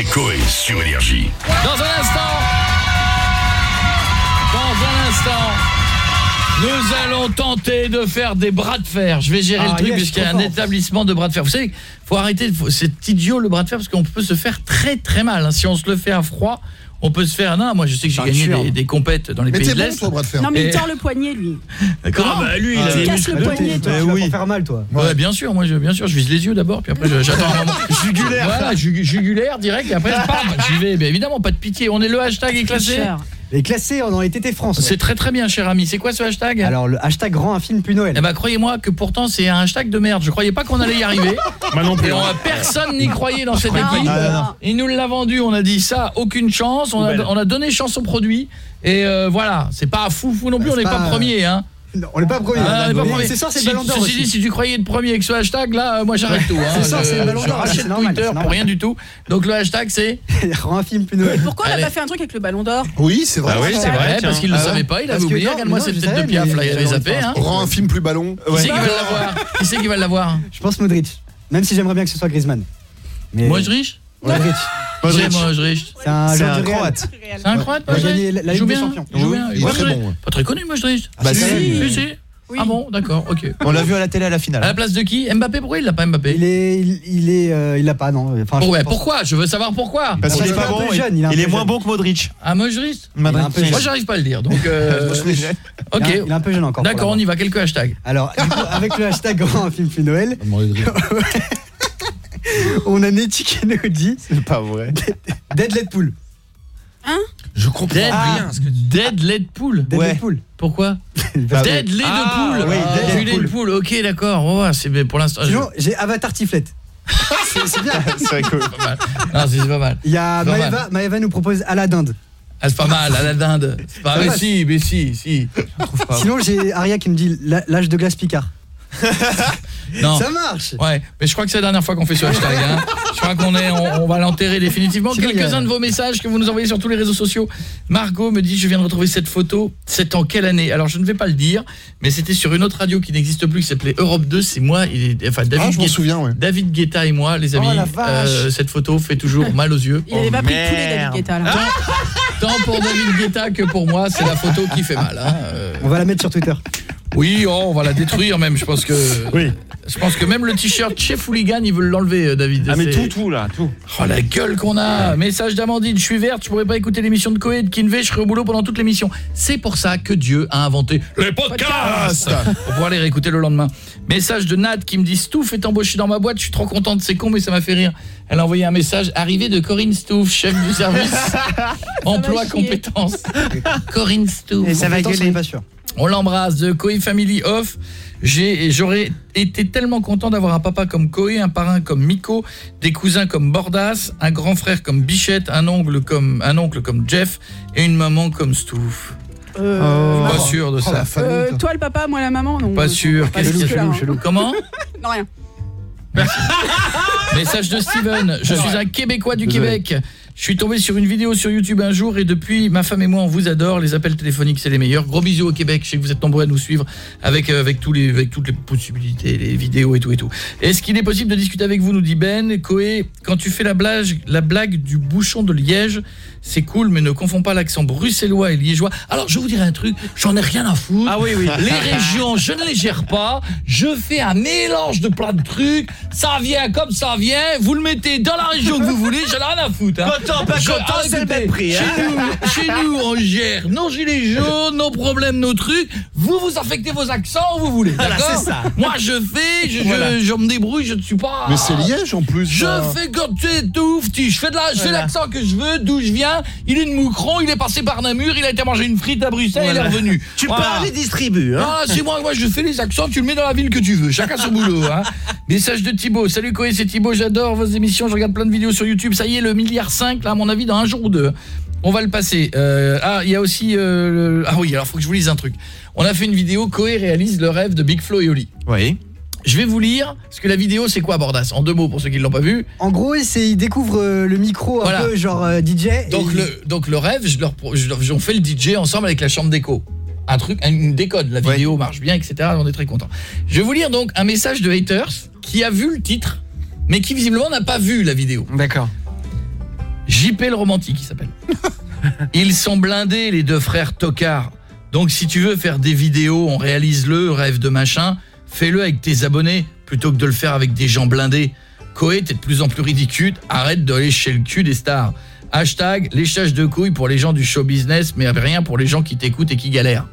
c'est Coé sur Énergie. Dans un instant Dans un instant nous allons tenter de faire des bras de fer. Je vais gérer Ah, le truc yes, puisqu'il y a un établissement de bras de fer. Vous savez, faut arrêter, c'est idiot le bras de fer parce qu'on peut se faire très très mal. hein. Si on se le fait à froid, on peut se faire... Non, moi je sais que j'ai gagné des, des compètes dans les Mais pays de l'Est. Non, mais il tord le poignet, lui. Comment bah, lui, il Ah, a Tu des casses muscles le de- poignet, toi. Tu vas pas faire mal, toi. Ouais, bien sûr, moi je bien sûr, je vise les yeux d'abord puis après je- j'attends un moment. Jugulaire. Voilà, jug- jugulaire direct et après bam, j'y vais. Mais évidemment, pas de pitié. On est le hashtag est classé. Et classé dans les TT France. C'est très très bien cher ami. C'est quoi ce hashtag? Alors le hashtag rend un film plus Noël. Eh ben croyez-moi que pourtant c'est un hashtag de merde. Je croyais pas qu'on allait y arriver. Moi non plus. Et on a- personne n'y croyait dans cette Ah, équipe. non. Il nous l'a vendu, on a dit ça, aucune chance. On a, Poubelle. on a donné chance au produit. Et euh, voilà, c'est pas fou fou non plus, on n'est pas, pas- premier. Hein. Non, on n'est pas premier. Ah, pas premier. C'est ça, c'est Si- le Ballon d'Or Ceci dit, aussi. si tu croyais être premier avec ce hashtag là, euh, moi j'arrête tout. hein. C'est ça, c'est le Ballon d'Or, rachète c'est normal, Twitter pour rien du tout. Donc le hashtag c'est rend un film plus Noël. Pourquoi on n'a pas fait un truc avec le ballon d'or? Oui, c'est vrai. Bah oui, c'est vrai. parce qu'il ne Ah le savait ouais. pas, il a Parce que oublié. Regarde-moi cette tête de piaf là, il avait zappé. Hein. Rends un film plus ballon. Qui c'est qui va l'avoir? Qui c'est qui va l'avoir? Je pense Modric. Même si j'aimerais bien que ce soit Griezmann. Mais Modric. C'est un joueur du croate. C'est un croate, Il a Modric gagné la Il Ligue joue des bien. Champions. Il joue bien. Il est très bon. Pas très connu, Modric. Bah, si. Ah bon, d'accord, ok. On l'a vu à la télé à la À finale. la place de qui? Mbappé, pourquoi il l'a pas Mbappé? Il est, il, il est, euh, il l'a pas non. Enfin, je Pour- ouais, pourquoi? Je veux savoir pourquoi. Parce qu'il est pas bon. il- jeune, il est moins jeune. bon que Modric. Ah, Modric. Moi, j'arrive pas à le dire. Donc, euh, Il est ok. un- il est un peu jeune encore. D'accord, on y va. Quelques hashtags. Alors, du coup, avec le hashtag un film plus Noël, on a Nettie qui nous dit C'est pas vrai. Dead Deadpool. Je comprends Dead, rien. Dead Led Pool. Dead Ouais. Deadpool. Pourquoi Parce que- Dead Lait Ah, oui, Ah, Dead du lait de poule. Ok, d'accord. Oh, c'est pour l'instant. Sinon, j'ai Avatar Tiflette. c'est bien. C'est mal. Non, c'est pas mal. Il y a mal. Maëva nous propose à la dinde. Ah, c'est pas mal. À la dinde. C'est pas mais si, mais si, si. Sinon, j'ai Aria qui me dit l'âge de glace Picard. Non. Ça marche. Ouais, mais je crois que c'est la dernière fois qu'on fait ce hashtag. Hein. Je crois qu'on est, on, on va l'enterrer définitivement. Quelques-uns de vos messages que vous nous envoyez sur tous les réseaux sociaux. Margot me dit, je viens de retrouver cette photo. C'est en quelle année? Alors, je ne vais pas le dire, mais c'était sur une autre radio qui n'existe plus, qui s'appelait Europe 2. C'est moi, et, enfin David, Ah, je m'en Guetta, souviens, ouais. David Guetta et moi, les amis. Oh. Euh, cette photo fait toujours mal aux yeux. Il avait pas pris de poulet, merde. David Guetta, là. Tant pour David Guetta que pour moi, c'est la photo qui fait mal. hein. Euh, On va la mettre sur Twitter. Oui, oh, on va la détruire même. Je pense que. Oui. Je pense que même le t-shirt chez Fooligan, ils veulent l'enlever, euh, David. Ah mais tout, tout là, tout. Oh la gueule qu'on a Message d'Amandine, je suis verte, je pourrais pas écouter l'émission de Coé de Kinvey, je serai au boulot pendant toute l'émission. C'est pour ça que Dieu a inventé les podcasts Pour pouvoir les réécouter le lendemain. Message de Nat qui me dit Stouff est embauché dans ma boîte, je suis trop contente, c'est con mais ça m'a fait rire. Elle a envoyé un message arrivé de Corinne Stouff, chef du service emploi compétences. Corinne Stouff. Et ça va gueuler. pas sûr. On l'embrasse de Koei Family Off. J'aurais été tellement content d'avoir un papa comme Koei, un parrain comme Miko, des cousins comme Bordas, un grand frère comme Bichette, un oncle comme un oncle comme Jeff et une maman comme Stouff. Euh, Pas sûr de Oh, ça. famille. euh, toi. le papa, moi, la maman, non. Pas sûr. Pas Qu'est-ce jusque-là, qu'il y a hein. Comment Non, rien. Message de Steven, je suis un Québécois du Québec. Je suis tombé sur une vidéo sur YouTube un jour et depuis, ma femme et moi, on vous adore. Les appels téléphoniques, c'est les meilleurs. Gros bisous au Québec. Je sais que vous êtes nombreux à nous suivre avec euh, avec tous les avec toutes les possibilités, les vidéos et tout et tout. Est-ce qu'il est possible de discuter avec vous nous dit Ben Coé, quand tu fais la blague la blague du bouchon de Liège, c'est cool mais ne confonds pas l'accent bruxellois et liégeois. Alors, je vous dirai un truc, j'en ai rien à foutre. Ah oui, oui. Les régions, je ne les gère pas. Je fais un mélange de plein de trucs. Ça vient comme ça vient. Vous le mettez dans la région que vous voulez. J'en ai rien à foutre. Hein. Content, pas Je- content, ah, c'est le même prix, hein. Chez, nous, chez nous, on gère nos gilets jaunes, nos problèmes, nos trucs. Vous, vous affectez vos accents où vous voulez. Voilà, c'est ça. Moi, je fais, je, je- Voilà. je me débrouille, je ne suis pas... Mais c'est Liège en plus. Je fais quand tu tout, je fais de la, je fais Voilà. l'accent que je veux, d'où je viens. Il est de Moucron, il est passé par Namur, il a été manger une frite à Bruxelles, il est revenu. Tu Voilà. parles et distribues, hein. Ah, c'est moi, moi je fais les accents, tu le mets dans la ville que tu veux, chacun son boulot hein. Message de Thibaut, salut Koé, c'est Thibaut, j'adore vos émissions, je regarde plein de vidéos sur YouTube, ça y est le milliard 5 là à mon avis dans un jour ou deux. On va le passer. Euh, ah, il y a aussi euh, le- ah oui, alors faut que je vous lise un truc. On a fait une vidéo Koé réalise le rêve de Big Flo et Oli. Oui. Je vais vous lire parce que la vidéo c'est quoi Bordas? En deux mots pour ceux qui l'ont pas vu. En gros, c'est il découvre euh, le micro un Voilà. peu genre euh, DJ. Donc le donc le rêve, je leur, je leur- on fait le DJ ensemble avec la chambre d'écho. Un truc, une décode, la vidéo marche bien, etc. On est très content. Je vais vous lire donc un message de haters qui a vu le titre, mais qui visiblement n'a pas vu la vidéo. D'accord. JP le romantique, il s'appelle. Ils sont blindés, les deux frères tocards. Donc si tu veux faire des vidéos, on réalise-le, rêve de machin, fais-le avec tes abonnés, plutôt que de le faire avec des gens blindés. Koé, t'es de plus en plus ridicule, arrête de lécher le cul des stars. Hashtag léchage de couilles pour les gens du show business, mais rien pour les gens qui t'écoutent et qui galèrent.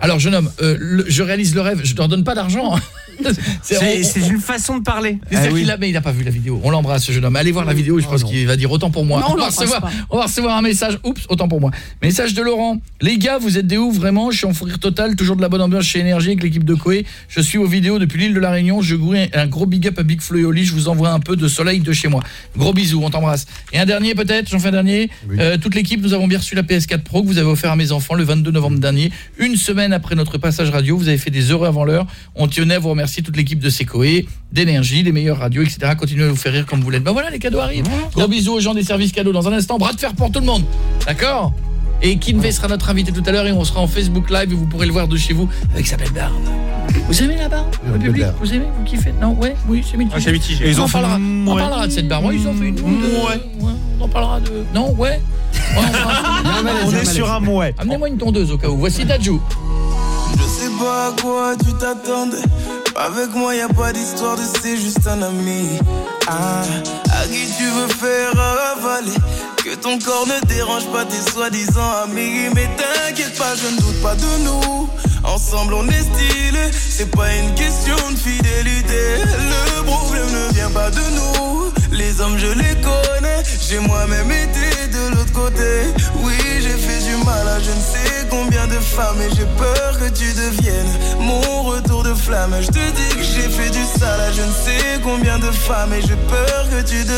Alors jeune homme, euh, le- je réalise le rêve, je leur donne pas d'argent. C'est une façon de parler. C'est-à-dire qu'il a, mais il n'a pas vu la vidéo. On l'embrasse, ce jeune homme. Allez voir la vidéo, je pense qu'il va dire autant pour moi. Non, on on, va recevoir, pas. on va recevoir un message. Oups, autant pour moi. Message de Laurent. Les gars, vous êtes des oufs, vraiment. Je suis en fou rire total. Toujours de la bonne ambiance chez Énergie avec l'équipe de Koé. Je suis aux vidéos depuis l'île de la Réunion. Je vous un gros big up à Big Flo et Oli. Je vous envoie un peu de soleil de chez moi. Gros bisous, on t'embrasse. Et un dernier peut-être, j'en fais un dernier. Euh, toute l'équipe, nous avons bien reçu la PS4 Pro que vous avez offert à mes enfants le 22 novembre dernier. Une semaine après notre passage radio, vous avez fait des heureux avant l'heure. On tenait à vous remercier toute l'équipe de Secoé, d'énergie, les meilleures radios, etc. Continuez à vous faire rire comme vous l'êtes. Ben voilà, les cadeaux arrivent. Gros bisous aux gens des services cadeaux dans un instant. Bras de fer pour tout le monde. D'accord Et Kinvey sera notre invité tout à l'heure et on sera en Facebook Live et vous pourrez le voir de chez vous avec sa belle barbe. Vous aimez la barbe Le public Vous aimez Vous kiffez Non Ouais Oui, c'est mitigé. Ah, c'est mitigé. Et Ils on, en parlera, un on ouais. parlera de cette barbe. Ouais, ils ont fait une ou deux. Ouais. On en parlera de... Non Ouais, Ouais, on parlera- On est sur un mouet. Amenez-moi une tondeuse au cas où. Voici Dadju. Je sais pas à quoi tu t'attendais. Avec moi, y a pas d'histoire de c'est juste un ami. Ah, à qui tu veux faire avaler. Que ton corps ne dérange pas tes soi-disant amis. Mais t'inquiète pas, je ne doute pas de nous. Ensemble, on est stylé. C'est pas une question de fidélité. Le problème ne vient pas de nous. Les hommes, je les connais. J'ai moi-même été de l'autre côté. Oui, j'ai fait du mal à je ne sais combien de femmes. Et j'ai peur que tu deviennes mon retour de flamme. Je te dis que j'ai fait du sale je ne sais combien de femmes. Et j'ai peur que tu deviennes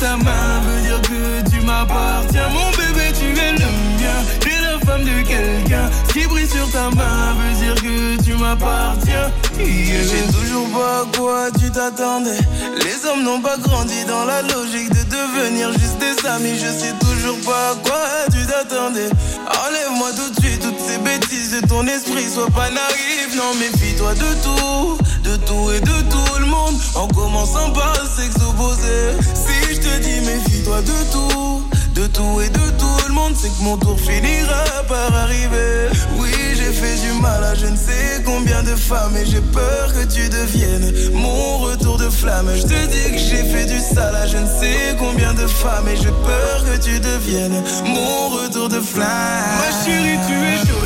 Ta main veut dire que tu m'appartiens. Mon bébé, tu es le mien. T'es la femme de quelqu'un. Ce qui brille sur ta main veut dire que tu m'appartiens. Yeah. Sais toujours pas à quoi tu t'attendais. Les hommes n'ont pas grandi dans la logique de devenir juste des amis. Je sais toujours pas à quoi tu t'attendais. Enlève-moi tout de suite toutes ces bêtises de ton esprit. Sois pas naïf, non, méfie-toi de tout. De tout et de tout En commençant par opposé. Si je te dis méfie-toi de tout. De tout et de tout le monde, c'est que mon tour finira par arriver. Oui, j'ai fait du mal à je ne sais combien de femmes et j'ai peur que tu deviennes mon retour de flamme. Je te dis que j'ai fait du sale à je ne sais combien de femmes et j'ai peur que tu deviennes mon retour de flamme. Ma chérie, tu es jolie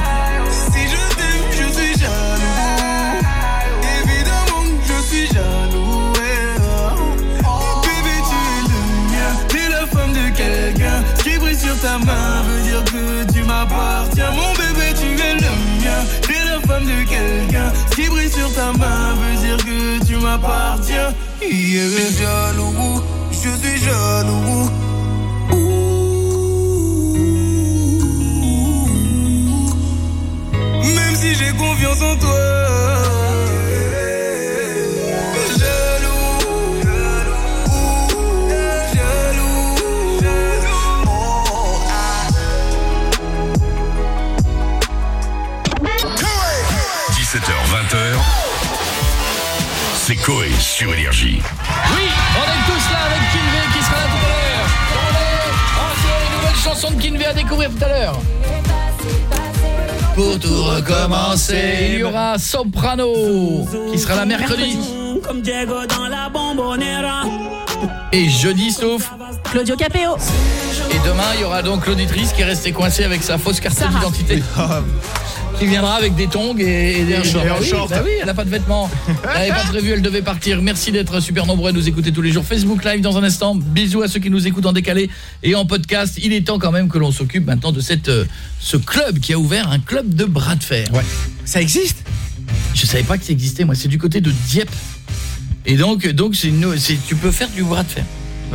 Ta main veut dire que tu m'appartiens. Mon bébé, tu es le mien. T'es la femme de quelqu'un. Ce qui brille sur ta main veut dire que tu m'appartiens. Je suis jaloux. Je suis jaloux. Même si j'ai confiance en toi. C'est Coé sur Énergie. Oui, on est tous là avec Kinvey qui sera là tout à l'heure. Allez, on se une nouvelle chanson de Kinvey à découvrir tout à l'heure. Pour tout recommencer, il y aura Soprano qui sera là mercredi. Comme Diego dans la bombonera. Et jeudi sauf Claudio Capéo. Et demain, il y aura donc l'auditrice qui est restée coincée avec sa fausse carte d'identité. qui viendra avec des tongs et, et des un short. Bah oui, short. bah oui, elle a pas de vêtements. Elle avait pas prévu, elle devait partir. Merci d'être super nombreux à nous écouter tous les jours. Facebook Live dans un instant. Bisous à ceux qui nous écoutent en décalé et en podcast. Il est temps quand même que l'on s'occupe maintenant de cette euh, ce club qui a ouvert un club de bras de fer. Ouais. Ça existe? Je savais pas que ça existait moi, c'est du côté de Dieppe. Et donc donc c'est une- c'est tu peux faire du bras de fer.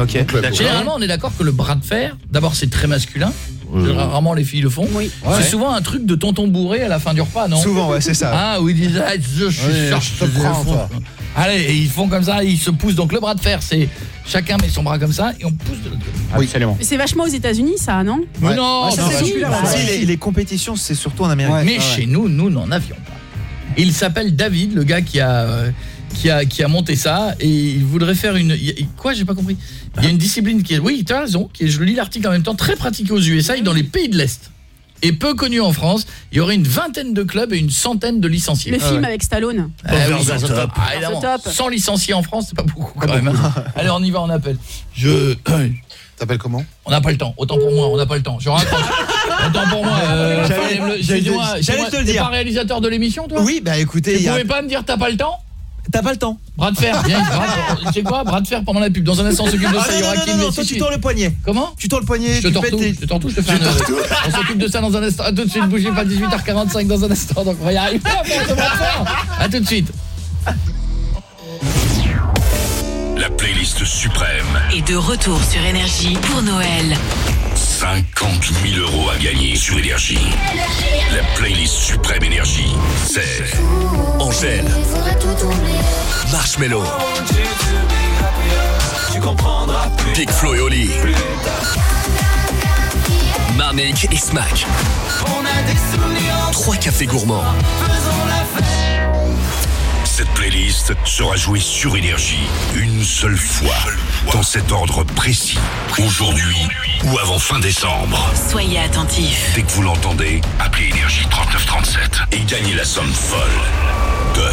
Ok. Généralement, on est d'accord que le bras de fer, d'abord c'est très masculin. Rarement les filles le font. Oui. C'est souvent un truc de tonton bourré à la fin du repas, non? Souvent, ouais, c'est ça. Ah, où ils disent ah, je, cherche, je te prends, toi. Allez, et ils font comme ça, ils se poussent. Donc le bras de fer, c'est chacun met son bras comme ça et on pousse de l'autre côté. Absolument. Mais c'est vachement aux États-Unis, ça, non? Mais non, Ouais, ça, non, bah, ouais. les compétitions, c'est surtout en Amérique. Mais chez nous, nous n'en avions pas. Il s'appelle David, le gars qui a euh, qui a qui a monté ça et il voudrait faire une quoi, j'ai pas compris. Il y a une discipline qui est oui, tu as raison, qui est je lis l'article en même temps très pratiquée aux USA et dans les pays de l'Est. Et peu connu en France, il y aurait une vingtaine de clubs et une centaine de licenciés. Le film avec Stallone. Ah oui, the sur- top. ah, top. 100 licenciés en France, c'est pas beaucoup quand même. hein. Allez, on y va, on appelle. Je T'appelles comment? On n'a pas le temps. Autant pour moi, on n'a pas le temps. Je raccroche. Autant pour moi. euh, J'allais- le- te le t'es dire. pas réalisateur de l'émission, toi? Oui, bah écoutez, Tu a- pouvais pas me dire t'as pas le temps? T'as pas le temps. Bras de fer, viens, bras tu sais quoi Bras de fer pendant la pub. Dans un instant, on s'occupe de Ah ça. non, Il y aura non, qui non, non, toi, tu tords le poignet. Comment Tu tords le poignet, Je tu te pètes retourne, tes... je te retourne, je te fais un... On s'occupe de ça dans un instant. À tout de suite, bougez pas 18h45 dans un instant. Donc on va y arriver à. À tout de suite. La playlist suprême. Et de retour sur Énergie pour Noël. 50 000 euros à gagner sur Énergie. La playlist suprême Énergie, c'est Angèle, Marshmello. Big Flo et Oli, Marnik et Smack, trois cafés gourmands. Cette playlist sera jouée sur Énergie une seule fois, dans cet ordre précis, aujourd'hui ou avant fin décembre. Soyez attentifs. Dès que vous l'entendez, appelez Énergie 3937 et gagnez la somme folle de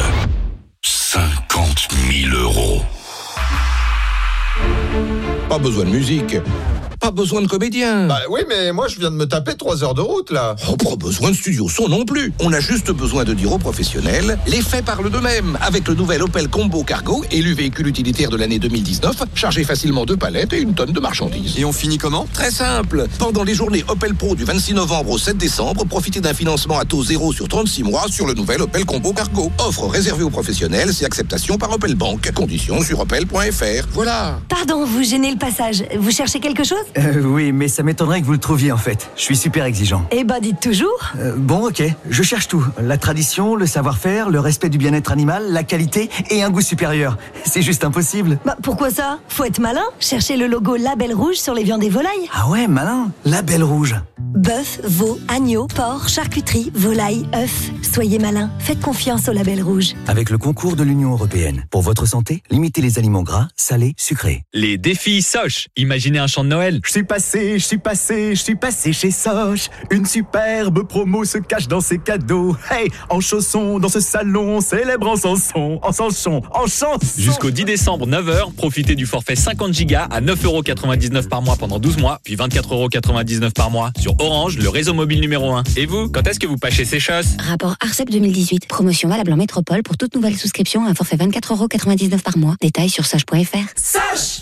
50 000 euros. Pas besoin de musique. Pas besoin de comédien. Bah oui, mais moi je viens de me taper 3 heures de route là. Oh, pas besoin de studio son non plus. On a juste besoin de dire aux professionnels, les faits parlent d'eux-mêmes. Avec le nouvel Opel Combo Cargo, élu véhicule utilitaire de l'année 2019, chargé facilement deux palettes et une tonne de marchandises. Et on finit comment? Très simple. Pendant les journées Opel Pro du 26 novembre au 7 décembre, profitez d'un financement à taux zéro sur 36 mois sur le nouvel Opel Combo Cargo. Offre réservée aux professionnels, c'est acceptation par Opel Bank. Conditions sur opel.fr. Voilà. Pardon, vous gênez le passage. Vous cherchez quelque chose? Euh, oui, mais ça m'étonnerait que vous le trouviez en fait. Je suis super exigeant. Eh ben, dites toujours. Euh, bon, ok, je cherche tout. La tradition, le savoir-faire, le respect du bien-être animal, la qualité et un goût supérieur. C'est juste impossible. Bah, pourquoi ça? Faut être malin. Cherchez le logo Label Rouge sur les viandes et volailles. Ah ouais, malin. La belle rouge. Bœuf, veau, agneau, porc, charcuterie, volaille, œuf. Soyez malin. Faites confiance au Label Rouge. Avec le concours de l'Union européenne. Pour votre santé, limitez les aliments gras, salés, sucrés. Les défis Soch. Imaginez un chant de Noël. Je suis passé, je suis passé, je suis passé chez Soch. Une superbe promo se cache dans ses cadeaux. Hey, en chaussons, dans ce salon, on célèbre en chanson, en chanson, en chanson. Jusqu'au 10 décembre, 9h, profitez du forfait 50 Go à 9,99€ par mois pendant 12 mois, puis 24,99€ par mois sur Orange, le réseau mobile numéro 1. Et vous, quand est-ce que vous pâchez ces choses Rapport ARCEP 2018. Promotion valable en métropole pour toute nouvelle souscription à un forfait 24,99€ par mois. Détails sur sage.fr. Sache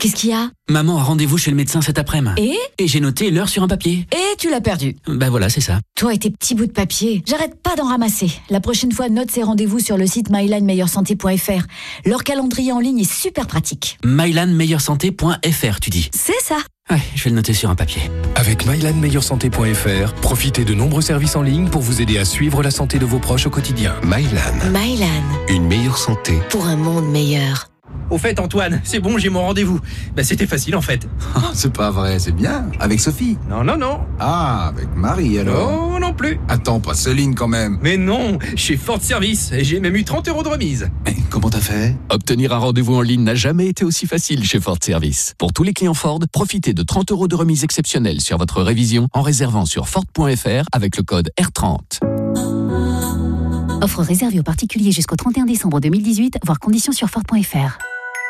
Qu'est-ce qu'il y a? Maman a rendez-vous chez le médecin cet après-midi. Et? Et j'ai noté l'heure sur un papier. Et tu l'as perdu. Ben voilà, c'est ça. Toi et tes petits bouts de papier, j'arrête pas d'en ramasser. La prochaine fois, note ces rendez-vous sur le site mylinemeilleursanté.fr. Leur calendrier en ligne est super pratique. mylandmeilleursanté.fr, tu dis. C'est ça. Ouais, je vais le noter sur un papier. Avec mylanmeilleursanté.fr, profitez de nombreux services en ligne pour vous aider à suivre la santé de vos proches au quotidien. Mylan, Mylan. une meilleure santé. Pour un monde meilleur. Au fait, Antoine, c'est bon, j'ai mon rendez-vous. Bah, c'était facile en fait. C'est pas vrai, c'est bien. Avec Sophie Non, non, non. Ah, avec Marie alors Non, non plus. Attends, pas Céline quand même. Mais non, chez Ford Service, et j'ai même eu 30 euros de remise. Comment t'as fait? Obtenir un rendez-vous en ligne n'a jamais été aussi facile chez Ford Service. Pour tous les clients Ford, profitez de 30 euros de remise exceptionnelle sur votre révision en réservant sur Ford.fr avec le code R30. Offre réservée aux particuliers jusqu'au 31 décembre 2018, voire conditions sur Ford.fr.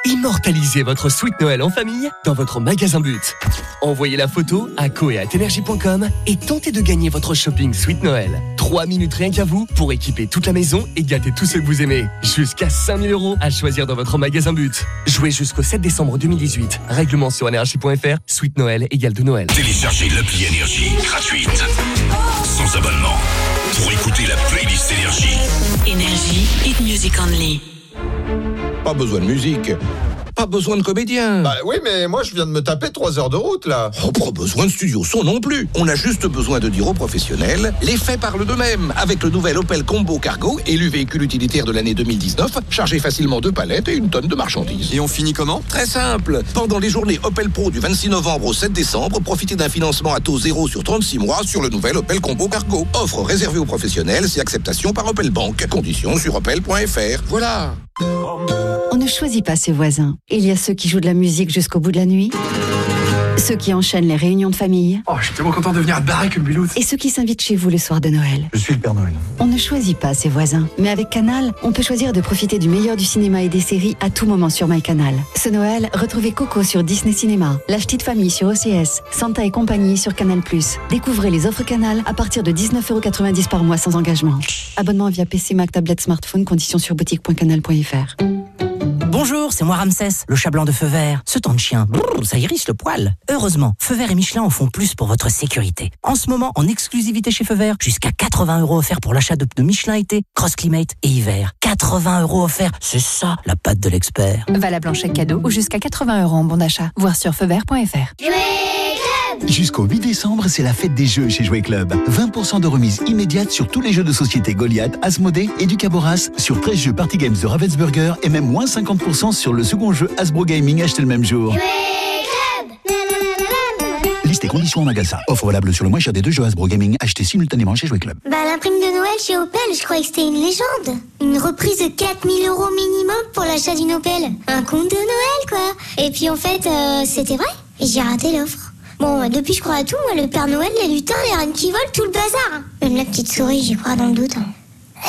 Immortalisez votre Sweet Noël en famille dans votre magasin But. Envoyez la photo à coeatenergie.com et tentez de gagner votre shopping Sweet Noël. 3 minutes rien qu'à vous pour équiper toute la maison et gâter tous ceux que vous aimez. Jusqu'à 5000 euros à choisir dans votre magasin But. Jouez jusqu'au 7 décembre 2018. Règlement sur énergie.fr. Sweet Noël égale de Noël. Téléchargez l'appli Énergie gratuite. Sans abonnement. Pour écouter la playlist Énergie. Énergie, hit music only. Pas besoin de musique. Pas besoin de comédien. Bah oui, mais moi je viens de me taper 3 heures de route là. Oh, pas besoin de studio son non plus. On a juste besoin de dire aux professionnels, les faits parlent d'eux-mêmes. Avec le nouvel Opel Combo Cargo, élu véhicule utilitaire de l'année 2019, chargé facilement deux palettes et une tonne de marchandises. Et on finit comment? Très simple. Pendant les journées Opel Pro du 26 novembre au 7 décembre, profitez d'un financement à taux zéro sur 36 mois sur le nouvel Opel Combo Cargo. Offre réservée aux professionnels, c'est acceptation par Opel Bank. Conditions sur opel.fr. Voilà. On ne choisit pas ses voisins. Il y a ceux qui jouent de la musique jusqu'au bout de la nuit, ceux qui enchaînent les réunions de famille, Oh, je suis tellement content de venir à Barrec, Mulhouse. et ceux qui s'invitent chez vous le soir de Noël. Je suis le Père Noël. On ne choisit pas ses voisins. Mais avec Canal, on peut choisir de profiter du meilleur du cinéma et des séries à tout moment sur MyCanal. Ce Noël, retrouvez Coco sur Disney Cinéma, La Petite Famille sur OCS, Santa et compagnie sur Canal+. Découvrez les offres Canal à partir de 19,90€ par mois sans engagement. Abonnement via PC, Mac, tablette, smartphone, conditions sur boutique.canal.fr. Bonjour, c'est moi Ramsès, le chat blanc de feu vert. Ce temps de chien, brrr, ça irrisse le poil. Heureusement, Feu vert et Michelin en font plus pour votre sécurité. En ce moment, en exclusivité chez Feu vert, jusqu'à 80 euros offerts pour l'achat de pneus Michelin été, Cross Climate et hiver. 80 euros offerts, c'est ça la patte de l'expert. Valable en chèque cadeau ou jusqu'à 80 euros en bon d'achat. Voir sur feuvert.fr. Jusqu'au 8 décembre, c'est la fête des jeux chez Jouet Club. 20% de remise immédiate sur tous les jeux de société Goliath, Asmodée et Ducaboras, sur 13 jeux Party Games de Ravensburger et même moins 50% sur le second jeu Hasbro Gaming acheté le même jour. Liste et conditions en magasin. Offre valable sur le moins cher des deux jeux Hasbro Gaming achetés simultanément chez Jouet Club. Bah la prime de Noël chez Opel, je croyais que c'était une légende. Une reprise de 4000 euros minimum pour l'achat d'une Opel. Un compte de Noël quoi. Et puis en fait, euh, c'était vrai. J'ai raté l'offre. Bon, bah, depuis je crois à tout, moi, le Père Noël, les lutins, les reines qui volent, tout le bazar. hein. Même la petite souris, j'y crois dans le doute. hein.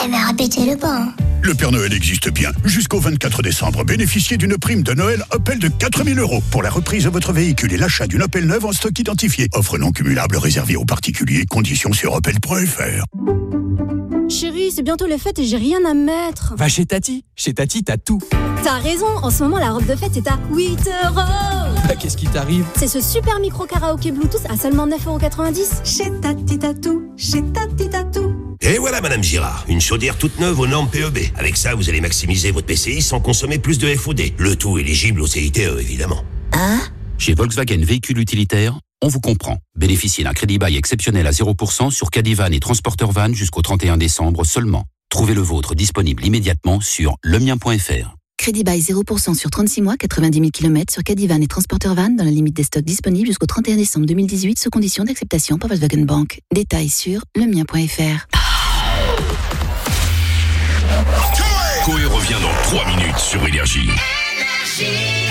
Eh mais répétez-le pas. hein. Le Père Noël existe bien. Jusqu'au 24 décembre, bénéficiez d'une prime de Noël Opel de 4000 euros pour la reprise de votre véhicule et l'achat d'une Opel neuve en stock identifié. Offre non cumulable réservée aux particuliers. Conditions sur opel.fr. Chérie, c'est bientôt les fêtes et j'ai rien à mettre. Va chez Tati. Chez Tati, t'as tout. T'as raison, en ce moment la robe de fête est à 8 euros. Bah, Qu'est-ce qui t'arrive? C'est ce super micro karaoké Bluetooth à seulement 9,90€. Chez Tati Tatou, chez Tati Tatou. Et voilà, Madame Girard, une chaudière toute neuve aux normes PEB. Avec ça, vous allez maximiser votre PCI sans consommer plus de FOD. Le tout éligible au CITE, évidemment. Chez Volkswagen Véhicule Utilitaire, on vous comprend. Bénéficiez d'un crédit bail exceptionnel à 0% sur Cadivan et Transporteur Van jusqu'au 31 décembre seulement. Trouvez le vôtre disponible immédiatement sur lemien.fr. Crédit bail 0% sur 36 mois, 90 000 km sur Cadivan et Transporteur Van dans la limite des stocks disponibles jusqu'au 31 décembre 2018 sous condition d'acceptation par Volkswagen Bank. Détails sur lemien.fr. Coé revient dans 3 minutes sur Énergie. Oh,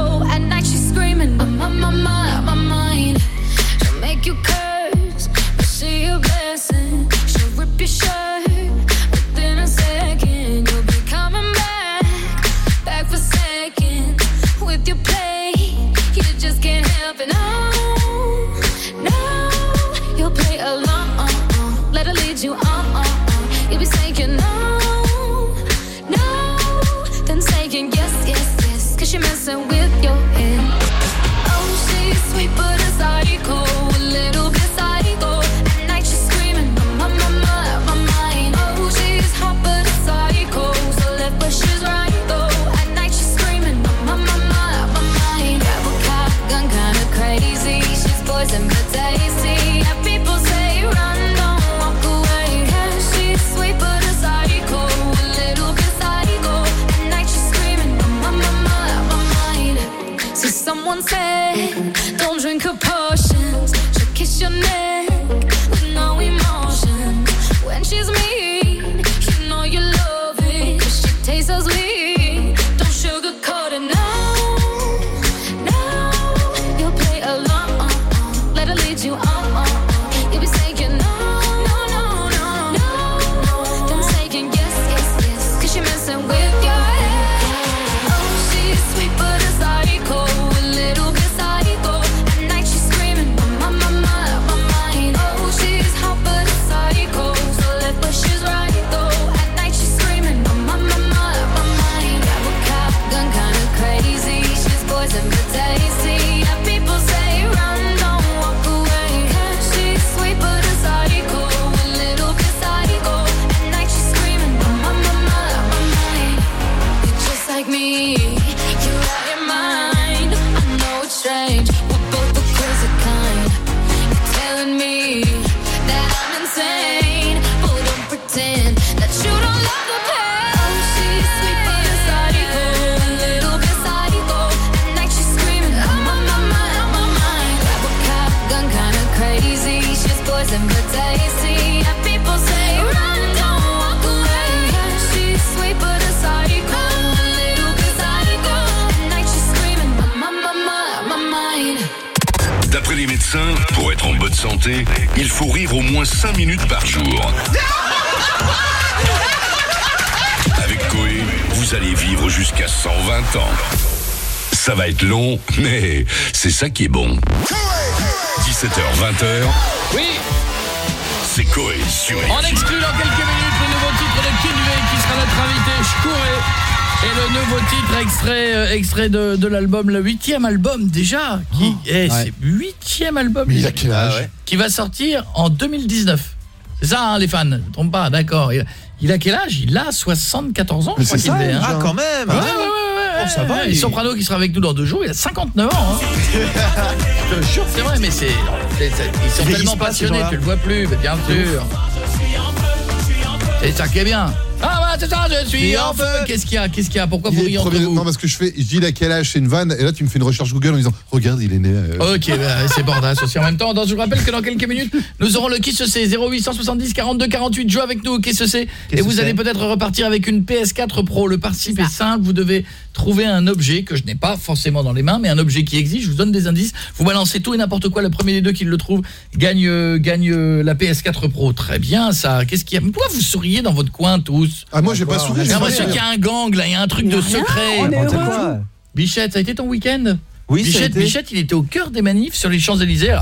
don't drink her potions. Faut rire au moins 5 minutes par jour. Avec Coé, vous allez vivre jusqu'à 120 ans. Ça va être long, mais c'est ça qui est bon. 17h, 20h, Oui, c'est Coé sur on exclut dans quelques minutes le nouveau titre de Kinvey qui sera notre invité, je courais. Et le nouveau titre extrait euh, extrait de, de l'album, le huitième album déjà, qui est c'est huitième album. Mais il a quel âge Qui va sortir en 2019. C'est ça, hein, les fans, ne trompe pas, d'accord. Il, il a quel âge? Il a 74 ans, je crois qu'il est, hein. Ah, quand même Ouais, ouais, ouais, ouais, Oh, ça va, Et il- Soprano qui sera avec nous dans deux jours, il a 59 ans. hein. je te jure, c'est vrai, mais c'est ils sont tellement passionnés, tu le vois plus, mais bien sûr. C'est ça qui est bien. Je suis en feu. Qu'est-ce qu'il y a Qu'est-ce qu'il y a? Pourquoi vous riez entre premier- vous? Non, parce que je fais, je dis il a quel âge, c'est une vanne, et là tu me fais une recherche Google en disant, regarde, il est né. euh, Ok, bah, c'est bordasse aussi en même temps. Donc, je vous rappelle que dans quelques minutes, nous aurons le qui se sait? 0870 42 48. Jouez avec nous qui se sait? Et vous allez peut-être repartir avec une PS4 Pro. Le principe est simple. Vous devez trouver un objet que je n'ai pas forcément dans les mains, mais un objet qui existe. Je vous donne des indices. Vous balancez tout et n'importe quoi. Le premier des deux qui le trouve gagne, euh, gagne euh, la PS4 Pro. Très bien, ça. Qu'est-ce qu'il y a? Pourquoi vous souriez dans votre coin tous? Ah, moi j'ai pas souri. J'ai j'ai l'impression qu'il y a un gang là. Il y a un truc de secret. on est N'importe heureux. quoi. Bichette, ça a été ton week-end Oui, Bichette. Bichette, il était au cœur des manifs sur les Champs-Élysées.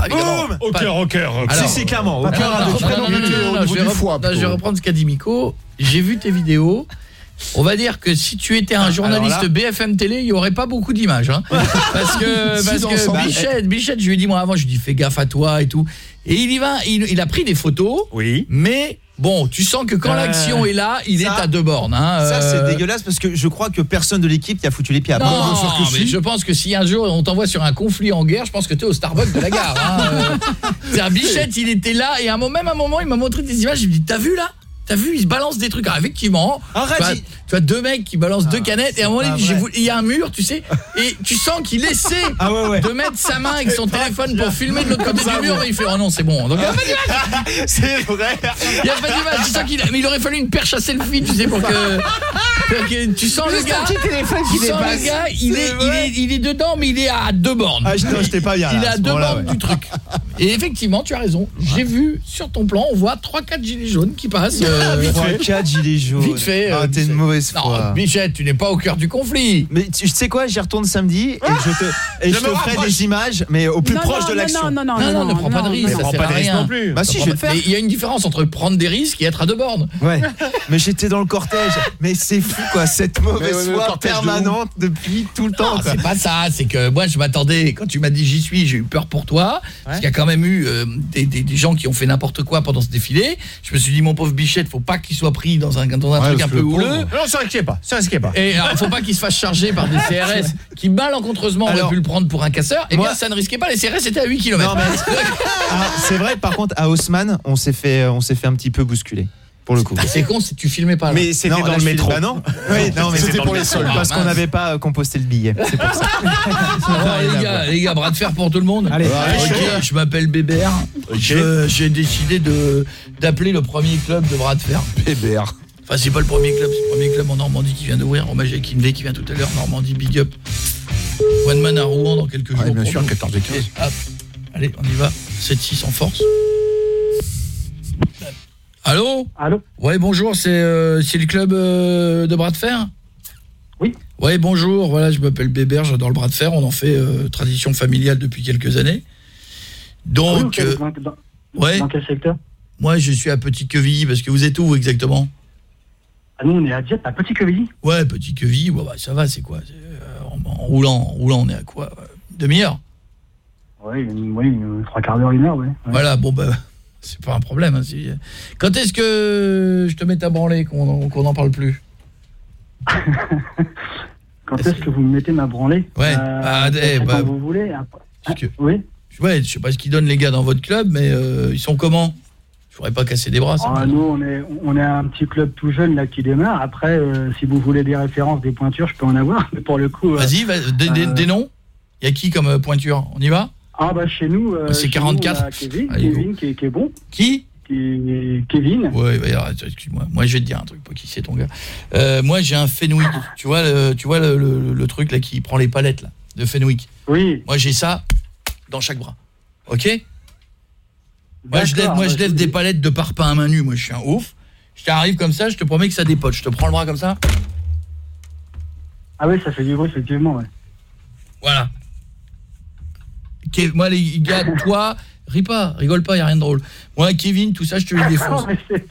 Au cœur, au cœur. Si, si, clairement, au cœur, je vais reprendre ce qu'a dit Miko. J'ai vu tes vidéos. On va dire que si tu étais un journaliste alors là- BFM télé, il y aurait pas beaucoup d'images hein. Parce que parce. Bichette, Bichette, je lui ai dit moi avant, je lui ai dit fais gaffe à toi et tout. Et il y va, il, il a pris des photos. Oui. Mais bon, tu sens que quand Euh, l'action est là, il ça- est à deux bornes hein. Ça, c'est Euh, dégueulasse parce que je crois que personne de l'équipe qui a foutu les pieds à non, bord. mais je pense que si un jour on t'envoie sur un conflit en guerre, je pense que tu es au Starbucks de la gare. Hein. Euh, C'est un Bichette, il était là et à un moment, même à un moment, il m'a montré des images. Il me dit T'as vu là? T'as vu, il se balance des trucs. Alors, effectivement, Arrête, tu, vois, tu vois deux mecs qui balancent deux canettes et à un moment, il y a un mur, tu sais, et tu sens qu'il essaie Ah ouais, ouais. de mettre sa main avec son téléphone pour filmer de l'autre côté du mur, mais il fait Oh non, c'est bon. Donc, il n'y a pas d'image. C'est vrai. Il n'y a pas d'image. Tu sens qu'il a- mais il aurait fallu une perche à selfie, tu sais, pour que, pour que tu sens le gars. téléphone qui tu sens le gars, il est, il est, il est dedans, mais il est à deux bornes. Ah, je- j'étais pas bien, Il est à deux bornes ouais. du truc. Et effectivement, tu as raison. J'ai vu sur ton plan, on voit 3-4 gilets jaunes qui passent. euh, Vite fait. 4 gilets jaunes. Vite fait. Ah, euh, t'es une mauvaise Non, foi. Bichette, tu n'es pas au cœur du conflit. Mais tu sais quoi, j'y retourne samedi et je te, et je Je te ferai des images, mais au plus Non, proche non, de non, l'action. non, non, Non, non, ne prends pas de risque, ça prends sert pas à de risque rien. non plus. Bah si, je vais faire. Mais il y a une différence entre prendre des risques et être à deux bornes. Ouais. Mais j'étais dans le cortège. Mais c'est fou quoi, cette mauvaise foi permanente depuis tout le temps. Non, c'est pas ça, c'est que moi je m'attendais, quand tu m'as dit j'y suis, j'ai eu peur pour toi, parce qu'il y a quand même eu euh, des gens qui ont fait n'importe quoi pendant ce défilé. Je me suis dit mon pauvre Bichette, faut pas qu'il soit pris dans un, dans un Ouais, truc un peu houleux. Non, ça risquait pas. Ça risquait pas. Et alors, faut pas qu'il se fasse charger par des CRS qui malencontreusement auraient pu le prendre pour un casseur. Et moi- bien ça ne risquait pas, les CRS étaient à 8 km. Non, mais- c'est vrai, par contre, à Haussmann, on s'est fait, on s'est fait un petit peu bousculer. Pour le coup. C'est con si tu filmais pas là. Mais c'était dans là, le métro. Bah non. Oui, non, mais C'était pour les soldes. Parce qu'on mince. n'avait pas composté le billet. C'est pour ça. Ah, les gars, les gars, bras de fer pour tout le monde. Allez. ok, je m'appelle Bébert. J'ai décidé de d'appeler le premier club de bras de fer. Bébert. Enfin, c'est pas le premier club, c'est le premier club en Normandie qui vient d'ouvrir. Hommage à Kinvey qui vient tout à l'heure. Normandie, big up. One man à Rouen dans quelques jours. Ouais, bien sûr, nous. 14 et 15. Hop. Allez, on y va. 7-6 en force. Allô Allô Ouais, bonjour, c'est euh, le club euh, de bras de fer Oui. Ouais, bonjour, voilà, je m'appelle Bébert, j'adore le bras de fer, on en fait euh, tradition familiale depuis quelques années. Donc, Oui, euh, ok, dans, dans- ouais. dans quel secteur moi je suis à Petit-Quevilly, parce que vous êtes où exactement? Ah, Nous, on est à Dieppe, à Petit-Quevilly. Ouais, Petit-Quevilly, ouais, bah, ça va, c'est quoi? En, en roulant, en roulant, on est à quoi? Demi-heure? Oui, oui, trois quarts d'heure, une heure, oui. Voilà, bon bah c'est pas un problème. hein, si- Quand est-ce que je te mets à branler qu'on qu'on n'en parle plus Quand est-ce que vous me mettez ma branlée Ouais, Euh, bah, eh, quand bah, vous voulez. après- que- Oui. Ouais, je sais pas ce qu'ils donnent les gars dans votre club, mais euh, ils sont comment? Je pourrais pas casser des bras. ça. Ah, nous, on est, on est un petit club tout jeune là qui démarre. Après, euh, si vous voulez des références, des pointures, je peux en avoir. Mais pour le coup. euh, Vas-y, va- des, des- euh, des noms? Il y a qui comme pointure? On y va? Ah bah chez nous. euh, C'est chez 44. nous, on a Kevin. Kevin qui, est, qui est bon. Qui? Kevin. Ouais, attends, excuse-moi. Moi, je vais te dire un truc, pas qui c'est ton gars. Euh, moi, j'ai un Fenwick. Tu vois, le, tu vois le, le- le truc là qui prend les palettes là, de Fenwick. Oui. Moi, j'ai ça dans chaque bras. OK? Moi je lève D'accord, moi je bah, lève des palettes de parpaing à main nue, moi je suis un ouf. Je t'arrive comme ça, je te promets que ça dépote. Je te prends le bras comme ça. Ah oui, ça fait du bruit, effectivement, ouais. Voilà. Kev- moi les gars, toi, ris pas, rigole pas, y a rien de drôle. Moi Kevin, tout ça je te les défonce. C'est-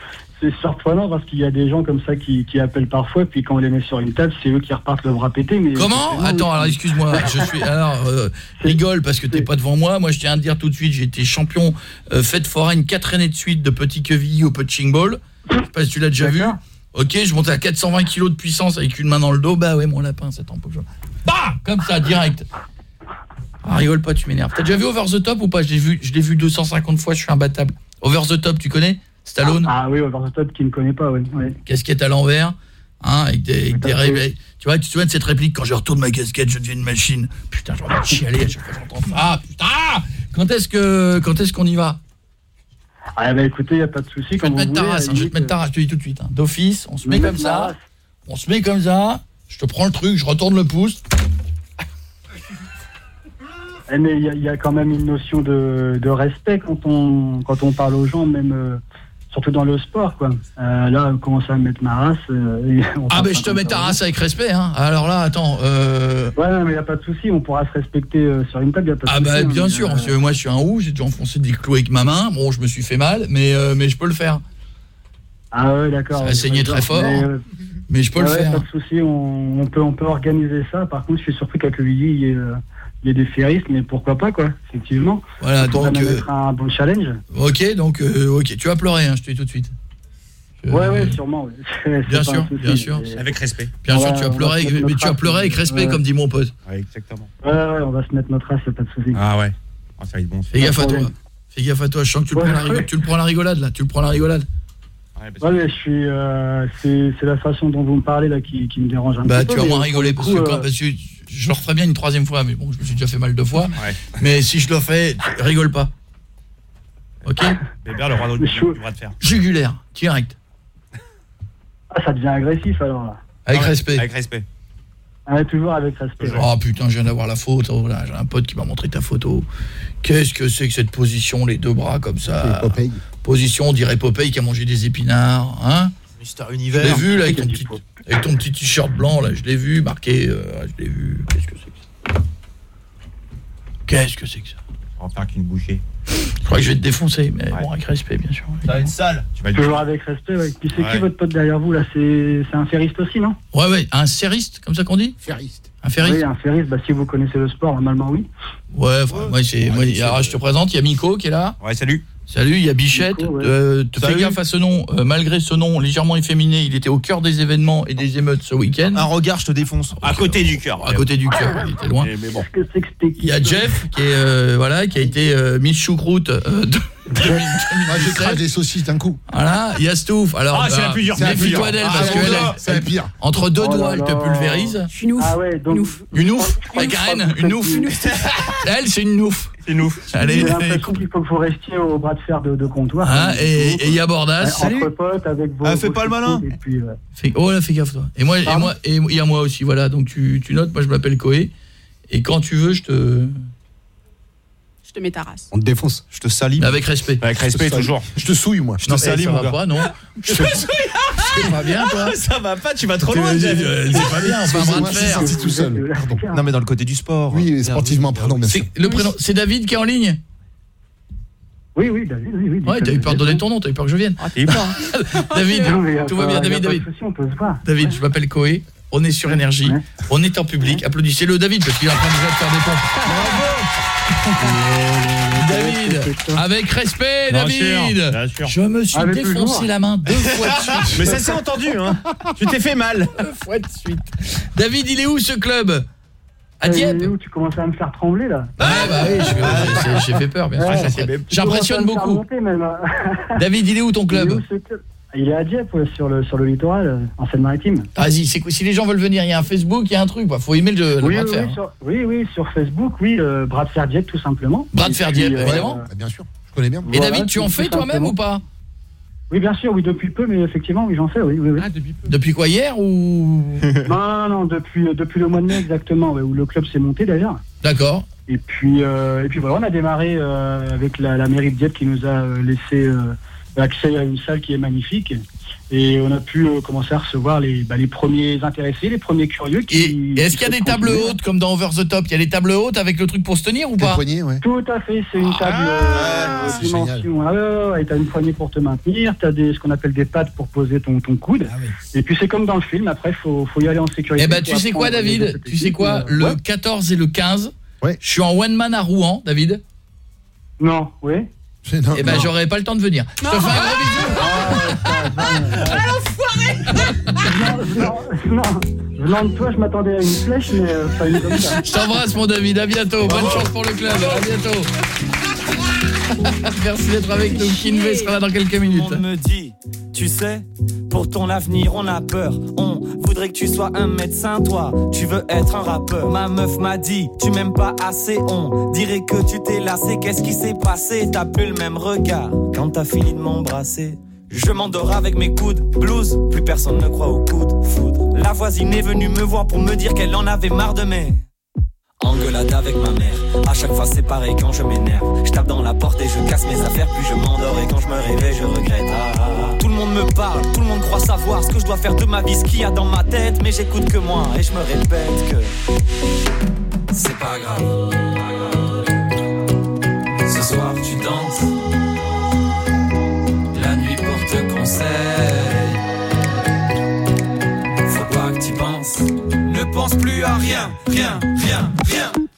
surprenant parce qu'il y a des gens comme ça qui, qui appellent parfois, puis quand on les met sur une table, c'est eux qui repartent le bras pété. Mais Comment Attends, alors excuse-moi, je suis alors euh, rigole parce que t'es pas devant moi. Moi, je tiens à te dire tout de suite, j'ai été champion euh, fête foraine quatre années de suite de petit quevilly au punching ball. Je sais pas si tu l'as déjà vu. OK, je monte à 420 kilos de puissance avec une main dans le dos. Bah ouais, mon lapin, c'est un peu chaud. Bah comme ça direct. Ah, rigole pas, tu m'énerves. T'as déjà vu Over the Top ou pas? Je l'ai vu, je l'ai vu 250 fois, je suis imbattable. Over the Top, tu connais? Stallone? Ah oui, Over the Top qui ne connaît pas, oui. casquette à l'envers, hein, avec des, avec des ré- Tu vois, tu te souviens de cette réplique quand je retourne ma casquette, je deviens une machine. Putain, j'ai envie de chialer à chaque fois que j'entends ça. Ah, putain Quand est-ce que quand est-ce qu'on y va? Ah bah écoutez, il n'y a pas de souci. Je vais te mettre ta race, hein, je vais te mettre ta race, je te dis tout de suite. hein. D'office, on se met Me comme ça. On se met comme ça. Je te prends le truc, je retourne le pouce. Eh, mais il y, a- y a quand même une notion de, de respect quand on, quand on parle aux gens, même euh, surtout dans le sport. Quoi. Euh, là, on commence à mettre ma race. euh, Ah ben je te mets ta ouais. race avec respect hein. Alors là, attends, euh Ouais, non, mais il n'y a pas de souci, on pourra se respecter sur une table, il a pas de Ah bah hein, bien sûr, parce que moi je suis un ouf, j'ai déjà enfoncé des clous avec ma main. Bon, je me suis fait mal, mais mais je peux le faire. Ah ouais, d'accord. Ça saigner d'accord. très fort, Mais, mais je peux le ouais, faire. Pas de souci, on, on peut, on peut organiser ça. Par contre, je suis surpris qu'à Quevilly, ait des ferristes, mais pourquoi pas, quoi, effectivement. Voilà, Ça donc, même euh, être un bon challenge. OK, donc euh, OK, tu vas pleurer hein, je te dis tout de suite. Je- Ouais, ouais, sûrement. ouais. Bien sûr, souci, bien sûr. mais- Avec respect. Bien Ouais, sûr, tu vas pleurer, mais tu vas pleurer avec respect, ouais. comme dit mon pote. Ouais, exactement. Ouais, ouais, on va se mettre notre race, pas de souci. Ah ouais. Ah, ça va être bon. Fais gaffe à toi. Fais gaffe à toi, je sens que tu le, Ouais, prends, la rigolade, tu le prends la rigolade là, tu le prends la rigolade. Ouais, mais je suis. euh, c'est c'est la façon dont vous me parlez là qui, qui me dérange un Bah petit peu. tu vas moins rigoler le parce coup, que, quand- euh, parce que je le referai bien une troisième fois mais bon, je me suis déjà fait mal deux fois. Mais si je le fais, rigole pas. OK Bébert, le roi de- fer. Jugulaire, direct. Ah, ça devient agressif alors là. Avec Ah ouais, respect. Avec respect. Ouais, toujours avec respect. Oh putain, je viens d'avoir la photo là, j'ai un pote qui m'a montré ta photo. Qu'est-ce que c'est que cette position les deux bras comme ça? Position, on dirait Popeye qui a mangé des épinards, hein? Mister Univers. l'ai vu là avec ton petit avec ton petit t-shirt blanc là, je l'ai vu marqué euh, je l'ai vu. Qu'est-ce que c'est que ça Qu'est-ce que c'est que ça On va faire qu'une bouchée. Je crois que je vais te défoncer mais bon avec respect bien sûr. Ça va être sale. Tu vas Toujours avec respect, ouais. Puis c'est Ouais. qui votre pote derrière vous là C'est un ferriste aussi, non Ouais ouais, un serriste comme ça qu'on dit Ferriste. Un ferriste Oui, un ferriste, bah, si vous connaissez le sport, normalement oui. Ouais, moi c'est moi alors, je te présente, il y a Miko qui est là. Ouais, salut. Salut, il y a Bichette. Ouais. Euh, te fais gaffe à ce nom. euh, malgré ce nom légèrement efféminé, il était au cœur des événements et des émeutes ce week-end. Un regard, je te défonce. À côté du cœur. À côté du cœur, il était loin. Mais, mais bon. Qu'est-ce que c'est que c'était Il y a Jeff qui est euh, voilà, qui a été euh, Miss Choucroute euh, de- Moi, je 2017. crache des saucisses d'un coup. Voilà, il y a Stouff. Alors, Ah, c'est la bah, plus dure, c'est la plus méfie-toi dure. d'elle Ah, parce gars, C'est la pire. entre deux Oh doigts, elle te pulvérise. Je suis une ouf. Ah ouais, donc. Une ouf, avec N, une ouf. Elle, c'est une ouf. C'est. Allez, J'ai allez, l'impression qu'il faut que vous restiez au bras de fer de, de comptoir. Hein, Donc, et il y a Bordas. Ouais, entre potes avec vos. Ah, fais pas le malin. choucroutes, Et puis, euh, Fais- oh là, fais gaffe toi. Et moi, et moi, et il y a moi aussi. Voilà, donc tu, tu notes. Moi, je m'appelle Koé. Et quand tu veux, je te, Je te mets ta race. On te défonce. Je te salis. mais avec respect. Avec respect, toujours. Je te souille, moi. Je te Non, salis, eh, ça mon va gars. pas, non. Je te C'est pas bien, toi. Ça va pas, tu vas trop Euh, C'est pas bien, on fait un bras de Moi, je suis fer. sorti tout seul. Pardon. Non, mais dans le côté du sport. Oui, sportivement, pardon, bien sûr. C'est le prénom, c'est David qui est en ligne. Oui, oui, David, oui, oui. Ouais, t'as eu peur de donner ton nom, t'as eu peur que je vienne. Ah, t'es pas. hein. David, tout va bien, a David, David. souci, on peut se voir. David, je m'appelle Koé. On est sur énergie. Ouais. On est en public. Applaudissez-le, David, parce qu'il est en train déjà de faire des pompes. David, avec respect, Bien David. sûr, bien sûr. Je me suis Avec défoncé la main deux fois de suite. Mais ça s'est entendu, hein. Tu t'es fait mal. deux fois de suite. David, il est où ce club? À Eh, Dieppe où tu commences à me faire trembler là. Ouais, bah oui, je- j'ai- fait peur, bien sûr. Ouais, même- J'impressionne beaucoup. même. David, il est où ton Il est club? où, ce club? Il est à Dieppe, ouais, sur le, sur le littoral, euh, en Seine-Maritime. Vas-y, c'est quoi- si les gens veulent venir, il y a un Facebook, il y a un truc, bah, faut aimer le, le Oui, bras de oui, fer. oui, sur, oui, oui, sur Facebook, oui, euh, Bras de fer Dieppe, tout simplement. Bras de fer puis, Dieppe, euh, évidemment. Bah, bien sûr, je connais bien. Et Voilà, David, tu en fais toi-même ou pas? Oui, bien sûr, oui, depuis peu, mais effectivement, oui, j'en fais, oui, oui, oui. Depuis quoi hier ou non, non, non, depuis, euh, depuis le mois de mai exactement, ouais, où le club s'est monté d'ailleurs. D'accord. Et puis, euh, et puis voilà, on a démarré euh, avec la, la mairie de Dieppe qui nous a euh, laissé euh, accès à une salle qui est magnifique. Et on a pu euh, commencer à recevoir les, bah, les premiers intéressés, les premiers curieux. Qui, Et est-ce qu'il y a des tables hautes comme dans Over the Top? Il y a des tables hautes avec le truc pour se tenir ou pas? Tout à fait, c'est une table euh, c'est dimension. Ah, ouais, ouais, t'as une poignée pour te maintenir, t'as des ce qu'on appelle des pattes pour poser ton, ton coude. Et puis c'est comme dans le film, après faut, faut y aller en sécurité. Eh ben faut tu sais quoi David? Tu sais quoi? euh, Le 14 et le 15 je suis en one man à Rouen David Non, oui. Eh ben j'aurais pas le temps de venir. Je te fais un gros bisou. Non, venant de toi, je m'attendais à une flèche, mais euh, pas une comme ça. Je t'embrasse mon David, à bientôt. Bonne chance pour le club, à bientôt. Merci d'être avec nous. Kinvey sera là dans quelques minutes. On me dit, tu sais, pour ton avenir on a peur. On voudrait que tu sois un médecin, toi, tu veux être un rappeur. Ma meuf m'a dit, tu m'aimes pas assez, on dirait que tu t'es lassé. Qu'est-ce qui s'est passé? T'as plus le même regard quand t'as fini de m'embrasser. Je m'endors avec mes coudes, blues, plus personne ne croit au coup de foudre. La voisine est venue me voir pour me dire qu'elle en avait marre de mes Engueulade avec ma mère, à chaque fois c'est pareil quand je m'énerve. Je tape dans la porte et je casse mes affaires, puis je m'endors et quand je me réveille je regrette. Ah, ah, ah. Tout le monde me parle, tout le monde croit savoir ce que je dois faire de ma vie, ce qu'il y a dans ma tête, mais j'écoute que moi et je me répète que c'est pas grave. Ce soir tu danses, la nuit porte conseil. Pense plus à rien, rien, rien, rien.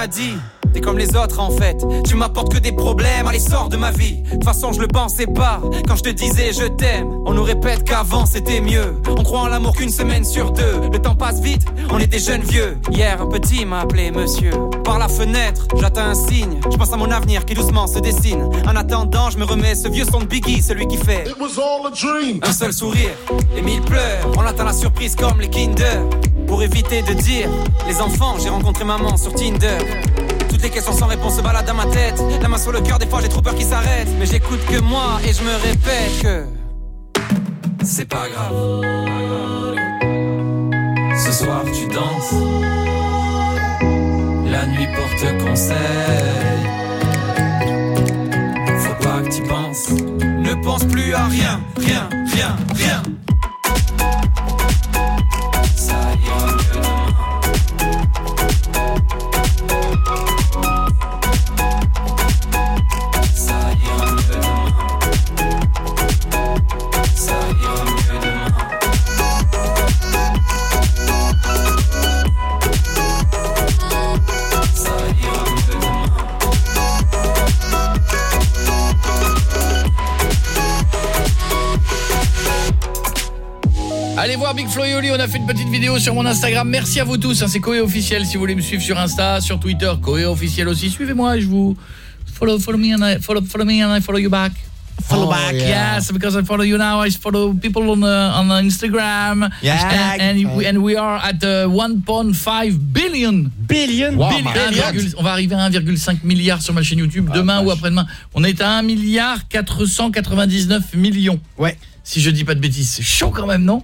M'a dit T'es comme les autres en fait. Tu m'apportes que des problèmes Allez sors de ma vie. De toute façon je le pensais pas. Quand je te disais je t'aime On nous répète qu'avant c'était mieux. On croit en l'amour qu'une semaine sur deux. Le temps passe vite On est des jeunes vieux. Hier un petit m'a appelé monsieur. Par la fenêtre j'attends un signe. Je pense à mon avenir qui doucement se dessine. En attendant je me remets ce vieux son de Biggie Celui qui fait Un seul sourire. Et mille pleurs On attend la surprise comme les Kinder Pour éviter de dire Les enfants j'ai rencontré maman sur Tinder toutes les questions sans réponse se baladent dans ma tête. La main sur le cœur, des fois j'ai trop peur qu'ils s'arrêtent. Mais j'écoute que moi et je me répète que c'est pas grave. Ce soir tu danses. La nuit porte conseil. Faut pas que tu penses. Ne pense plus à rien, rien, rien, rien. Voir Big Flo et Oli, on a fait une petite vidéo sur mon Instagram. Merci à vous tous, hein, c'est Koé officiel si vous voulez me suivre sur Insta, sur Twitter, Koé officiel aussi. Suivez-moi je vous follow follow me and I follow follow me and I follow you back. Follow Oh, back, yeah. yes, because I follow you now. I follow people on uh, on Instagram. Yeah. and, and, we, and we are at uh, 1.5 billion. Billion. Wow, Billion. on va arriver à 1,5 milliard sur ma chaîne YouTube demain ou après-demain. On est à 1 milliard 499 millions. Ouais. Si je dis pas de bêtises, c'est chaud quand même, non?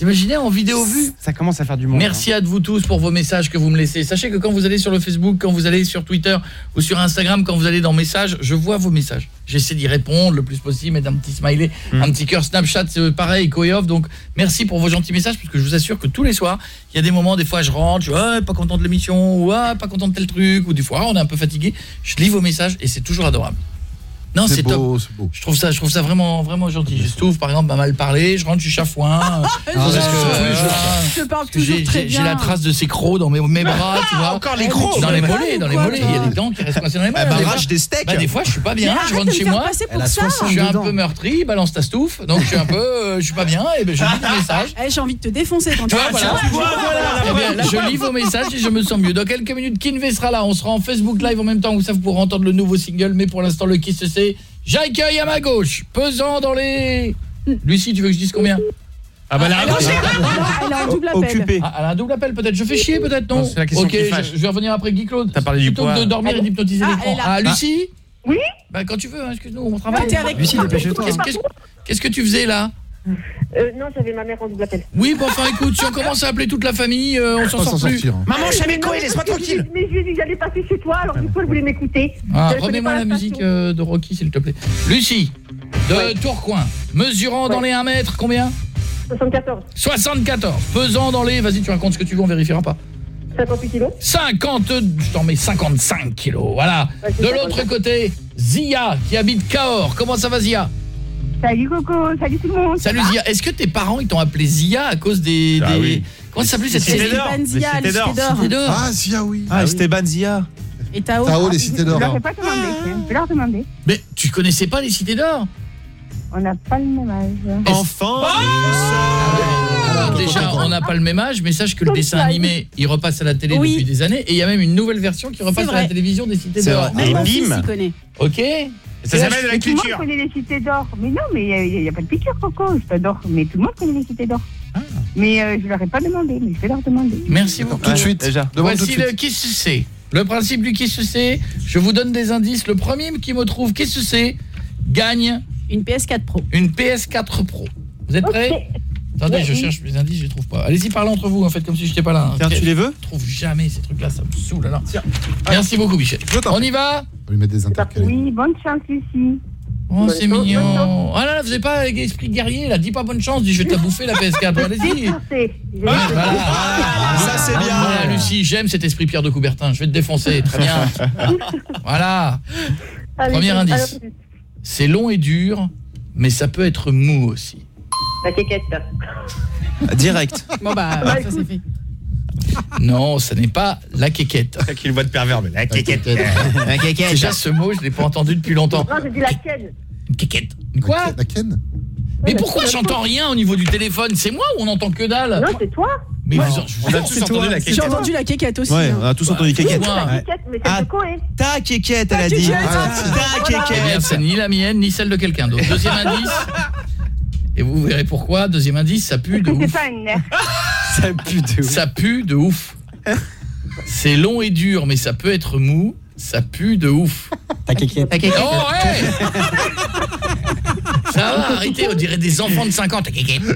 Imaginez en vidéo vue? Ça commence à faire du monde. Merci à vous tous pour vos messages que vous me laissez. Sachez que quand vous allez sur le Facebook, quand vous allez sur Twitter ou sur Instagram, quand vous allez dans messages, je vois vos messages. J'essaie d'y répondre le plus possible, mettre un petit smiley, Hmm. un petit cœur Snapchat, c'est pareil, Koyov. Donc merci pour vos gentils messages parce que je vous assure que tous les soirs, il y a des moments, des fois je rentre, je suis pas content de l'émission, ou pas content de tel truc, ou des fois on est un peu fatigué. Je lis vos messages et c'est toujours adorable. Non, c'est beau, top. beau. Je trouve ça je trouve ça vraiment vraiment gentil. Je trouve par exemple m'a mal parlé, je rentre je suis chafouin. euh, parce que, euh, Je parle que toujours j'ai très j'ai- j'ai bien. la trace de ces crocs dans mes, mes bras, tu vois. Encore les crocs Dans les mollets, dans les mollets, il y a des dents qui restent coincées dans les mollets. Elle Des m'arrache des steaks. Bah, des fois, je suis pas bien, je rentre chez moi. passer pour Elle a ça. 60 Je suis un peu meurtri, balance ta stouffe, donc je suis un peu euh, je suis pas bien et ben je lis des messages. Eh, J'ai envie de te défoncer quand Tu. Eh bien, je lis vos messages et je me sens mieux. Dans quelques minutes, Kinvey sera là. On sera en Facebook Live en même temps où ça vous pourrez entendre le nouveau single. Mais pour l'instant, le qui sait. J'accueille à ma gauche, pesant dans les... Lucie, tu veux que je dise combien? Ah bah la Elle a- elle a un double appel. Occupé. ah, Elle a un double appel peut-être. Je fais chier peut-être, non? La question Ok, qui fâche. je, je vais revenir après Guy Claude. T'as parlé du poids. de dormir et d'hypnotiser Ah, l'écran. est là. Ah, Lucie? Oui Bah quand tu veux, hein, excuse-nous, on travaille. Lucie, dépêche-toi. Qu'est-ce que tu faisais là? Euh, Non, j'avais ma mère en double appel. Oui, bon enfin écoute, si on commence à appeler toute la famille, euh, on s'en sort plus. sortir. hein. Maman, je non, Koé, laisse-moi tranquille. Mais je lui ai dit que j'allais passer chez toi, alors du coup, elle voulait m'écouter. Ah, remets-moi la la musique euh, de Rocky s'il te plaît. Lucie, de Ouais. Tourcoing, mesurant dans les 1 mètre, combien? 74, 74. Pesant dans les, vas-y tu racontes ce que tu veux, on vérifiera pas. 58 kilos. 50, je t'en mets 55 kilos, voilà. Ouais, De l'autre côté, Zia qui habite Cahors. Comment ça va Zia? Salut Coco, salut tout le monde. Salut Zia. Est-ce que tes parents ils t'ont appelé Zia à cause des... Ah des- oui. Comment ça s'appelait cette Cité série Zia, Les cités d'or. Ah, si, ah oui. Ah, Esteban Zia. Et Tao. Tao, les cités Je d'or. leur ai pas demandé, tiens, je vais leur demander. Mais tu connaissais pas les cités d'or? On n'a pas le même âge. Enfant. Déjà, on n'a pas le même âge, mais sache que le dessin animé, il repasse à la télé Oui. depuis des années, et il y a même une nouvelle version qui repasse à la télévision des cités d'or. Et bim. Ok Ça s'appelle la Mais tout le monde culture. connaît les cités d'or. Mais non, mais il n'y a, pas de piqûre, Coco. Je t'adore. Mais tout le monde connaît les cités d'or. Mais euh, je leur ai pas demandé, mais je vais leur demander. Merci beaucoup. Tout de suite. déjà. Demande tout de Voici suite. le qui se sait. Le principe du qui se sait, je vous donne des indices. Le premier qui me trouve qui se sait gagne Une PS4 Pro. une PS4 Pro. Vous êtes prêts? Attendez, Ouais, je oui. cherche mes indices, je les trouve pas. Allez-y, parlez entre vous, en fait, comme si j'étais pas là. hein. Tiens, tu les veux Je trouve jamais ces trucs-là, ça me saoule. Alors. Merci beaucoup, Michel. On y va On lui mettre des intercalés. Oui, bonne chance, Lucie. Oh, c'est mignon. Ah là là, vous avez pas esprit guerrier, là. Dis pas bonne chance, dis je vais te la bouffer, la PS4. Bon, Allez-y. Voilà. Ça, c'est bien. Voilà, Lucie, j'aime cet esprit Pierre de Coubertin. Je vais te défoncer. Très bien. voilà. Premier indice. C'est long et dur, mais ça peut être mou aussi. La quéquette. Direct. Bon bah, Bah, ça c'est fait. Non, ça n'est pas la quéquette. C'est qu'il voit de pervers, mais la quéquette. Déjà, ce mot, je l'ai pas entendu depuis longtemps. Non, j'ai dit la ken. Une quéquette. Une Quoi La Ken Mais pourquoi j'entends rien au niveau du téléphone? C'est moi ou on entend que dalle? Non, c'est toi. Mais vous, je On a tous entendu la J'ai quéquette. entendu la quéquette aussi. Ouais, hein. on a tous entendu. La quéquette, mais c'est Ah. de Coé. Ta kékette, elle a dit. kékette. Ta Eh bien, kékette. c'est ni la mienne, ni celle de quelqu'un d'autre. Deuxième indice. Et vous verrez pourquoi. Deuxième indice, ça pue de C'est ouf. pas une nerf. Ça pue de ouf. Ça pue de ouf. C'est long et dur, mais ça peut être mou. Ça pue de ouf. Ta kékette. Oh, hey Ça va, arrêtez, on dirait des enfants de 50. Oh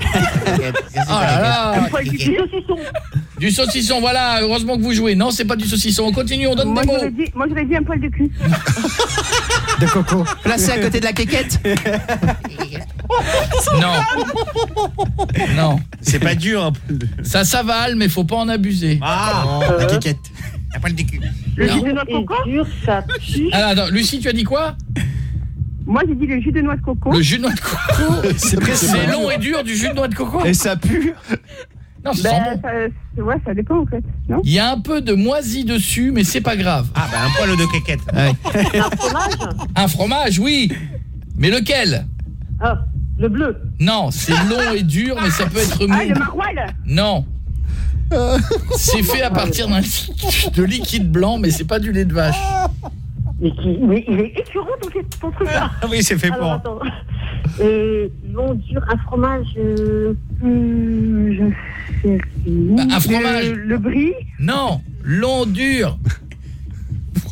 là là. Du saucisson, voilà, heureusement que vous jouez. Non, c'est pas du saucisson. On continue, on donne Moi, des mots. dit, moi, j'aurais dit un poil de cul. De coco. Placé à côté de la kékette. Non. Non. C'est pas dur un peu. Ça s'avale, mais faut pas en abuser. Ah La kékette. La poil du cul. Le Non. jus de noix de coco dur, ça pue. Alors, attends, Lucie, tu as dit quoi? Moi, j'ai dit le jus de noix de coco. Le jus de noix de coco. C'est long et dur du jus de noix de coco Et ça pue. Non, ça sent Ben, bon. ça, ouais, ça dépend, en fait. Non Il y a un peu de moisi dessus, mais c'est pas grave. Ah bah un poil de quéquette. Ouais. Un fromage Un fromage, oui. Mais lequel? Ah, le bleu. Non, c'est long et dur, mais ça peut être Ah, le mou. maroilles Non. C'est fait à partir d'un de liquide blanc, mais c'est pas du lait de vache. Mais, qui, mais il est écœurant, ton, ton truc là. Ah oui, c'est fait Alors, pour. attends. Euh, long, dur, un fromage. Euh, hum, je sais Bah, un fromage. Le, le brie. Non, long, dur.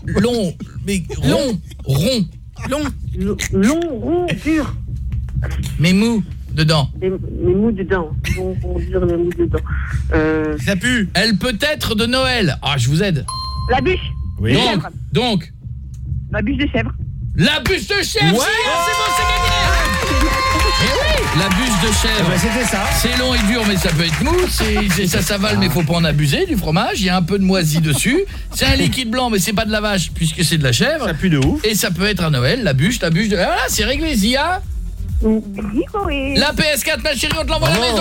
Long, mais rond, rond, Long. Long, rond, dur. mais mou dedans. Les, les mous dedans. Long, rond, dur, les mous dedans. Euh, Ça pue. Elle peut être de Noël. Ah, je vous aide. la bûche. Oui. Donc, donc, La bûche de chèvre. la bûche de chef. Ouais. c'est bon, c'est gagné. La bûche de chèvre. Ah bah, c'était ça. C'est long et dur, mais ça peut être mou. C'est- ça s'avale, mais faut pas en abuser du fromage. Il y a un peu de moisi dessus. C'est un liquide blanc, mais c'est pas de la vache puisque c'est de la chèvre. Ça pue de ouf. Et ça peut être à Noël, la bûche, la bûche de. Voilà, c'est réglé, Zia. La PS4, ma chérie, on te l'envoie à la maison.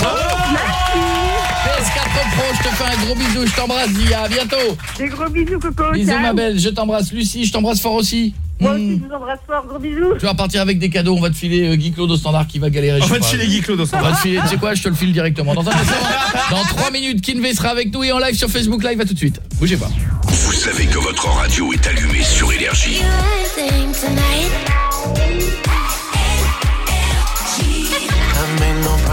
PS4 Pro, je te fais un gros bisou, je t'embrasse, Zia. À bientôt. Des gros bisous, Coco. Bisous, ma belle, je t'embrasse. Lucie, je t'embrasse fort aussi. Moi aussi, je vous embrasse fort. Gros bisous. Tu vas repartir avec des cadeaux, on va te filer euh, Guy Claude au standard qui va galérer. On va te filer Guy Claude au standard. On va te filer, tu sais quoi, je te le file directement. Dans un instant, dans 3 minutes, Kinvey sera avec nous et en live sur Facebook Live, à tout de suite. Bougez pas. Vous savez que votre radio est allumée sur Énergie.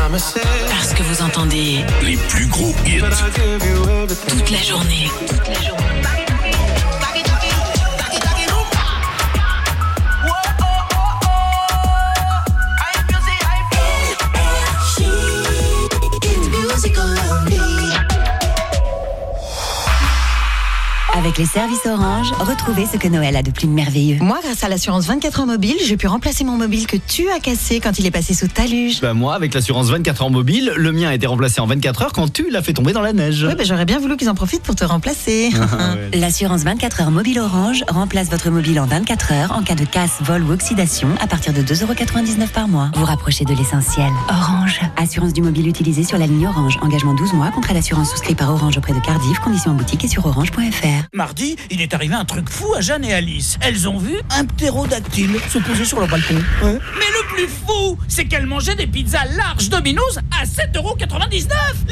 Parce que vous entendez Les plus gros hits. toute la journée. Toute la journée. Avec les services Orange, retrouvez ce que Noël a de plus merveilleux. Moi, grâce à l'assurance 24 heures mobile, j'ai pu remplacer mon mobile que tu as cassé quand il est passé sous ta luge. Bah moi, avec l'assurance 24 heures mobile, le mien a été remplacé en 24 heures quand tu l'as fait tomber dans la neige. Oui, bah, j'aurais bien voulu qu'ils en profitent pour te remplacer. L'assurance 24 heures mobile Orange remplace votre mobile en 24 heures en cas de casse, vol ou oxydation à partir de 2,99€ par mois. Vous rapprochez de l'essentiel. Orange. Assurance du mobile utilisé sur la ligne Orange. Engagement 12 mois contre l'assurance souscrite par Orange auprès de Cardiff. Conditions en boutique et sur orange.fr. Mardi, il est arrivé un truc fou à Jeanne et Alice. Elles ont vu un ptérodactyle se poser sur le balcon. Mais le plus fou, c'est qu'elles mangeaient des pizzas larges Domino's à 7,99€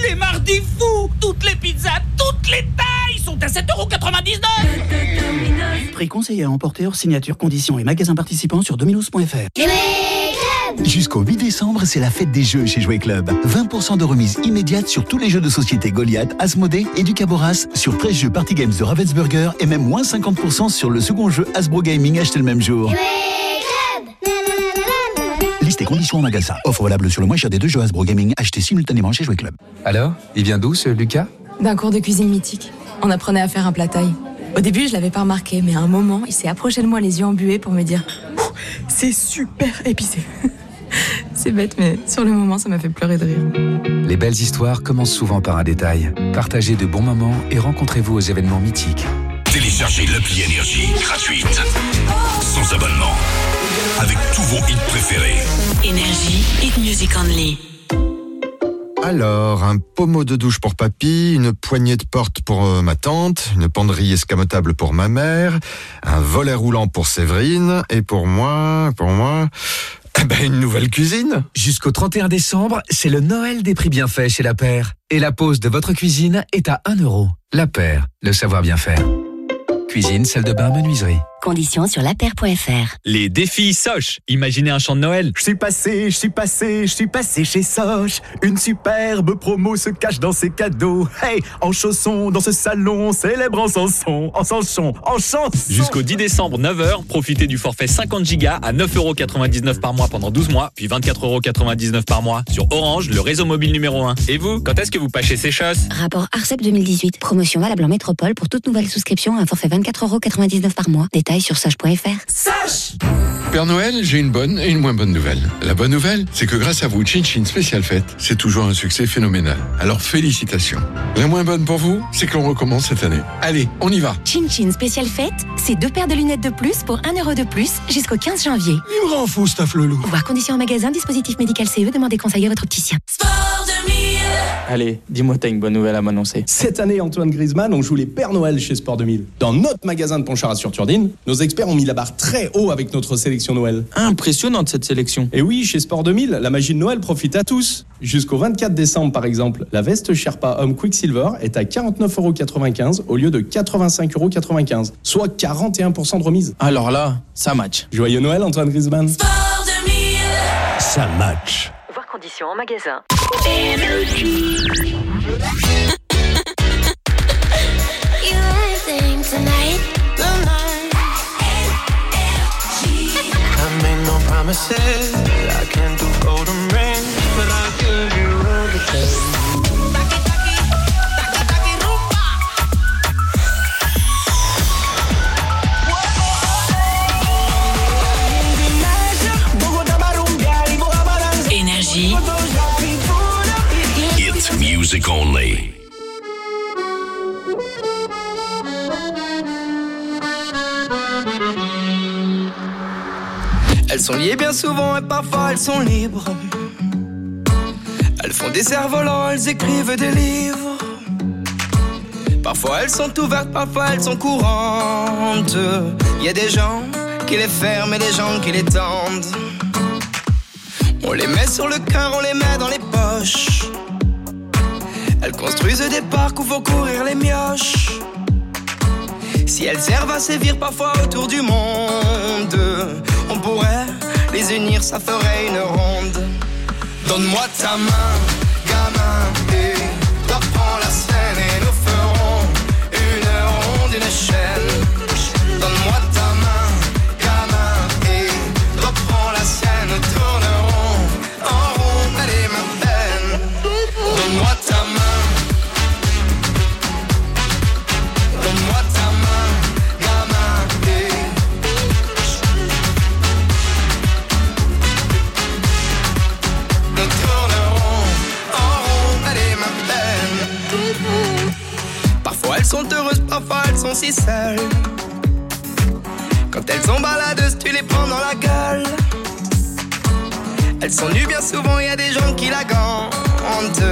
Les mardis fous Toutes les pizzas, toutes les tailles sont à 7,99€ Prix conseillé à emporter hors signature, conditions et magasins participants sur dominos.fr. Jusqu'au 8 décembre, c'est la fête des jeux chez Jouet Club. 20% de remise immédiate sur tous les jeux de société Goliath, Asmodée et Ducaboras, sur 13 jeux Party Games de Ravensburger et même moins 50% sur le second jeu Hasbro Gaming acheté le même jour. Liste et conditions en magasin. Offre valable sur le moins cher des deux jeux Hasbro Gaming achetés simultanément chez Jouet Club. Alors, il vient d'où ce Lucas? D'un cours de cuisine mythique. On apprenait à faire un plat taille. Au début, je l'avais pas remarqué, mais à un moment, il s'est approché de moi les yeux embués pour me dire C'est super épicé. C'est bête, mais sur le moment, ça m'a fait pleurer de rire. Les belles histoires commencent souvent par un détail. Partagez de bons moments et rencontrez-vous aux événements mythiques. Téléchargez l'appli Énergie gratuite. Sans abonnement. Avec tous vos hits préférés. Énergie, hit music only. Alors, un pommeau de douche pour papy, une poignée de porte pour euh, ma tante, une penderie escamotable pour ma mère, un volet roulant pour Séverine, et pour moi, pour moi, ben, une nouvelle cuisine. Jusqu'au 31 décembre, c'est le Noël des prix bien faits chez La Paire. Et la pause de votre cuisine est à 1 euro. La Paire, le savoir bien faire. Cuisine, salle de bain, menuiserie. Conditions sur lapaire.fr. Les défis Soch. Imaginez un chant de Noël. Je suis passé, je suis passé, je suis passé chez Soch. Une superbe promo se cache dans ses cadeaux. Hey, en chaussons, dans ce salon, célèbre en chanson, en chanson, en chanson. Jusqu'au 10 décembre, 9h, profitez du forfait 50 Go à 9,99€ par mois pendant 12 mois, puis 24,99€ par mois sur Orange, le réseau mobile numéro 1. Et vous, quand est-ce que vous pâchez ces choses Rapport ARCEP 2018. Promotion valable en métropole pour toute nouvelle souscription à un forfait 24,99€ par mois. Détails sur soch.fr. Sache Père Noël, j'ai une bonne et une moins bonne nouvelle. La bonne nouvelle, c'est que grâce à vous, Chin Chin Spécial Fête, c'est toujours un succès phénoménal. Alors félicitations. La moins bonne pour vous, c'est qu'on recommence cette année. Allez, on y va. Chin Chin spécial fête, c'est deux paires de lunettes de plus pour 1 euro de plus jusqu'au 15 janvier. Il me rend fou, Staff Lelou. Voir conditions en magasin, dispositif médical CE, demandez conseil à votre opticien. Allez, dis-moi, t'as une bonne nouvelle à m'annoncer. Cette année, Antoine Griezmann, on joue les Pères Noël chez Sport 2000. Dans notre magasin de Pontcharrat-sur-Turdine, nos experts ont mis la barre très haut avec notre sélection Noël. Impressionnante cette sélection. Et oui, chez Sport 2000, la magie de Noël profite à tous. Jusqu'au 24 décembre, par exemple, la veste Sherpa Homme Quicksilver est à 49,95€ au lieu de 85,95€, soit 41% de remise. Alors là, ça match. Joyeux Noël, Antoine Griezmann. Ça match. Conditions en magasin. Promises. I can't do golden rings, but I'll give you everything. Elles sont liées bien souvent et parfois elles sont libres. Elles font des cerfs-volants, elles écrivent des livres. Parfois elles sont ouvertes, parfois elles sont courantes. Il y a des gens qui les ferment et des gens qui les tendent. On les met sur le cœur, on les met dans les poches. Elles construisent des parcs où faut courir les mioches. Si elles servent à sévir parfois autour du monde, on pourrait les unir, ça ferait une ronde. Donne-moi ta main, gamin, elles sont heureuses, parfois elles sont si seules. Quand elles sont baladeuses, tu les prends dans la gueule. Elles sont nues bien souvent, y a des gens qui la gantent.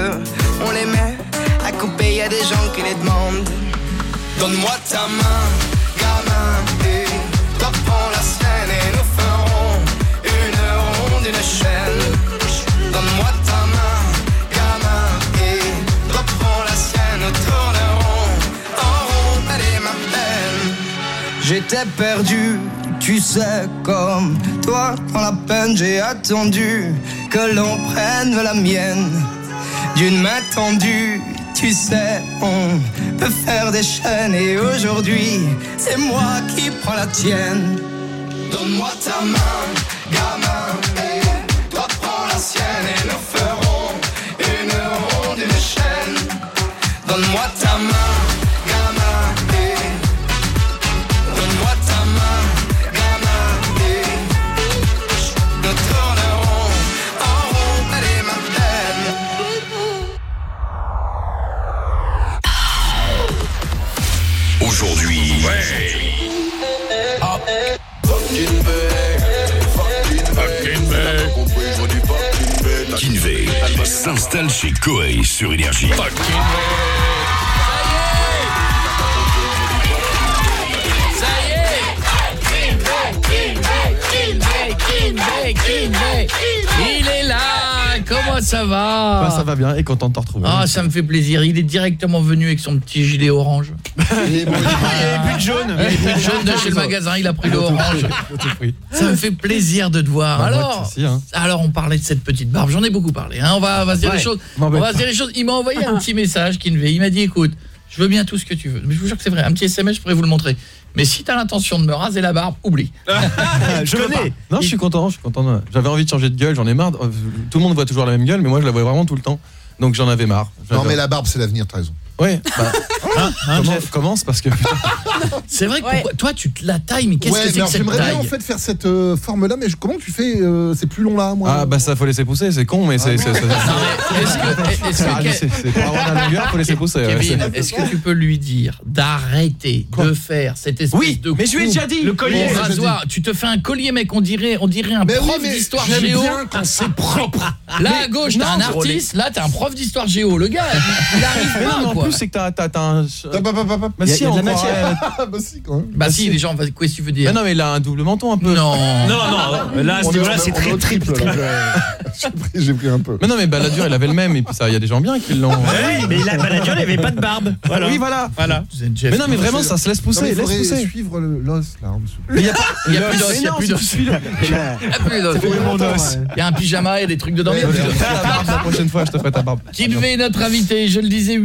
On les met à couper, y a des gens qui les demandent. Donne-moi ta main, gamin, et toi prends la scène et nous ferons une ronde, une chaîne. Donne-moi ta J'étais perdu, tu sais, comme toi dans la peine, j'ai attendu que l'on prenne la mienne d'une main tendue. Tu sais, on peut faire des chaînes et aujourd'hui, c'est moi qui prends la tienne. Donne-moi ta main, gamin, et toi prends la sienne et nous s'installe chez Koei sur Énergie. Il est là Comment ça va Bah, ça va bien et content de te retrouver. Ah, ça me fait plaisir. Il est directement venu avec son petit gilet orange. Il y avait plus de jaune. Il y avait plus de jaune de chez le magasin, il a pris le orange. Ça me fait plaisir de te voir. Bah, alors, aussi, hein. alors on parlait de cette petite barbe. J'en ai beaucoup parlé. hein. On va, on va se dire Ouais. les choses. On va se dire les choses. Il m'a envoyé un petit message, Kinvey. Il m'a dit, écoute, je veux bien tout ce que tu veux. Mais je vous jure que c'est vrai. Un petit SMS, je pourrais vous le montrer. Mais si t'as l'intention de me raser la barbe, oublie. je connais. Non, je suis content, je suis content. de- J'avais envie de changer de gueule, j'en ai marre. Euh, Tout le monde voit toujours la même gueule, mais moi je la vois vraiment tout le temps. Donc j'en avais marre. Non, mais la barbe, c'est l'avenir, t'as raison. Ouais. Bah, hein, comment- commence parce que C'est vrai que pourquoi- toi tu te la tailles mais qu'est-ce Ouais, que c'est que cette j'aimerais bien taille en fait faire cette euh, forme-là, mais je- comment tu fais euh, C'est plus long là, moi Ah bah ça faut laisser pousser, c'est con mais c'est c'est- c'est- Est-ce que, est-ce Ah, que- c'est- c'est pour avoir la longueur, faut laisser pousser. ouais, Kevin, c'est- est-ce que tu peux lui dire d'arrêter de faire cette espèce Oui, de mais je lui ai déjà dit. Le collier, au rasoir Tu te fais un collier mec, on dirait on dirait un Mais oui, prof mais d'histoire j'aime géo. bien quand c'est propre. Là à gauche, t'as un artiste, là t'as un prof d'histoire géo. Le gars, il arrive pas quoi. C'est que t'as t'as t'as un Bah, bah, bah, bah, bah. Bah Il y a- si, on croirait- bah si, quand même. Bah si, les gens, qu'est-ce que tu veux dire Mais non mais il a un double menton un peu. Non. Non, non, là, c'est très triple. J'ai pris- J'ai pris un peu. Mais non mais Balladur il avait le même et puis ça il y a des gens bien qui l'ont. Oui, mais la Balladur, il avait pas de barbe. Voilà. Oui voilà. Voilà. Mais non mais vraiment ça se laisse pousser, il laisse pousser. suivre l'os là en dessous. Il y a pas Il y a plus d'os, il y a plus d'os. Il y a plus d'os. Il y a un pyjama, il y a des trucs dedans. La prochaine fois je te ferai ta barbe. Kinvey, notre invité, je le disais,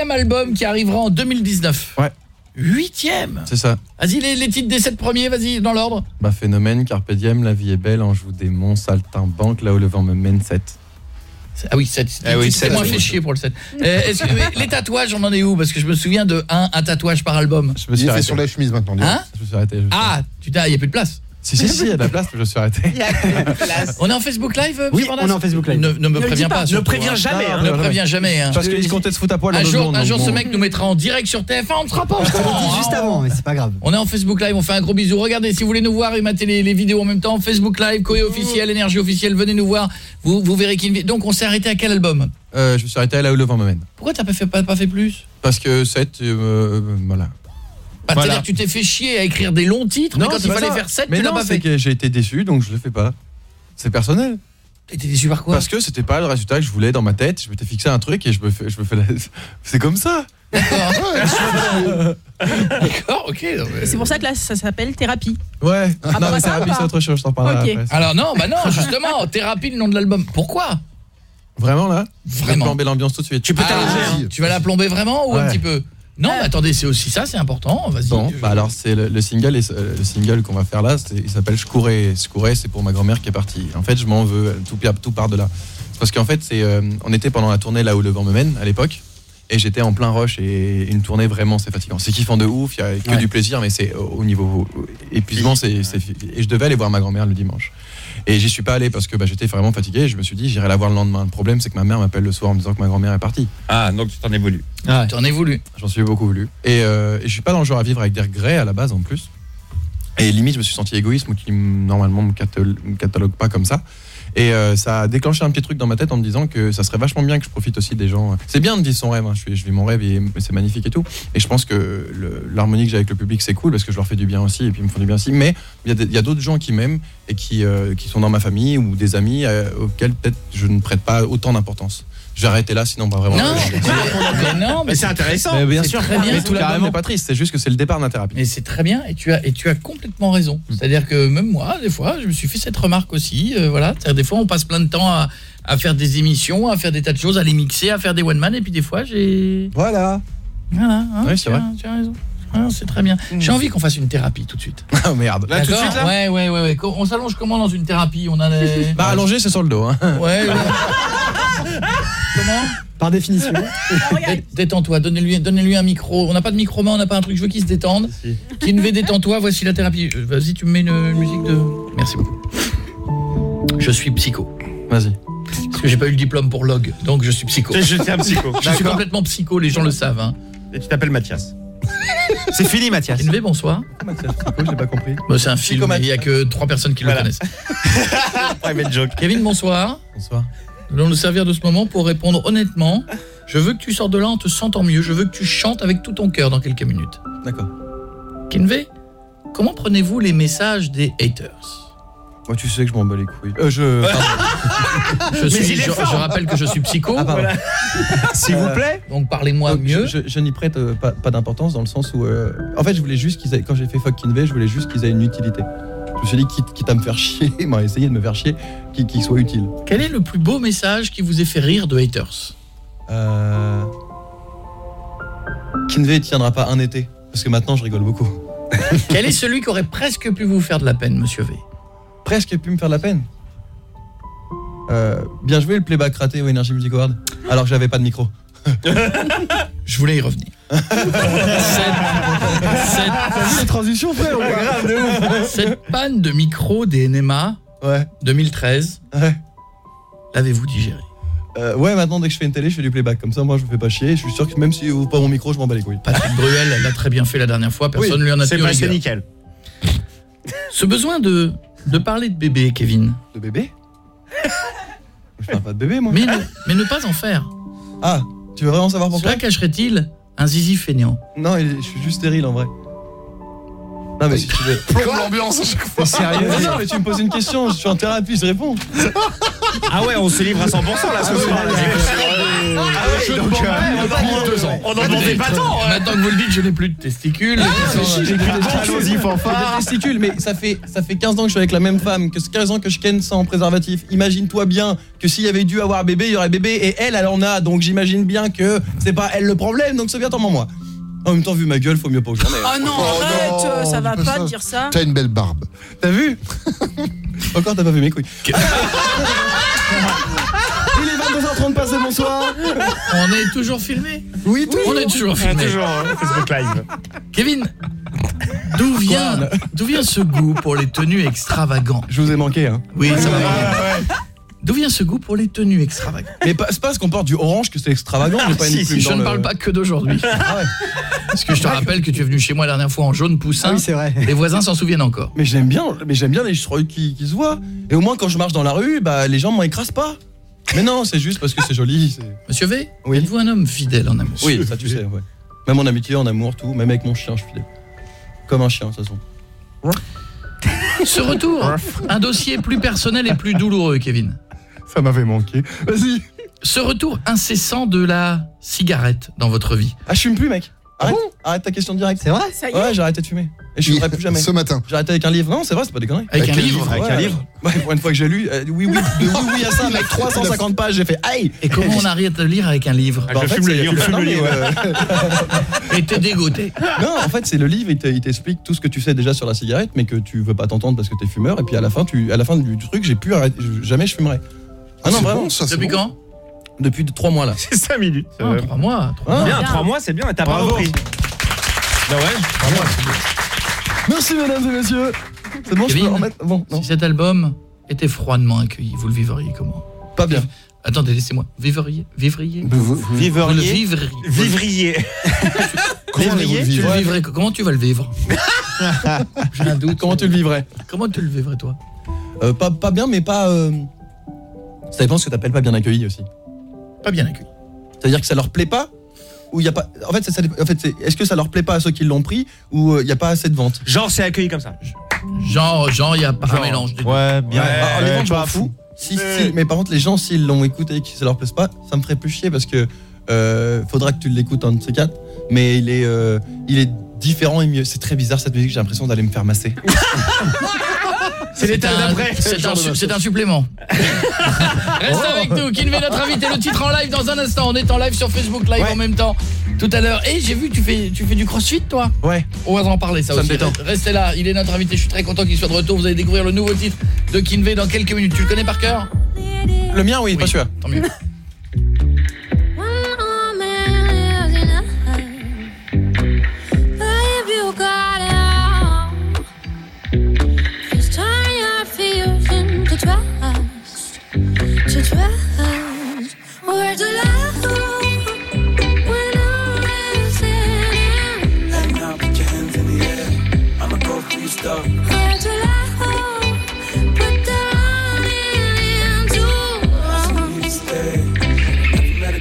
huitième album qui arrivera en 2019. Ouais. Huitième? C'est ça. Vas-y, les, les titres des sept premiers, vas-y, dans l'ordre. Bah phénomène, carpe diem, la vie est belle, en joue démon, saltimbanque, là où le vent me mène 7. Ah oui, 7. Ah oui, c'est sept, moins oui. fait chier pour le 7. est-ce que, les tatouages, on en est où? Parce que je me souviens de un, un tatouage par album. Je me Il suis arrêté. sur la chemise maintenant. Hein? Je me suis arrêté. je- Ah, tu t'as, il n'y a plus de place. Si, si, si, il y a de la place, mais je suis arrêté. On est en Facebook Live euh, Oui, on est en Facebook Live. Ne, ne me Ne préviens pas. Ne préviens hein. jamais, hein. Ne préviens jamais. jamais. hein. Parce qu'il comptait se foutre à poil Un jour, un jour ce mec nous mettra en direct sur TF1, on ne sera pas au courant. juste avant, mais c'est pas grave. On est en Facebook Live, on fait un gros bisou. Regardez, si vous voulez nous voir et mater les, les vidéos en même temps, Facebook Live, Koé officiel, Énergie officielle, venez nous voir. Vous, vous verrez qu'il Donc on s'est arrêté à quel album? Euh, je me suis arrêté à là où le vent. Pourquoi t'as pas fait, pas, pas fait plus? Parce que 7, euh, voilà. Bah, C'est-à-dire tu t'es fait chier à écrire des longs titres, mais quand il fallait ça. faire 7, mais tu l'as non, pas c'est fait. que j'ai été déçu, donc je le fais pas. C'est personnel. T'étais déçu par quoi? Parce que c'était pas le résultat que je voulais dans ma tête. Je m'étais fixé un truc et je me fais, je me fais la... C'est comme ça. D'accord, ok. non, mais- C'est pour ça que là, ça s'appelle thérapie. Ouais. Ah, non, bah, mais ça thérapie, c'est autre chose, je t'en après. Alors non, bah non, justement, thérapie le nom de l'album. Pourquoi? Vraiment là? Vraiment. plomber l'ambiance tout de suite. Tu Ah, Tu vas la plomber vraiment ou un petit peu? Non, mais attendez, c'est aussi ça, c'est important. Vas-y. Bon, bah alors c'est le, le single et euh, le single qu'on va faire là, c'est- il s'appelle Je courais. Je courais, c'est pour ma grand-mère qui est partie. En fait, je m'en veux, tout, tout part de là. Parce qu'en fait, c'est euh, on était pendant la tournée là où le vent me mène à l'époque et j'étais en plein rush et une tournée vraiment c'est fatigant. C'est kiffant de ouf, il y a que Ouais. du plaisir mais c'est au au niveau épuisement c'est- et je devais aller voir ma grand-mère le dimanche. Et j'y suis pas allé parce que bah, j'étais vraiment fatigué et je me suis dit j'irai la voir le lendemain. Le problème c'est que ma mère m'appelle le soir en me disant que ma grand-mère est partie. Ah, donc tu t'en es voulu. T'en es voulu. J'en suis beaucoup voulu. Et, euh, et je suis pas dans le genre à vivre avec des regrets à la base en plus. Et limite, je me suis senti égoïste, moi qui normalement me catalogue pas comme ça. Et euh, ça a déclenché un petit truc dans ma tête en me disant que ça serait vachement bien que je profite aussi des gens. C'est bien de vivre son rêve, hein. je, vis mon rêve et c'est magnifique et tout. Et je pense que l'harmonie que j'ai avec le public, c'est cool parce que je leur fais du bien aussi et puis ils me font du bien aussi. Mais il y a d'autres gens qui m'aiment et qui, euh, qui sont dans ma famille ou des amis euh, auxquels peut-être je ne prête pas autant d'importance. Je vais arrêter là, sinon pas vraiment. Non, mais non, mais c'est intéressant. Mais bien C'est sûr, très bien. mais tout Carrément. n'est pas triste, c'est juste que c'est le départ d'un thérapie. Mais c'est très bien et tu as et tu as complètement raison. Mm. C'est-à-dire que même moi, des fois, je me suis fait cette remarque aussi. euh, voilà, C'est-à-dire des fois, on passe plein de temps à, à faire des émissions, à faire des tas de choses, à les mixer, à faire des one man, et puis des fois, j'ai voilà, voilà. hein, Oui, c'est vrai. Tu as raison. Ah, c'est très bien. J'ai envie qu'on fasse une thérapie tout de suite. Oh merde. Là, tout de D'accord suite, là Ouais, ouais, ouais, ouais. On s'allonge comment dans une thérapie? On a des... Bah allongé, c'est sur le dos. Hein. Ouais. ouais. comment? Par définition. Dé- Détends-toi, donnez-lui donnez-lui un micro. On n'a pas de micro main, on n'a pas un truc, je veux qu'il se détende. Kinvé, détends-toi, voici la thérapie. Euh, Vas-y, tu me mets une, une musique de... Merci beaucoup. Je suis psycho. Vas-y. Parce que j'ai pas eu le diplôme pour log, donc je suis psycho. Je suis un psycho. Je suis complètement psycho, les gens le savent. Hein. Et tu t'appelles Mathias. C'est fini, Mathias. Kinvé, bonsoir. j'ai pas compris. Bah, c'est un film, mais il y a que trois personnes qui Voilà. le connaissent. Private joke. Kevin, bonsoir. Bonsoir. Nous allons nous servir de ce moment pour répondre honnêtement. Je veux que tu sors de là en te sentant mieux. Je veux que tu chantes avec tout ton cœur dans quelques minutes. D'accord. Kinvé, comment prenez-vous les messages des haters? Moi, tu sais que je m'en bats les couilles. Euh, je. pardon. je, suis, je, rappelle que je suis psycho. Ah. S'il vous plaît. Donc parlez-moi mieux. Je, je- je n'y prête euh, pas, pas d'importance dans le sens où. euh, en fait, je voulais juste qu'ils aient. Quand j'ai fait Fuck Kinvey, je voulais juste qu'ils aient une utilité. Je me suis dit, quitte, quitte à me faire chier, moi, essayer de me faire chier, qu'ils qu'ils soient utiles. Quel est le plus beau message qui vous ait fait rire de haters Euh... Kinvey tiendra pas un été. Parce que maintenant, je rigole beaucoup. Quel est celui qui aurait presque pu vous faire de la peine, monsieur V? Presque pu me faire de la peine. Euh, bien joué le playback raté au Energy Music Award. Alors que j'avais pas de micro. Je voulais y revenir. cette, Cette transition, frère. cette- cette panne de micro des NMA Ouais. 2013, Ouais. l'avez-vous digéré Euh, ouais, maintenant dès que je fais une télé, je fais du playback. Comme ça, moi, je me fais pas chier. Je suis sûr que même si ouvre pas mon micro, je m'en bats les couilles. Patrick Bruel l'a très bien fait la dernière fois, personne Oui, lui en a C'est nickel. Ce besoin de, de parler de bébé, Kevin. De bébé? Je parle pas de bébé, moi. Mais ne, mais ne pas en faire. Ah, tu veux vraiment savoir pourquoi? Cela cacherait-il un zizi fainéant Non, il est- je suis juste stérile en vrai. Non, mais si tu veux. Plombe l'ambiance à chaque fois. Sérieux Non, non, mais tu me poses une question, je suis en thérapie, je réponds. Ah ouais, on se livre à 100% là ce soir. Ah euh, On en demandait pas tant. hein. Maintenant que vous le dites, je n'ai plus de testicules. Mais si, j'ai plus de Allons-y, testicules. fanfare. J'ai des testicules, mais ça fait, ça fait 15 ans que je suis avec la même femme, que 15 ans que je ken sans préservatif. Imagine-toi bien que s'il y avait dû avoir bébé, il y aurait bébé, et elle, elle en a, donc j'imagine bien que c'est pas elle le problème, donc souviens-toi moi. En même temps, vu ma gueule, faut mieux pas que j'en ai. Oh non, arrête, euh, ça va pas dire ça. T'as une belle barbe. T'as vu? Encore, t'as pas vu mes couilles. Il est 22h30 passé, bonsoir. On est toujours filmé Oui, On est toujours Ouais, filmé. Toujours hein, Facebook Live. Kevin, D'où vient, d'où vient ce goût pour les tenues extravagantes? Je vous ai manqué, hein. Oui, ça va. D'où vient ce goût pour les tenues extravagantes? Mais pas- c'est pas parce qu'on porte du orange que c'est extravagant. on est pas une Si, si, plume je ne le- parle pas que d'aujourd'hui. Parce que je te rappelle que tu es venu chez moi la dernière fois en jaune poussin. Ah oui, c'est vrai. Les voisins s'en souviennent encore. Mais j'aime bien, mais j'aime bien les cheveux qui, qui se voient. Et au moins quand je marche dans la rue, bah les gens m'écrasent pas. Mais non, c'est juste parce que c'est joli. c'est- Monsieur V, Oui. êtes-vous un homme fidèle en amour Oui, ça tu sais, ouais. Même en amitié, en amour, tout. Même avec mon chien, je suis fidèle. Comme un chien, de toute façon. Ce retour, un dossier plus personnel et plus douloureux, Kevin. Ça m'avait manqué. Vas-y. Ce retour incessant de la cigarette dans votre vie. Ah, je fume plus, mec. Arrête, arrête ta question directe. C'est vrai Ça y est Ouais, j'ai arrêté de fumer. Et je fumerai plus jamais. Ce matin. J'ai arrêté avec un livre. Non, c'est vrai, c'est pas des conneries. Avec un livre Avec un livre Ouais, pour une fois que j'ai lu, euh, oui, oui, de oui, oui à ça, mec, 350 pages, j'ai fait aïe Et comment on arrête de lire avec un livre Bah, en fait, c'est- non, mais, euh, Et t'es dégoûté. Non, en fait, c'est le livre, il te- il t'explique tout ce que tu sais déjà sur la cigarette, mais que tu veux pas t'entendre parce que t'es fumeur. Et puis à la fin, tu, à la fin du truc, j'ai pu arrêter. je- Jamais je fumerai. Ah non, vraiment. bon, ça, c'est Depuis bon. quand? Depuis 3 mois là. C'est 5 minutes. Ah, Trois mois. trois mois. Ah, Bien, 3 mois, c'est bien, t'as pas repris. Bah ouais. Merci mesdames et messieurs. C'est bon, je peux Kevin, en mettre Bon, non. Si cet album était froidement accueilli, vous le vivriez comment? Pas bien. Attendez, laissez-moi. Vivriez Vivriez? Vous- vous- le Vivrier. vivriez. Vivrier. Comment le Tu vivre le vivrais Comment tu vas le vivre? J'ai un doute. Comment tu le vivrais? Comment tu le vivrais toi? Euh, pas, pas bien, mais pas. euh, Ça dépend ce que t'appelles pas bien accueilli aussi. Pas bien accueilli. C'est-à-dire que ça leur plaît pas ou il y a pas. En fait, ça- ça dépend- en fait, c'est- est-ce que ça leur plaît pas à ceux qui l'ont pris ou euh, il y a pas assez de ventes? Genre, c'est accueilli comme ça. Genre, genre, il y a pas un mélange. des. Ouais, bien. Ah, les ventes, je m'en pas fous. Si, si, mais par contre, les gens, s'ils l'ont écouté et que ça leur plaise pas, ça me ferait plus chier parce que euh, faudra que tu l'écoutes un de ces quatre. Mais il est, euh, il est différent et mieux. C'est très bizarre cette musique, j'ai l'impression d'aller me faire masser. C'est d'après. C'est un, supplément. Reste avec nous, Kinvé notre invité, le titre en live dans un instant. On est en live sur Facebook Live Ouais. en même temps. Tout à l'heure. Et j'ai vu, tu fais, tu fais du crossfit toi? Ouais. On va en parler ça, Ça aussi. Restez là, il est notre invité. Je suis très content qu'il soit de retour. Vous allez découvrir le nouveau titre de Kinvé dans quelques minutes. Tu le connais par cœur? Le mien, oui, pas sûr. Tant mieux.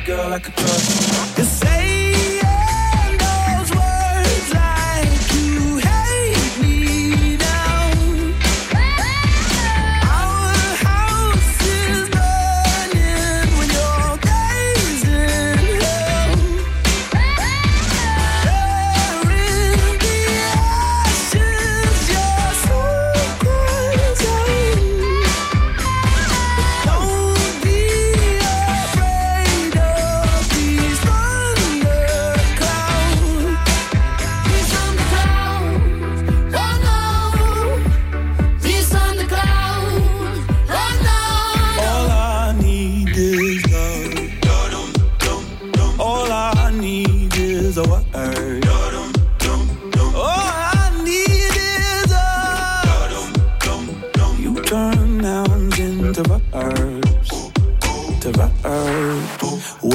Girl I could trust.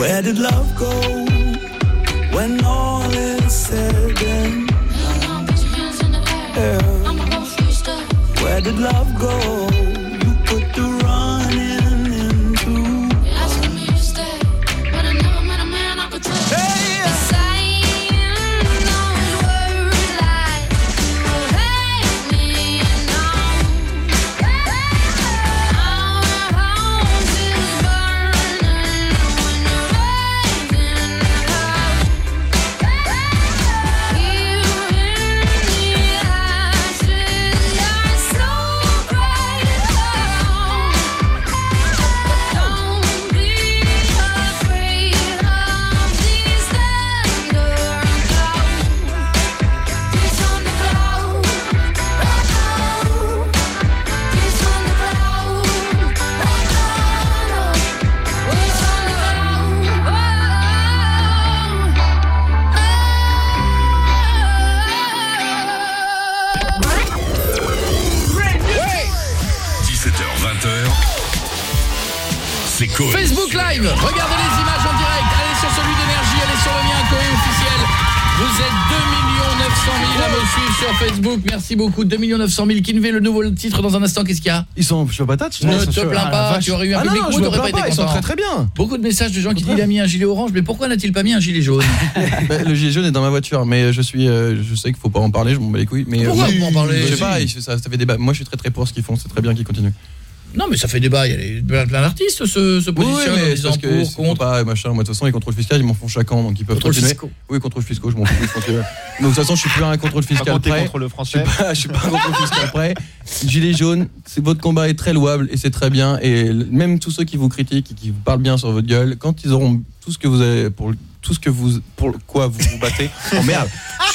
Where did love go when all is said and done? Yeah. Where did love go? Facebook. Merci beaucoup. 2 900 000. Kinvé, le nouveau titre dans un instant. Qu'est-ce qu'il y a Ils sont chauds patates. je Ne te Ah, plains la pas, tu aurais eu un Ah public t'aurais plains pas été pas, Ils sont content. très très bien. Beaucoup de messages de gens qui disent il a mis un gilet orange, mais pourquoi n'a-t-il pas mis un gilet jaune? Bah, le gilet jaune est dans ma voiture, mais je suis, euh, je sais qu'il faut pas en parler, je m'en bats les couilles. Mais Pourquoi euh, en parler? Je sais pas, ça fait débat. Moi, je suis très très pour ce qu'ils font. C'est très bien qu'ils continuent. Non, mais ça fait débat. Il y a plein, plein d'artistes se, se Oui, positionnent disant parce que pour, contre. pas machin. Moi, de toute façon, les contrôles fiscaux, ils m'en font chaque an, donc ils peuvent Contrôles continuer. fiscaux. Oui, contrôles fiscaux, je m'en fous. je Donc, de toute façon, je suis plus un contrôle fiscal prêt. contre le Je français. suis pas, je suis pas un contrôle fiscal prêt. Gilet jaune, c'est votre combat est très louable et c'est très bien. Et même tous ceux qui vous critiquent et qui vous parlent bien sur votre gueule, quand ils auront tout ce que vous avez pour tout ce que vous pour quoi vous vous battez. Oh merde.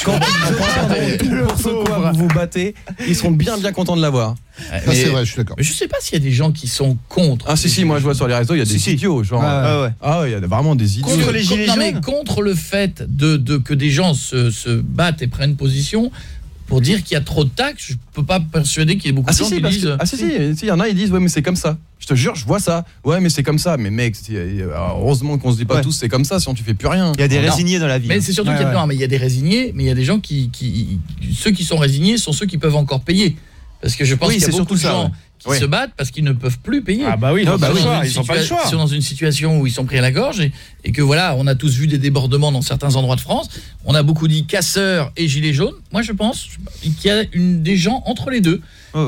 Quand ils tout pour ce quoi vous vous battez, ils seront bien bien contents de l'avoir. Mais- Mais je sais pas s'il y a des gens qui sont contre. Ah si si, moi je vois sur les réseaux, il y a des idiots, genre Ah, euh, ah ouais, il y a vraiment des idiots. Contre, contre- non, mais contre le fait de, de- que des gens se, se battent et prennent position pour dire qu'il y a trop de taxes, je peux pas persuader qu'il y ait beaucoup Ah de si gens si, qui disent que- ah si si, si, il y en a ils disent ouais mais c'est comme ça. Je te jure, je vois ça. Ouais mais c'est comme ça. Mais mec, c'est- euh, heureusement qu'on se dit pas Ouais. tous c'est comme ça, sinon tu fais plus rien. Il y a des Non. résignés dans la vie. Mais hein. c'est surtout qu'il y a, non, mais il y a des résignés, mais il y a des gens qui, qui ceux qui sont résignés sont ceux qui peuvent encore payer. Parce que je pense Oui, qu'il y a c'est beaucoup de ça, gens. Qui Ouais. se battent parce qu'ils ne peuvent plus payer. Ah bah oui, ils ont Ils pas sont le dans choix, une ils ont pas le choix. Ils sont dans une situation où ils sont pris à la gorge et, et que voilà, on a tous vu des débordements dans certains endroits de France. On a beaucoup dit casseurs et gilets jaunes. Moi, je pense qu'il y a une, des gens entre les deux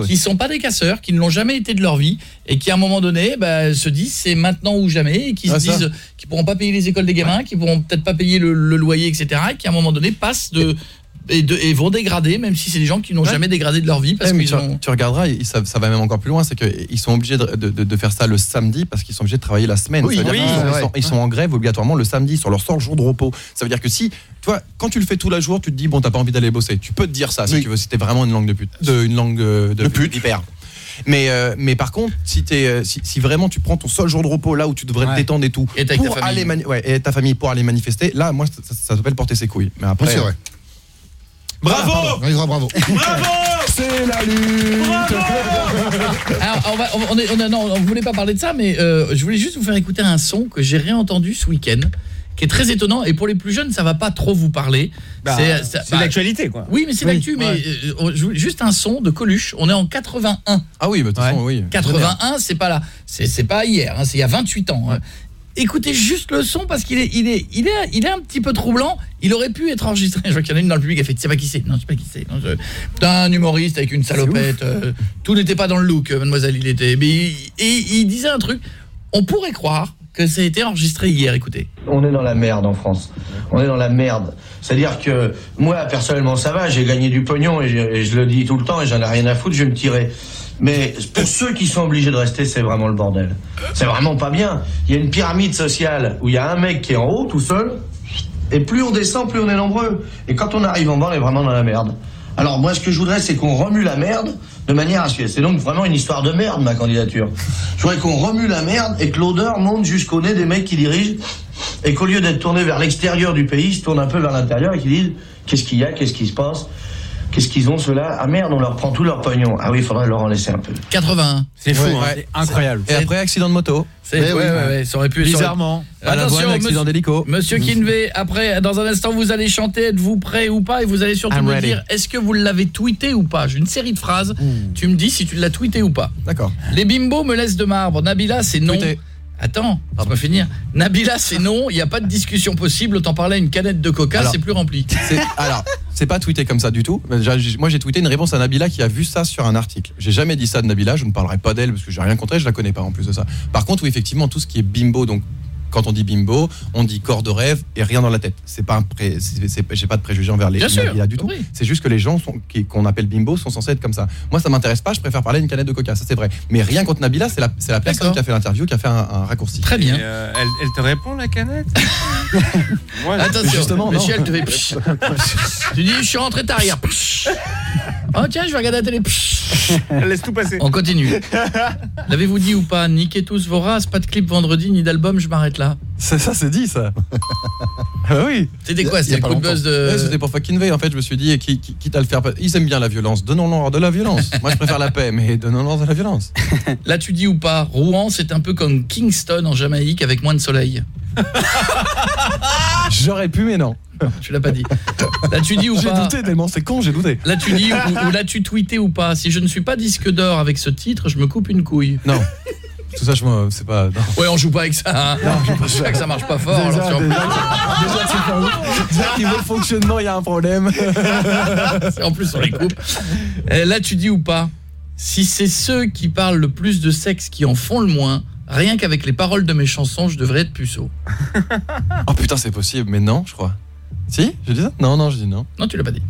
qui sont pas des casseurs, qui ne l'ont jamais été de leur vie et qui à un moment donné bah, se disent c'est maintenant ou jamais et qui Ah, se disent qu'ils pourront pas payer les écoles des gamins, qui pourront peut-être pas payer le, le loyer, etc. Et qui à un moment donné passent de et, de- et vont dégrader, même si c'est des gens qui n'ont Ouais. jamais dégradé de leur vie parce Ouais, tu, ont tu regarderas, ça, ça va même encore plus loin, c'est qu'ils sont obligés de, de- de- de faire ça le samedi parce qu'ils sont obligés de travailler la semaine. Oui, oui, sont- ils, sont, ils sont en grève obligatoirement le samedi sur leur seul jour de repos. Ça veut dire que si, tu vois, quand tu le fais tout la jour, tu te dis bon, t'as pas envie d'aller bosser. Tu peux te dire ça si tu veux, t'es vraiment une langue de pute, une langue euh, de, pute, hyper. Mais, euh, mais par contre, si, t'es, euh, si, si vraiment tu prends ton seul jour de repos là où tu devrais Ouais. te détendre et tout, Et pour ta famille. aller ouais, et ta famille pour aller manifester, là, moi, ça, s'appelle porter ses couilles. Mais après, c'est vrai. Bravo sera bravo. Bravo C'est la lutte. Alors, on, va, on, est- on a- non, on voulait pas parler de ça, mais euh, je voulais juste vous faire écouter un son que j'ai réentendu ce week-end, qui est très étonnant. Et pour les plus jeunes, ça va pas trop vous parler. Bah, C'est- bah, l'actualité quoi. Oui, mais c'est Oui, l'actu. Mais ouais. euh, je- juste un son de Coluche. On est en 81. Ah oui, bah, de toute façon, oui. 81, c'est pas là. C'est c'est pas hier. hein, c'est il y a 28 ans. hein. Écoutez juste le son parce qu'il est, il est, il est, il est un petit peu troublant. Il aurait pu être enregistré. Je vois qu'il y en a une dans le public qui a fait. Tu sais pas qui c'est Non, je sais pas qui c'est. Non, je- Putain, un humoriste avec une salopette. euh, tout n'était pas dans le look, euh, mademoiselle. Il était. Mais il- et il disait un truc. On pourrait croire que ça a été enregistré hier. Écoutez. On est dans la merde en France. On est dans la merde. C'est-à-dire que moi, personnellement, ça va, j'ai gagné du pognon et je, et je le dis tout le temps et j'en ai rien à foutre, je vais me tirer. Mais pour ceux qui sont obligés de rester, c'est vraiment le bordel. C'est vraiment pas bien. Il y a une pyramide sociale où il y a un mec qui est en haut tout seul et plus on descend, plus on est nombreux. Et quand on arrive en bas, on est vraiment dans la merde. Alors moi, ce que je voudrais, c'est qu'on remue la merde de manière à ce que c'est donc vraiment une histoire de merde ma candidature. Je voudrais qu'on remue la merde et que l'odeur monte jusqu'au nez des mecs qui dirigent et qu'au lieu d'être tournés vers l'extérieur du pays, ils se tournent un peu vers l'intérieur et qu'ils disent qu'est-ce qu'il y a, qu'est-ce qui se passe, qu'est-ce qu'ils ont ceux-là? Ah merde, on leur prend tout leur pognon. Ah oui, il faudrait leur en laisser un peu. 81. C'est fou, Ouais, hein, ouais. c'est incroyable. Et après, accident de moto. C'est Eh ouais, oui. ouais, ouais, ça aurait pu Bizarrement. ça aurait- Balavoine, Attention, accident d'hélico. Monsieur Kinvey, après dans un instant vous allez chanter, êtes-vous prêt ou pas? Et vous allez surtout I'm me ready. dire est-ce que vous l'avez tweeté ou pas? J'ai une série de phrases, Hmm. tu me dis si tu l'as tweeté ou pas. D'accord. Les bimbos me laissent de marbre, Nabila c'est non. Tweeté. Attends, laisse-moi finir. Nabila c'est non, il n'y a pas de discussion possible, autant parler à une canette de coca, c'est plus rempli. Alors, c'est pas tweeté comme ça du tout. J'ai- Moi, j'ai tweeté une réponse à Nabila qui a vu ça sur un article. J'ai jamais dit ça de Nabila. Je ne parlerai pas d'elle parce que j'ai rien contre elle. Je la connais pas en plus de ça. Par contre, oui, effectivement, tout ce qui est bimbo, donc quand on dit bimbo, on dit corps de rêve et rien dans la tête. C'est pas un pré... j'ai pas de préjugés envers les Bien sûr, Nabila du tout. oui. C'est juste que les gens sont- qui- qu'on appelle bimbo sont censés être comme ça. Moi, ça m'intéresse pas. Je préfère parler d'une canette de coca. Ça, c'est vrai. Mais rien contre Nabila. C'est la, c'est la personne qui a fait l'interview qui a fait un, un raccourci. Très bien. Euh, elle, elle te répond la canette? Ouais, Attention, justement, non. Michel te fait. Tu dis je suis rentré tard hier. Oh tiens, je vais regarder la télé. Laisse tout passer. On continue. L'avez-vous dit ou pas? Niquez tous vos races, pas de clip vendredi ni d'album, je m'arrête là. C'est ça, c'est dit ça. Ah oui. C'était quoi a C'était le pas coup de buzz longtemps. de... Ouais, C'était pour fucking V en fait, je me suis dit qui- qui- quitte à le faire ils aiment bien la violence, donnons-leur de la violence. Moi je préfère la paix mais donnons-leur de la violence. Là, tu dis ou pas, Rouen, c'est un peu comme Kingston en Jamaïque avec moins de soleil. J'aurais pu mais non. Tu l'as pas dit. Là, tu dis ou J'ai pas douté tellement c'est con, j'ai douté. Là, tu dis ou, ou là, tu tweetais ou pas Si je ne suis pas disque d'or avec ce titre, je me coupe une couille. Non. Tout ça je c'est pas non. Ouais, on joue pas avec ça. Hein. Non, joue pas sais que ça marche pas fort. Déjà, alors, déjà, déjà, c'est pas ouf. Déjà, niveau fonctionnement, il y a un problème. en plus, on les coupe. Euh, Là, tu dis ou pas Si c'est ceux qui parlent le plus de sexe qui en font le moins, rien qu'avec les paroles de mes chansons, je devrais être puceau. Oh putain, c'est possible mais non, je crois. Si Je dis ça? Non non, je dis non. Non, tu l'as pas dit.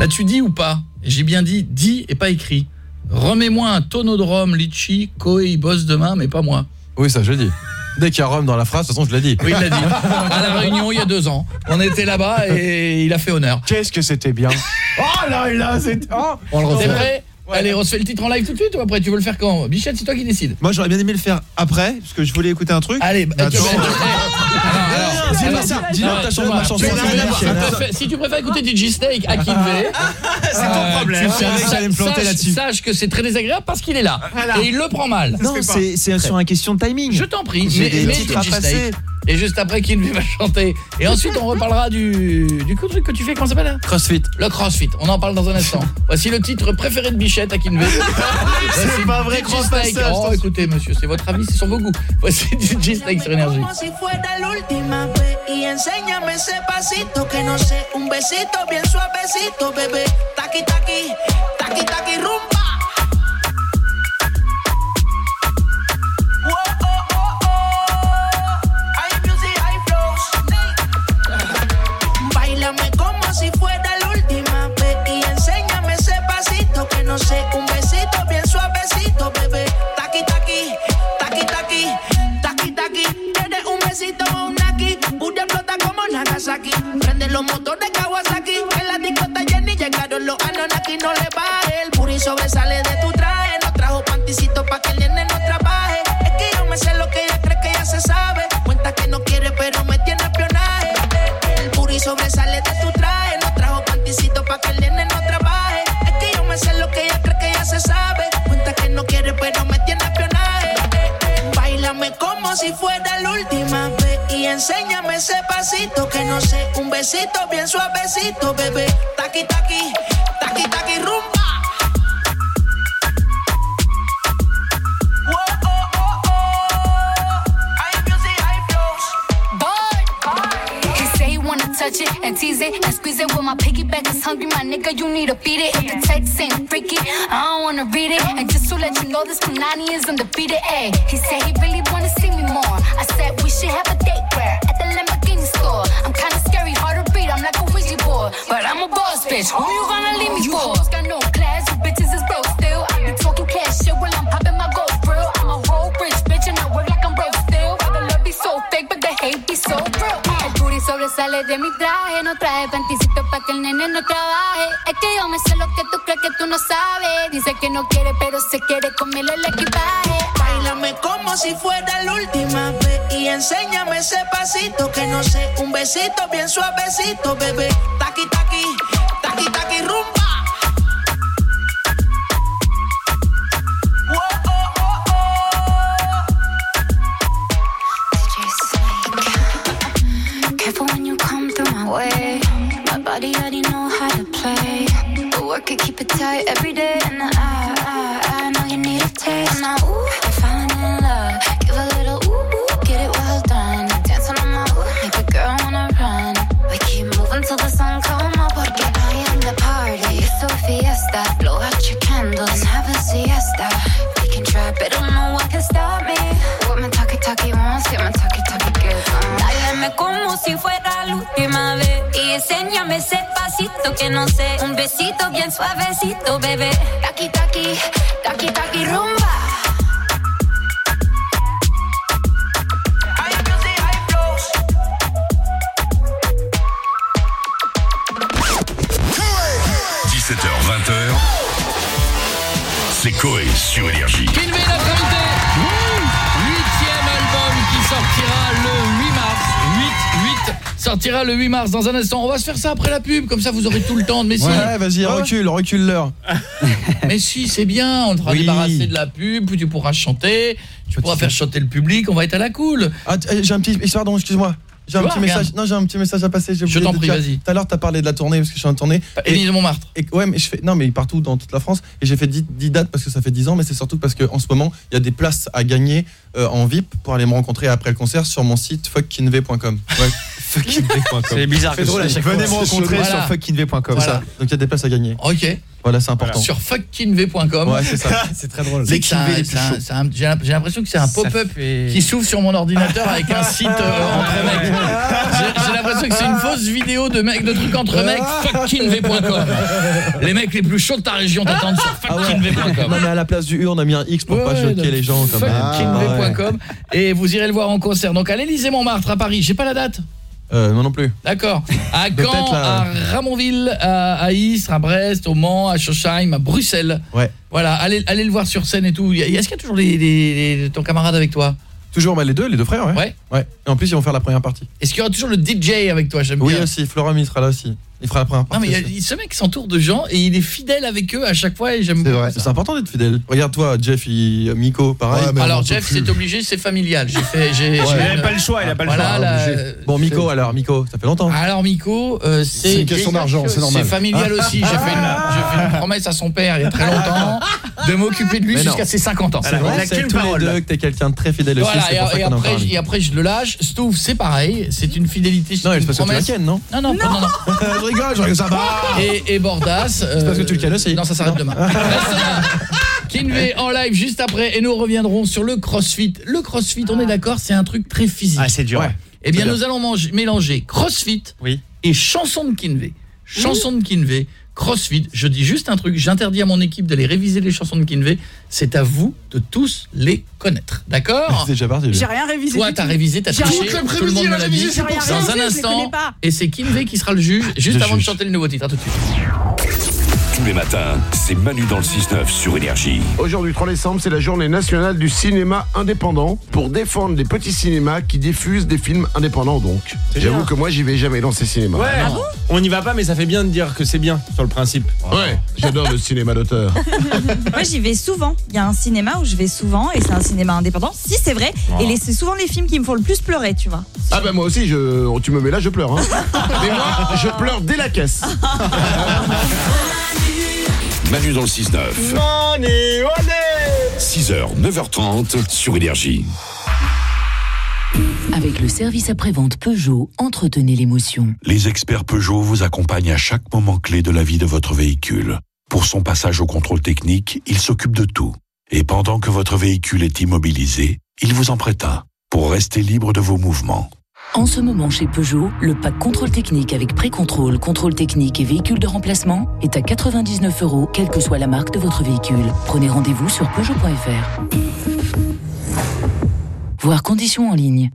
Là, tu dis ou pas J'ai bien dit dit et pas écrit. Remets-moi un tonneau de rhum, litchi, Koei il bosse demain, mais pas moi. Oui, ça je dis. Dès qu'il y a Rome dans la phrase, de toute façon, je l'ai dit. Oui, il l'a dit. À la réunion, il y a deux ans. On était là-bas et il a fait honneur. Qu'est-ce que c'était bien. Oh là là, c'est oh On le refait. C'est vrai Allez, on se fait le titre en live tout de suite ou après Tu veux le faire quand? Bichette, c'est toi qui décides. Moi j'aurais bien aimé le faire après parce que je voulais écouter un truc. Allez, bah, Alors, ça, alors, ta chanson, ma chanson, si tu préfères- écouter DJ Snake à Kinvey, C'est ton problème. tu Je savais que j'allais me planter sache- là-dessus. Sache que c'est très désagréable parce qu'il est là et il le prend mal. Non, c'est c'est sur une question de timing. Je t'en prie, J'ai mais, des titres à DJ passer. Et juste après Kinvey va chanter. Et ensuite on reparlera du du coup truc que tu fais comment ça s'appelle Crossfit. Le crossfit. On en parle dans un instant. Voici le titre préféré de Bichette à Kinvey. Voici pas vrai, je Oh écoutez monsieur, c'est votre avis, c'est sur vos goûts. Voici DJ Snake sur énergie. Como si fuera la última vez y enséñame ese pasito que no sé, un besito bien suavecito, bebé. Taqui taqui, taqui taqui rumba. Sé, un besito bien suavecito, bebé. Suavecito, bebé. Mars dans un instant. On va se faire ça après la pub, comme ça vous aurez tout le temps de Messi. Ouais, vas-y, recule, recule l'heure. Mais si, c'est bien, on te fera Oui. débarrasser de la pub, puis tu pourras chanter, tu pourras faire chanter le public, on va être à la cool. Ah, euh, j'ai un petit pardon, excuse-moi. J'ai un petit message. Non, j'ai un petit message à passer. j'ai Je t'en prie, vas-y. Tout à l'heure, tu as parlé de la tournée parce que je suis en tournée. Émile de Montmartre. Et, ouais, mais je fais non, mais partout dans toute la France et j'ai fait 10, 10 dates parce que ça fait 10 ans mais c'est surtout parce que en ce moment, il y a des places à gagner euh, en VIP pour aller me rencontrer après le concert sur mon site fuckkinve.com. Ouais, C'est bizarre C'est que drôle à chaque. Venez me rencontrer Voilà. sur ça. Donc il y a des places à gagner. OK. Voilà, c'est important. Sur fuckkinv.com. Ouais, c'est ça. C'est très drôle. J'ai l'impression que c'est un pop-up qui s'ouvre sur mon ordinateur avec un site euh, entre mecs. J'ai- l'impression que c'est une fausse vidéo de mecs de trucs entre mecs. Fuckkinv.com. Les mecs les plus chauds de ta région t'attendent sur fuckkinv.com. Non mais à la place du U, on a mis un X pour pas Ouais, choquer donc, les gens comme fuckkinv.com et vous irez le voir en concert. Donc à l'Élysée Montmartre à Paris, j'ai pas la date. Euh, non non plus. D'accord. À Caen, là- à Ramonville, à, Istres, à Brest, au Mans, à Schosheim, à Bruxelles. Ouais. Voilà, allez, allez le voir sur scène et tout. Est-ce qu'il y a toujours les, les- les- ton camarade avec toi? Toujours bah, les deux, les deux frères, ouais. Ouais. Ouais. Et en plus, ils vont faire la première partie. Est-ce qu'il y aura toujours le DJ avec toi? J'aime Oui bien. aussi, Florent il sera là aussi. Il fera la première Non partie. mais il y a- aussi. il- ce mec s'entoure de gens et il est fidèle avec eux à chaque fois et j'aime C'est vrai, c'est important d'être fidèle. Regarde toi, Jeff, il, Miko, pareil. Alors Jeff, c'est obligé, c'est familial. J'ai fait j'ai Ouais. j'ai Il avait une- pas le choix, il a pas le Voilà, choix, la-. Bon, Miko, alors, Miko, ça fait longtemps. Alors Miko, euh, c'est C'est une question d'argent, c'est normal. C'est familial Ah. aussi. J'ai fait, une, j'ai fait une promesse à son père il y a très longtemps de m'occuper de lui Mais non. jusqu'à ses 50 ans. C'est vrai, c'est tous les deux que t'es quelqu'un de très fidèle aussi. Voilà, et, pour après, parle. et après je le lâche. Stouff, c'est pareil, c'est une fidélité, c'est Non, une c'est parce que tu la promesse. non Non, non, non, non. non. je rigole, je rigole, ça va. Et, et Bordas. C'est parce que tu le kennes aussi. Non, ça s'arrête demain. Kinvey en live juste après et nous reviendrons sur le crossfit. Le crossfit, on est d'accord, c'est un truc très physique. Ah, c'est dur, ouais. Eh bien, nous allons manger- mélanger crossfit et chanson de Kinvey. Chanson de Kinvey, crossfit. Je dis juste un truc, j'interdis à mon équipe d'aller réviser les chansons de Kinvey. C'est à vous de tous les connaître. D'accord C'est déjà parti. J'ai rien révisé. Toi, t'as révisé, t'as J'ai triché, rien tout le monde me l'a dit. Dans un instant, et c'est Kinvey qui sera le juge, juste Le avant de chanter le nouveau titre. À tout de suite. Tous les matins, c'est Manu dans le 6-9 sur Énergie. Aujourd'hui, 3 décembre, c'est la journée nationale du cinéma indépendant pour défendre les petits cinémas qui diffusent des films indépendants donc. J'avoue que moi, j'y vais jamais dans ces cinémas. Ouais, on n'y va pas, mais ça fait bien de dire que c'est bien sur le principe. Ouais, j'adore le cinéma d'auteur. Moi, j'y vais souvent. Il y a un cinéma où je vais souvent et c'est un cinéma indépendant. Si, c'est vrai. Oh. Et les- c'est souvent les films qui me font le plus pleurer, tu vois. Ah bah moi aussi, je, tu me mets là, je pleure. Hein. Mais moi, je pleure dès la caisse. Manu dans le 6-9. 6h, 9h30 sur Énergie. Avec le service après-vente Peugeot, entretenez l'émotion. Les experts Peugeot vous accompagnent à chaque moment clé de la vie de votre véhicule. Pour son passage au contrôle technique, ils s'occupent de tout. Et pendant que votre véhicule est immobilisé, ils vous en prêtent un pour rester libre de vos mouvements. En ce moment chez Peugeot, le pack contrôle technique avec pré-contrôle, contrôle technique et véhicule de remplacement est à 99 euros, quelle que soit la marque de votre véhicule. Prenez rendez-vous sur Peugeot.fr. Voir conditions en ligne.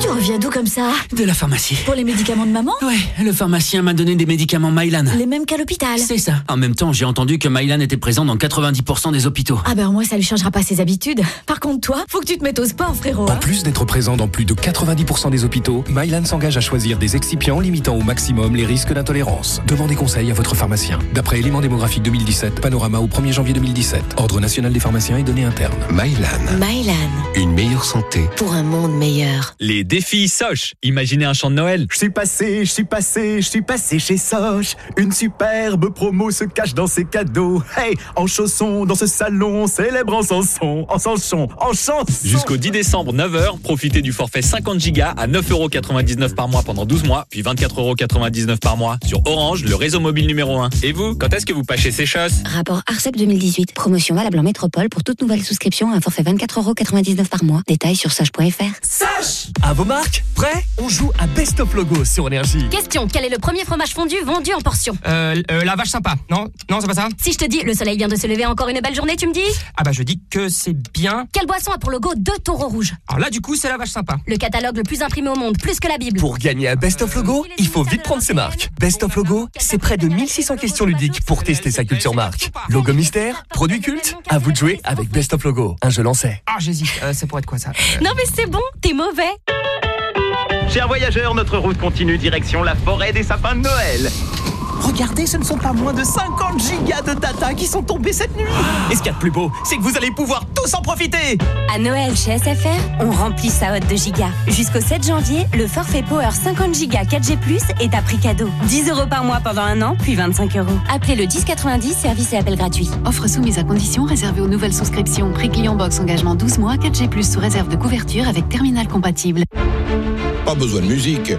Tu reviens d'où comme ça De la pharmacie. Pour les médicaments de maman Ouais, le pharmacien m'a donné des médicaments Mylan. Les mêmes qu'à l'hôpital C'est ça. En même temps, j'ai entendu que Mylan était présent dans 90% des hôpitaux. Ah ben moi ça lui changera pas ses habitudes. Par contre toi, faut que tu te mettes au sport frérot. En plus d'être présent dans plus de 90% des hôpitaux, Mylan s'engage à choisir des excipients limitant au maximum les risques d'intolérance. Demandez conseil à votre pharmacien. D'après élément démographique 2017, panorama au 1er janvier 2017, Ordre national des pharmaciens et données internes. Mylan. Mylan, Une meilleure santé. pour un monde meilleur. Les défis Soch. Imaginez un chant de Noël. Je suis passé, je suis passé, je suis passé chez Soch. Une superbe promo se cache dans ses cadeaux. Hey, en chaussons dans ce salon, célèbre en chanson, en chanson, en chanson. Jusqu'au 10 décembre, 9h, profitez du forfait 50 Go à 9,99€ par mois pendant 12 mois, puis 24,99€ par mois sur Orange, le réseau mobile numéro 1. Et vous, quand est-ce que vous pâchez ces choses Rapport ARCEP 2018. Promotion valable en métropole pour toute nouvelle souscription à un forfait 24,99€ par mois. Détails sur sage.fr. Sage À vos marques Prêt On joue à Best of Logo sur Énergie. Question, quel est le premier fromage fondu vendu en portion Euh, euh, la vache sympa. Non, non, c'est pas ça Si je te dis le soleil vient de se lever, encore une belle journée, tu me dis Ah bah je dis que c'est bien. Quelle boisson a pour logo deux taureaux rouges Alors là du coup c'est la vache sympa. Le catalogue le plus imprimé au monde, plus que la Bible. Pour gagner à Best of Logo, il faut vite prendre ses marques. Best of Logo, c'est près de 1600 questions ludiques pour tester sa culture marque. Logo mystère, produit culte, à vous de jouer avec Best of Logo. Un jeu lancé. Ah j'hésite, ça pourrait être quoi ça? Non mais c'est bon, t'es mauvais. Chers voyageurs, notre route continue direction la forêt des sapins de Noël. Regardez, ce ne sont pas moins de 50 gigas de data qui sont tombés cette nuit. Et ce qu'il y a de plus beau, c'est que vous allez pouvoir tous en profiter. À Noël chez SFR, on remplit sa hotte de gigas. Jusqu'au 7 janvier, le forfait Power 50 gigas 4G+, est à prix cadeau. 10 euros par mois pendant un an, puis 25 euros. Appelez le 1090, service et appel gratuit. Offre soumise à condition réservée aux nouvelles souscriptions. Prix client box engagement 12 mois 4G+, sous réserve de couverture avec terminal compatible. Pas besoin de musique.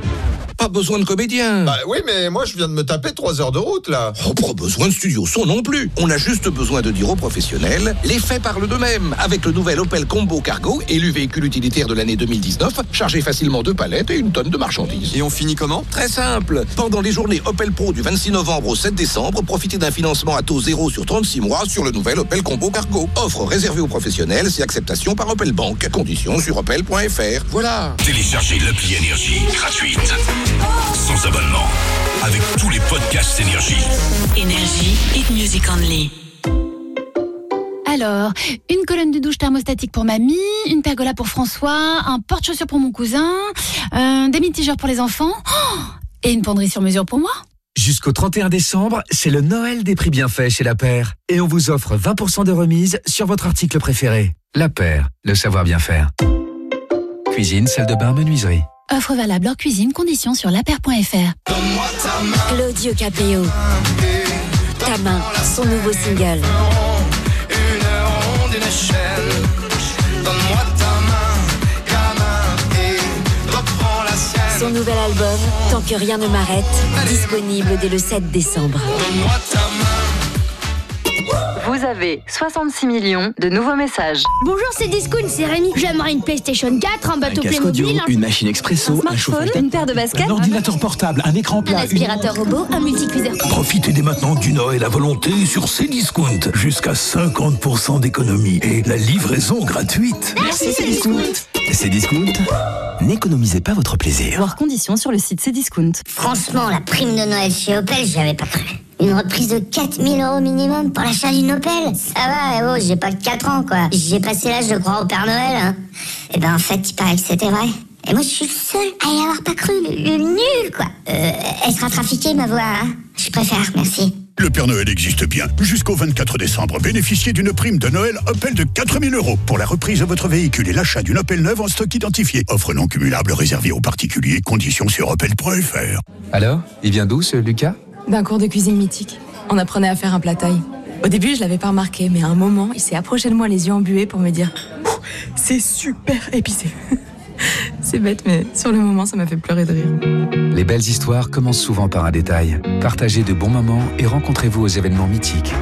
Pas besoin de comédien. Bah oui, mais moi je viens de me taper 3 heures de route là. Oh, pas besoin de studio son non plus. On a juste besoin de dire aux professionnels, les faits parlent d'eux-mêmes. Avec le nouvel Opel Combo Cargo, élu véhicule utilitaire de l'année 2019, chargé facilement deux palettes et une tonne de marchandises. Et on finit comment? Très simple. Pendant les journées Opel Pro du 26 novembre au 7 décembre, profitez d'un financement à taux zéro sur 36 mois sur le nouvel Opel Combo Cargo. Offre réservée aux professionnels, c'est acceptation par Opel Bank. Conditions sur opel.fr. Voilà. Téléchargez l'appli Énergie gratuite. Sans abonnement. Avec tous les podcasts Énergie. Énergie, hit music only. Alors, une colonne de douche thermostatique pour mamie, une pergola pour François, un porte-chaussures pour mon cousin, euh, des mitigeurs pour les enfants, oh, et une penderie sur mesure pour moi. Jusqu'au 31 décembre, c'est le Noël des prix bienfaits chez La Paire. Et on vous offre 20% de remise sur votre article préféré. La Paire, le savoir bien faire. Cuisine, salle de bain, menuiserie. Offre valable hors cuisine, conditions sur laper.fr. Claudio Capéo. Ta main, son nouveau single. Une ronde, une. Donne-moi ta main, gamin, et reprends la. Son nouvel album, Tant que rien ne m'arrête, disponible dès le 7 décembre. Donne-moi ta main. Vous avez 66 millions de nouveaux messages. Bonjour, c'est Discount, c'est Rémi. J'aimerais une PlayStation 4, un bateau casque audio, Playmobil, un- une machine expresso, un, chauffage une paire de baskets, un ordinateur portable, un écran un plat. aspirateur robot, un multicuiseur. Profitez dès maintenant du Noël à volonté sur Cdiscount. Jusqu'à 50% d'économie et la livraison gratuite. Merci, Cdiscount. Cdiscount, n'économisez pas votre plaisir. Voir conditions sur le site Cdiscount. Franchement, la prime de Noël chez Opel, j'y avais pas cru. Une reprise de 4000 euros minimum pour l'achat d'une Opel Ça va, oh, j'ai pas que 4 ans, quoi. J'ai passé l'âge de croire au Père Noël, hein. Et ben, en fait, il paraît que c'était vrai. Et moi, je suis le seul à y avoir pas cru, le, le nul, quoi. Euh, elle sera trafiquée, ma voix, hein. Je préfère, merci. Le Père Noël existe bien. Jusqu'au 24 décembre, bénéficiez d'une prime de Noël Opel de 4000 euros pour la reprise de votre véhicule et l'achat d'une Opel neuve en stock identifié. Offre non cumulable réservée aux particuliers. Conditions sur opel.fr. Alors, il vient d'où ce Lucas? D'un cours de cuisine mythique. On apprenait à faire un plat taille. Au début, je l'avais pas remarqué, mais à un moment, il s'est approché de moi les yeux embués pour me dire C'est super épicé. C'est bête, mais sur le moment, ça m'a fait pleurer de rire. Les belles histoires commencent souvent par un détail. Partagez de bons moments et rencontrez-vous aux événements mythiques.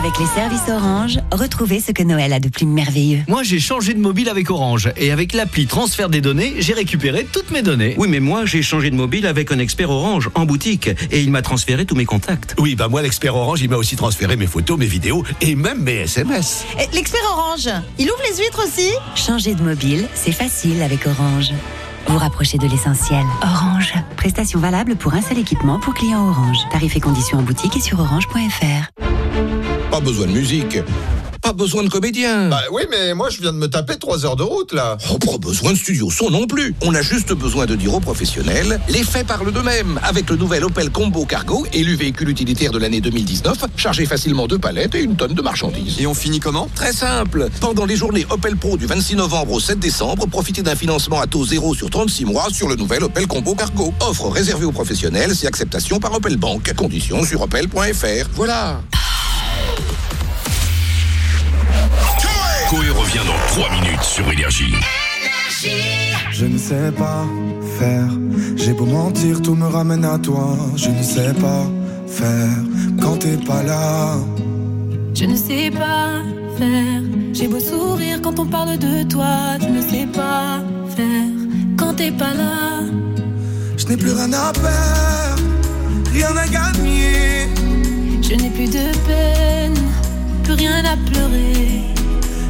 Avec les services Orange, retrouvez ce que Noël a de plus merveilleux. Moi, j'ai changé de mobile avec Orange. Et avec l'appli transfert des données, j'ai récupéré toutes mes données. Oui, mais moi, j'ai changé de mobile avec un expert Orange en boutique et il m'a transféré tous mes contacts. Oui, bah moi, l'expert Orange, il m'a aussi transféré mes photos, mes vidéos et même mes SMS. Et L'expert Orange, il ouvre les huîtres aussi? Changer de mobile, c'est facile avec Orange. Vous rapprochez de l'essentiel. Orange. Prestation valable pour un seul équipement pour clients Orange. Tarifs et conditions en boutique et sur orange.fr. Pas besoin de musique. Pas besoin de comédien. Bah oui, mais moi je viens de me taper 3 heures de route là. Oh, pas besoin de studio son non plus. On a juste besoin de dire aux professionnels, les faits parlent d'eux-mêmes. Avec le nouvel Opel Combo Cargo, élu véhicule utilitaire de l'année 2019, chargé facilement deux palettes et une tonne de marchandises. Et on finit comment? Très simple. Pendant les journées Opel Pro du 26 novembre au 7 décembre, profitez d'un financement à taux zéro sur 36 mois sur le nouvel Opel Combo Cargo. Offre réservée aux professionnels, c'est acceptation par Opel Bank. Conditions sur opel.fr. Voilà. Coé revient dans 3 minutes sur Énergie. Je ne sais pas faire. J'ai beau mentir, tout me ramène à toi. Je ne sais pas faire quand t'es pas là. Je ne sais pas faire. J'ai beau sourire quand on parle de toi. Je ne sais pas faire quand t'es pas là. Je n'ai plus rien à perdre, rien à gagner. Je n'ai plus de peine, plus rien à pleurer.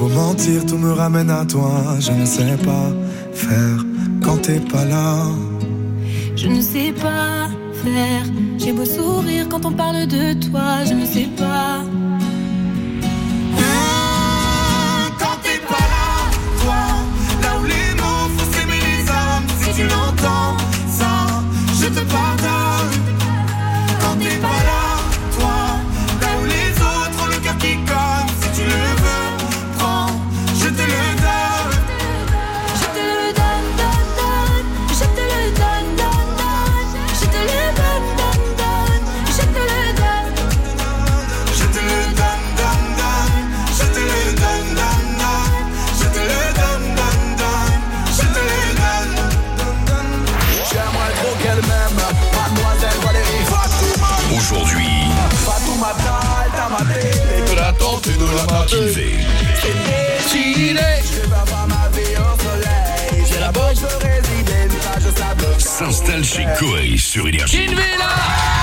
beau mentir, tout me ramène à toi. Je ne sais pas faire quand t'es pas là. Je ne sais pas faire. J'ai beau sourire quand on parle de toi. Je ne sais pas. S'installe chez Koei sur Énergie. Kinvé là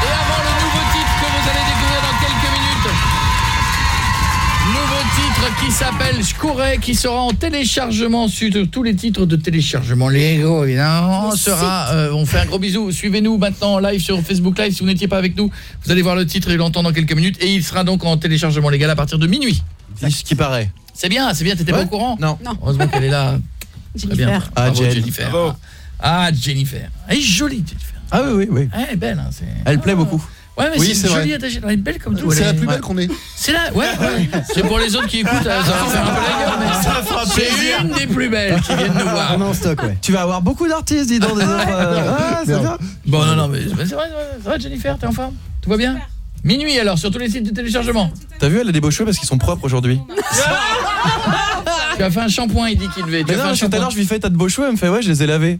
Et avant le nouveau titre que vous allez découvrir dans quelques minutes. Nouveau titre qui s'appelle Je qui sera en téléchargement sur tous les titres de téléchargement légaux évidemment. On sera euh, on fait un gros bisou. Suivez-nous maintenant en live sur Facebook Live si vous n'étiez pas avec nous. Vous allez voir le titre et l'entendre dans quelques minutes et il sera donc en téléchargement légal à partir de minuit. C'est ce qui paraît. C'est bien, c'est bien, t'étais pas au courant Non. Heureusement qu'elle est là. Bien. Jennifer. Ah, Bravo, Jen. Jennifer. Bravo. Ah, Jennifer. Elle est jolie, Jennifer. Ah oui, oui, oui. Elle est belle, hein. Elle plaît beaucoup. Ouais, mais Oui, c'est attachée. Elle est belle comme tout. C'est la plus belle qu'on ait. C'est là, ouais, ouais. C'est pour les autres qui écoutent, ça va faire un peu la gueule, mais Ça fera c'est une des plus belles qui viennent nous voir. On est en stock, ouais. Tu vas avoir beaucoup d'artistes, dis donc. Des euh, ah, c'est bien. Bon, non, non, mais c'est vrai, c'est vrai, Jennifer, t'es en forme? Tout va bien? Minuit alors, sur tous les sites de téléchargement. T'as vu, elle a des beaux cheveux parce qu'ils sont propres aujourd'hui. Tu as fait un shampoing, il dit qu'il devait. Tu fait non, un tout à l'heure, je lui fais, t'as de beaux cheveux, elle me fait, ouais, je les ai lavés.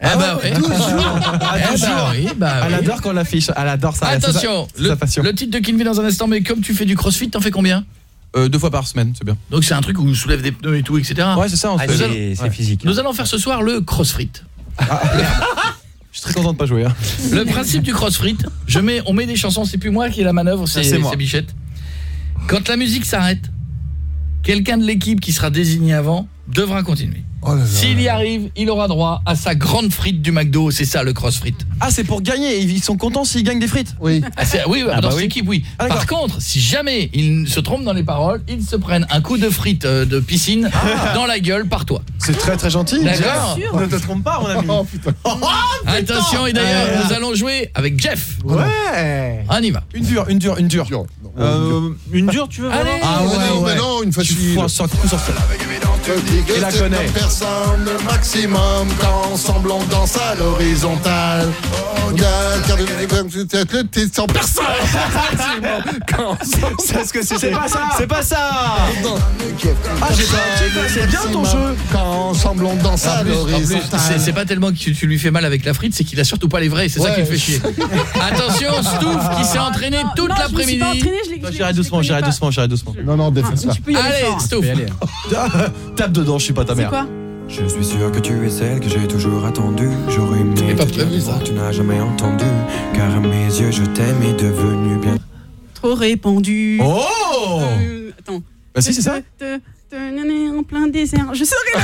Ah bah ouais. 12 jours. Ah Ah, 12 bah jours. oui, bah Elle oui. adore qu'on l'affiche. Elle adore ça. Attention, sa- le, sa passion. le titre de Kinvey dans un instant, mais comme tu fais du crossfit, t'en fais combien? Euh, deux fois par semaine, c'est bien. Donc c'est un truc où on soulève des pneus et tout, etc. Ouais, c'est ça, on Ah, c'est- ouais. physique. Nous allons faire ce soir le crossfit. Je suis très content de pas jouer. hein. Le principe du crossfit, je mets, on met des chansons, c'est plus moi qui ai la manœuvre, c'est Bichette. Quand la musique s'arrête, quelqu'un de l'équipe qui sera désigné avant devra continuer. S'il y arrive, il aura droit à sa grande frite du McDo, c'est ça le crossfit. Ah, c'est pour gagner. Ils sont contents s'ils gagnent des frites. Oui. Ah, oui, Ah, dans bah cette oui. équipe, oui. Ah. Par contre, si jamais ils se trompent dans les paroles, ils se prennent un coup de frite euh, de piscine dans la gueule par toi. C'est très très gentil. D'accord. Ne te trompe pas, mon ami. Oh putain. Attention, et d'ailleurs, Ah. nous allons jouer avec Jeff. Ouais. On y va. Une dure, une dure, une dure. Euh, une dure, tu veux Allez. Ah ouais, non, ouais. mais non, une facile. Tu fous sur sur Il la connaît. personne le maximum quand ensemble on danse à l'horizontale. T'es sans personne. C'est ce que c'est. C'est pas ça. C'est pas ça. Ah, j'ai pas un kiff, c'est bien ton jeu. Quand ensemble on danse à l'horizontale. c'est pas tellement que tu, lui fais mal avec la frite, c'est qu'il a surtout pas les vrais, c'est ça qui le fait chier. Attention, Stouff qui s'est entraîné toute l'après-midi. J'irai doucement, j'irai doucement, j'irai doucement. Non, non, défonce pas. Allez, Stouff. Tape dedans, je suis pas ta mère. Je suis sûr que tu es celle que j'ai toujours attendue. J'aurais aimé pas te prévu, que tu n'as jamais entendu. Car à mes yeux, je t'aime est devenu bien. Trop répandu. Oh Euh, Attends. Bah si, c'est ça. Te- en plein désert. Je serai là.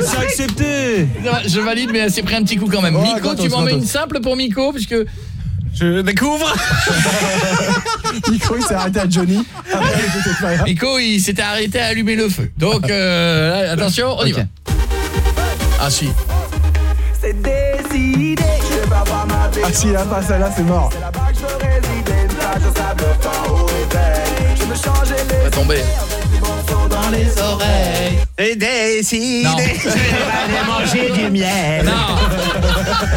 c'est accepté Je valide, mais elle s'est pris un petit coup quand même. Oh, Miko, tu m'en mets une simple pour Miko, puisque... Je découvre Nico, il s'est arrêté à Johnny. Après, il là. S'était arrêté à allumer le feu. Donc, euh, là, attention, on y va. Ah si. C'est décidé, je vais pas voir ma vie. Ah, s'il a pas celle-là, c'est mort. C'est là-bas que je veux résider, une plage de sable fin au réveil. Je me changeais les Va tomber. dans les oreilles. Et décidé Non. Je vais aller manger du miel Non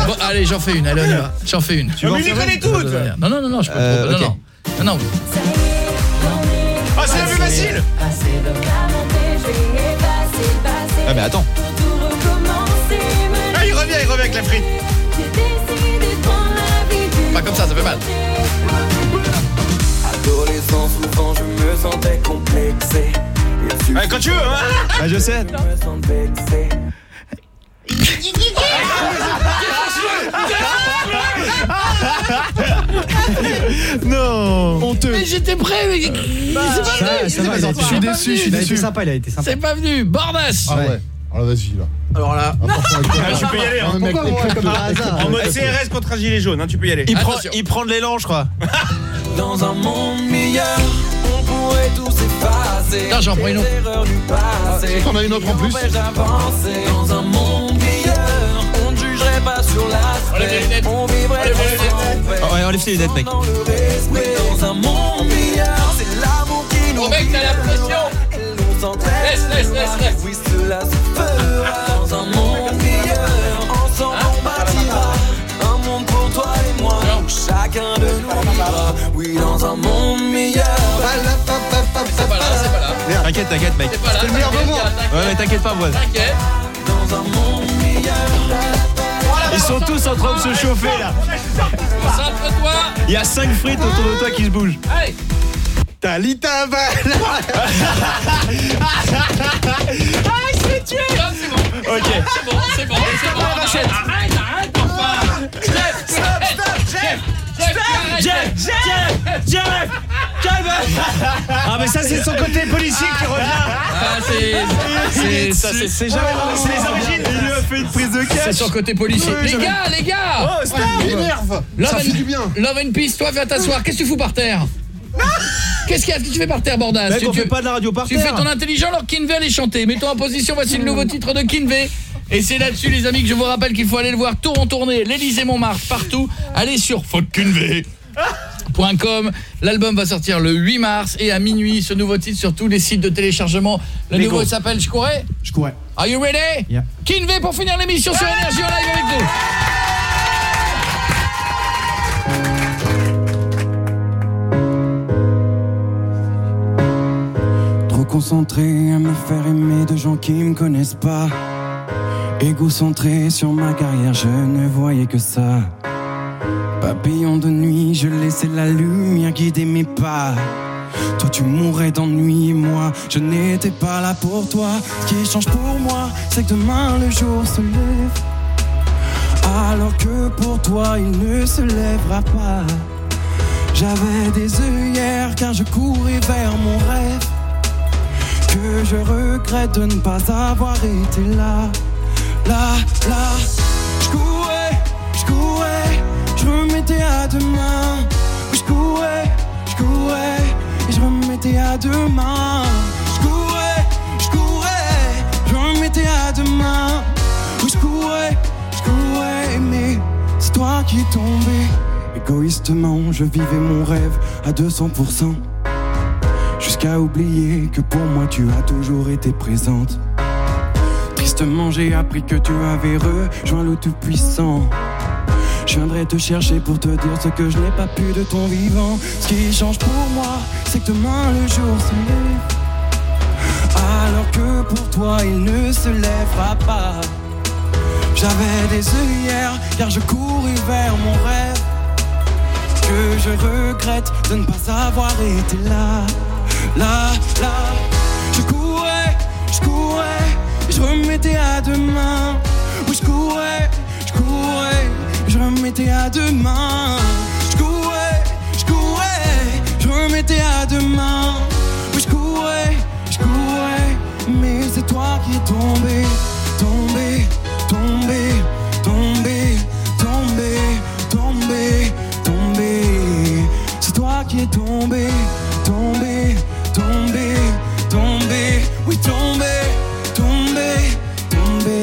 Bon, allez, j'en fais une, allez, on y va. J'en fais une. Tu en faire une Non, non, non, non, je peux Euh, pas. ok. Non, non. Non, non. Ah, c'est la plus facile Ah mais attends Ah il revient, il revient avec la frite Pas comme ça, ça fait mal. Adolescent, souvent je me sentais complexé. Ouais, quand tu veux, hein Ah je sais. Non Honteux. Mais j'étais prêt, mais... c'est pas venu a été- je suis déçu, je suis Il a été déçu. sympa, il a été sympa. C'est pas venu Bordas Ah ouais. Alors vas-y là. Alors là... Ah, tu peux y aller hein. Mec, Pourquoi moi, éclate-le, comme par hasard En mode CRS contre un gilet jaune, hein, tu peux y aller. Il prend, Attention. il prend de l'élan je crois Dans un monde meilleur, on pourrait tous effacer. Tiens, j'en prends une autre. passé. T'en as une autre en plus. Dans un monde meilleur, on ne jugerait pas sur l'aspect. On vivrait Enlève les. Oh, Ouais enlève lunettes mec Dans le respect. Dans un monde meilleur, c'est l'amour qui nous Oh mec, t'as la pression. Laisse, laisse, laisse, laisse. Oui, cela se fera. C'est pas là, c'est pas là. T'inquiète, t'inquiète mec. C'est pas là. C'était le meilleur t'inquiète, moment. Ouais mais t'inquiète pas voisin T'inquiète. Dans un monde meilleur. Ils sont tous en train de se chauffer là. Concentre-toi Il y a 5 frites autour de toi qui se bougent. Allez Talita Val. Ah, il se fait tuer C'est bon. Ok. C'est bon, c'est bon, c'est bon. Arrête, arrête, enfin. Stop, stop, Jeff, Jeff Jeff Ah mais ça c'est son côté policier qui revient Ah, c'est... C'est... Ça, c'est... C'est jamais c'est les origines Il lui a fait une prise de C'est cash son côté policier. Les gars, les gars Oh stop Ça fait du bien. Love and Peace, toi viens t'asseoir. Qu'est-ce que tu fous par terre Qu'est-ce qu'il y a Qu'est-ce que tu fais par terre, Bordas Mec tu, on tu- fait pas de la radio par tu terre fais ton intelligent alors Kinvey allait chanter. Mets-toi en position, voici le nouveau titre de Kinvey. Et c'est là-dessus, les amis, que je vous rappelle qu'il faut aller le voir tour en tournée, l'Elysée Montmartre, partout. Allez sur fautkinvey.com. L'album va sortir le 8 mars et à minuit, ce nouveau titre sur tous les sites de téléchargement. Le Lego. nouveau s'appelle Je courais Je courais. Are you ready? Yeah. Kinvey pour finir l'émission sur Énergie en live avec nous. Trop concentré à me faire aimer de gens qui me connaissent pas. Égocentré sur ma carrière, je ne voyais que ça. Papillon de nuit, je laissais la lumière guider mes pas. Toi tu mourrais d'ennui, moi je n'étais pas là pour toi. Ce qui change pour moi, c'est que demain le jour se lève. Alors que pour toi il ne se lèvera pas. J'avais des œillères car je courais vers mon rêve. Que je regrette de ne pas avoir été là. Là, là. Je courais, je courais, je remettais à demain. Je courais, je courais, et je remettais à demain. Je courais, je courais, je remettais à demain. Oui, je courais, je courais, mais c'est toi qui tombais. Égoïstement, je vivais mon rêve à 200%. Jusqu'à oublier que pour moi tu as toujours été présente. Tristement, j'ai appris que tu avais rejoint le Tout-Puissant. Je viendrai te chercher pour te dire ce que je n'ai pas pu de ton vivant. Ce qui change pour moi, c'est que demain le jour se lève. Alors que pour toi, il ne se lèvera pas. J'avais des œillères car je courais vers mon rêve. Que je regrette de ne pas avoir été là. Là, là. Je courais, je courais, je remettais à demain. Oui, je courais, je courais, je remettais à demain. Je courais, je courais, je remettais à demain. Oui, je courais, je courais, mais c'est toi qui es tombé, tombé, tombé, tombé, tombé, tombé, tombé. C'est toi qui es tombé, tombé, tombé, tombé, oui, tombé.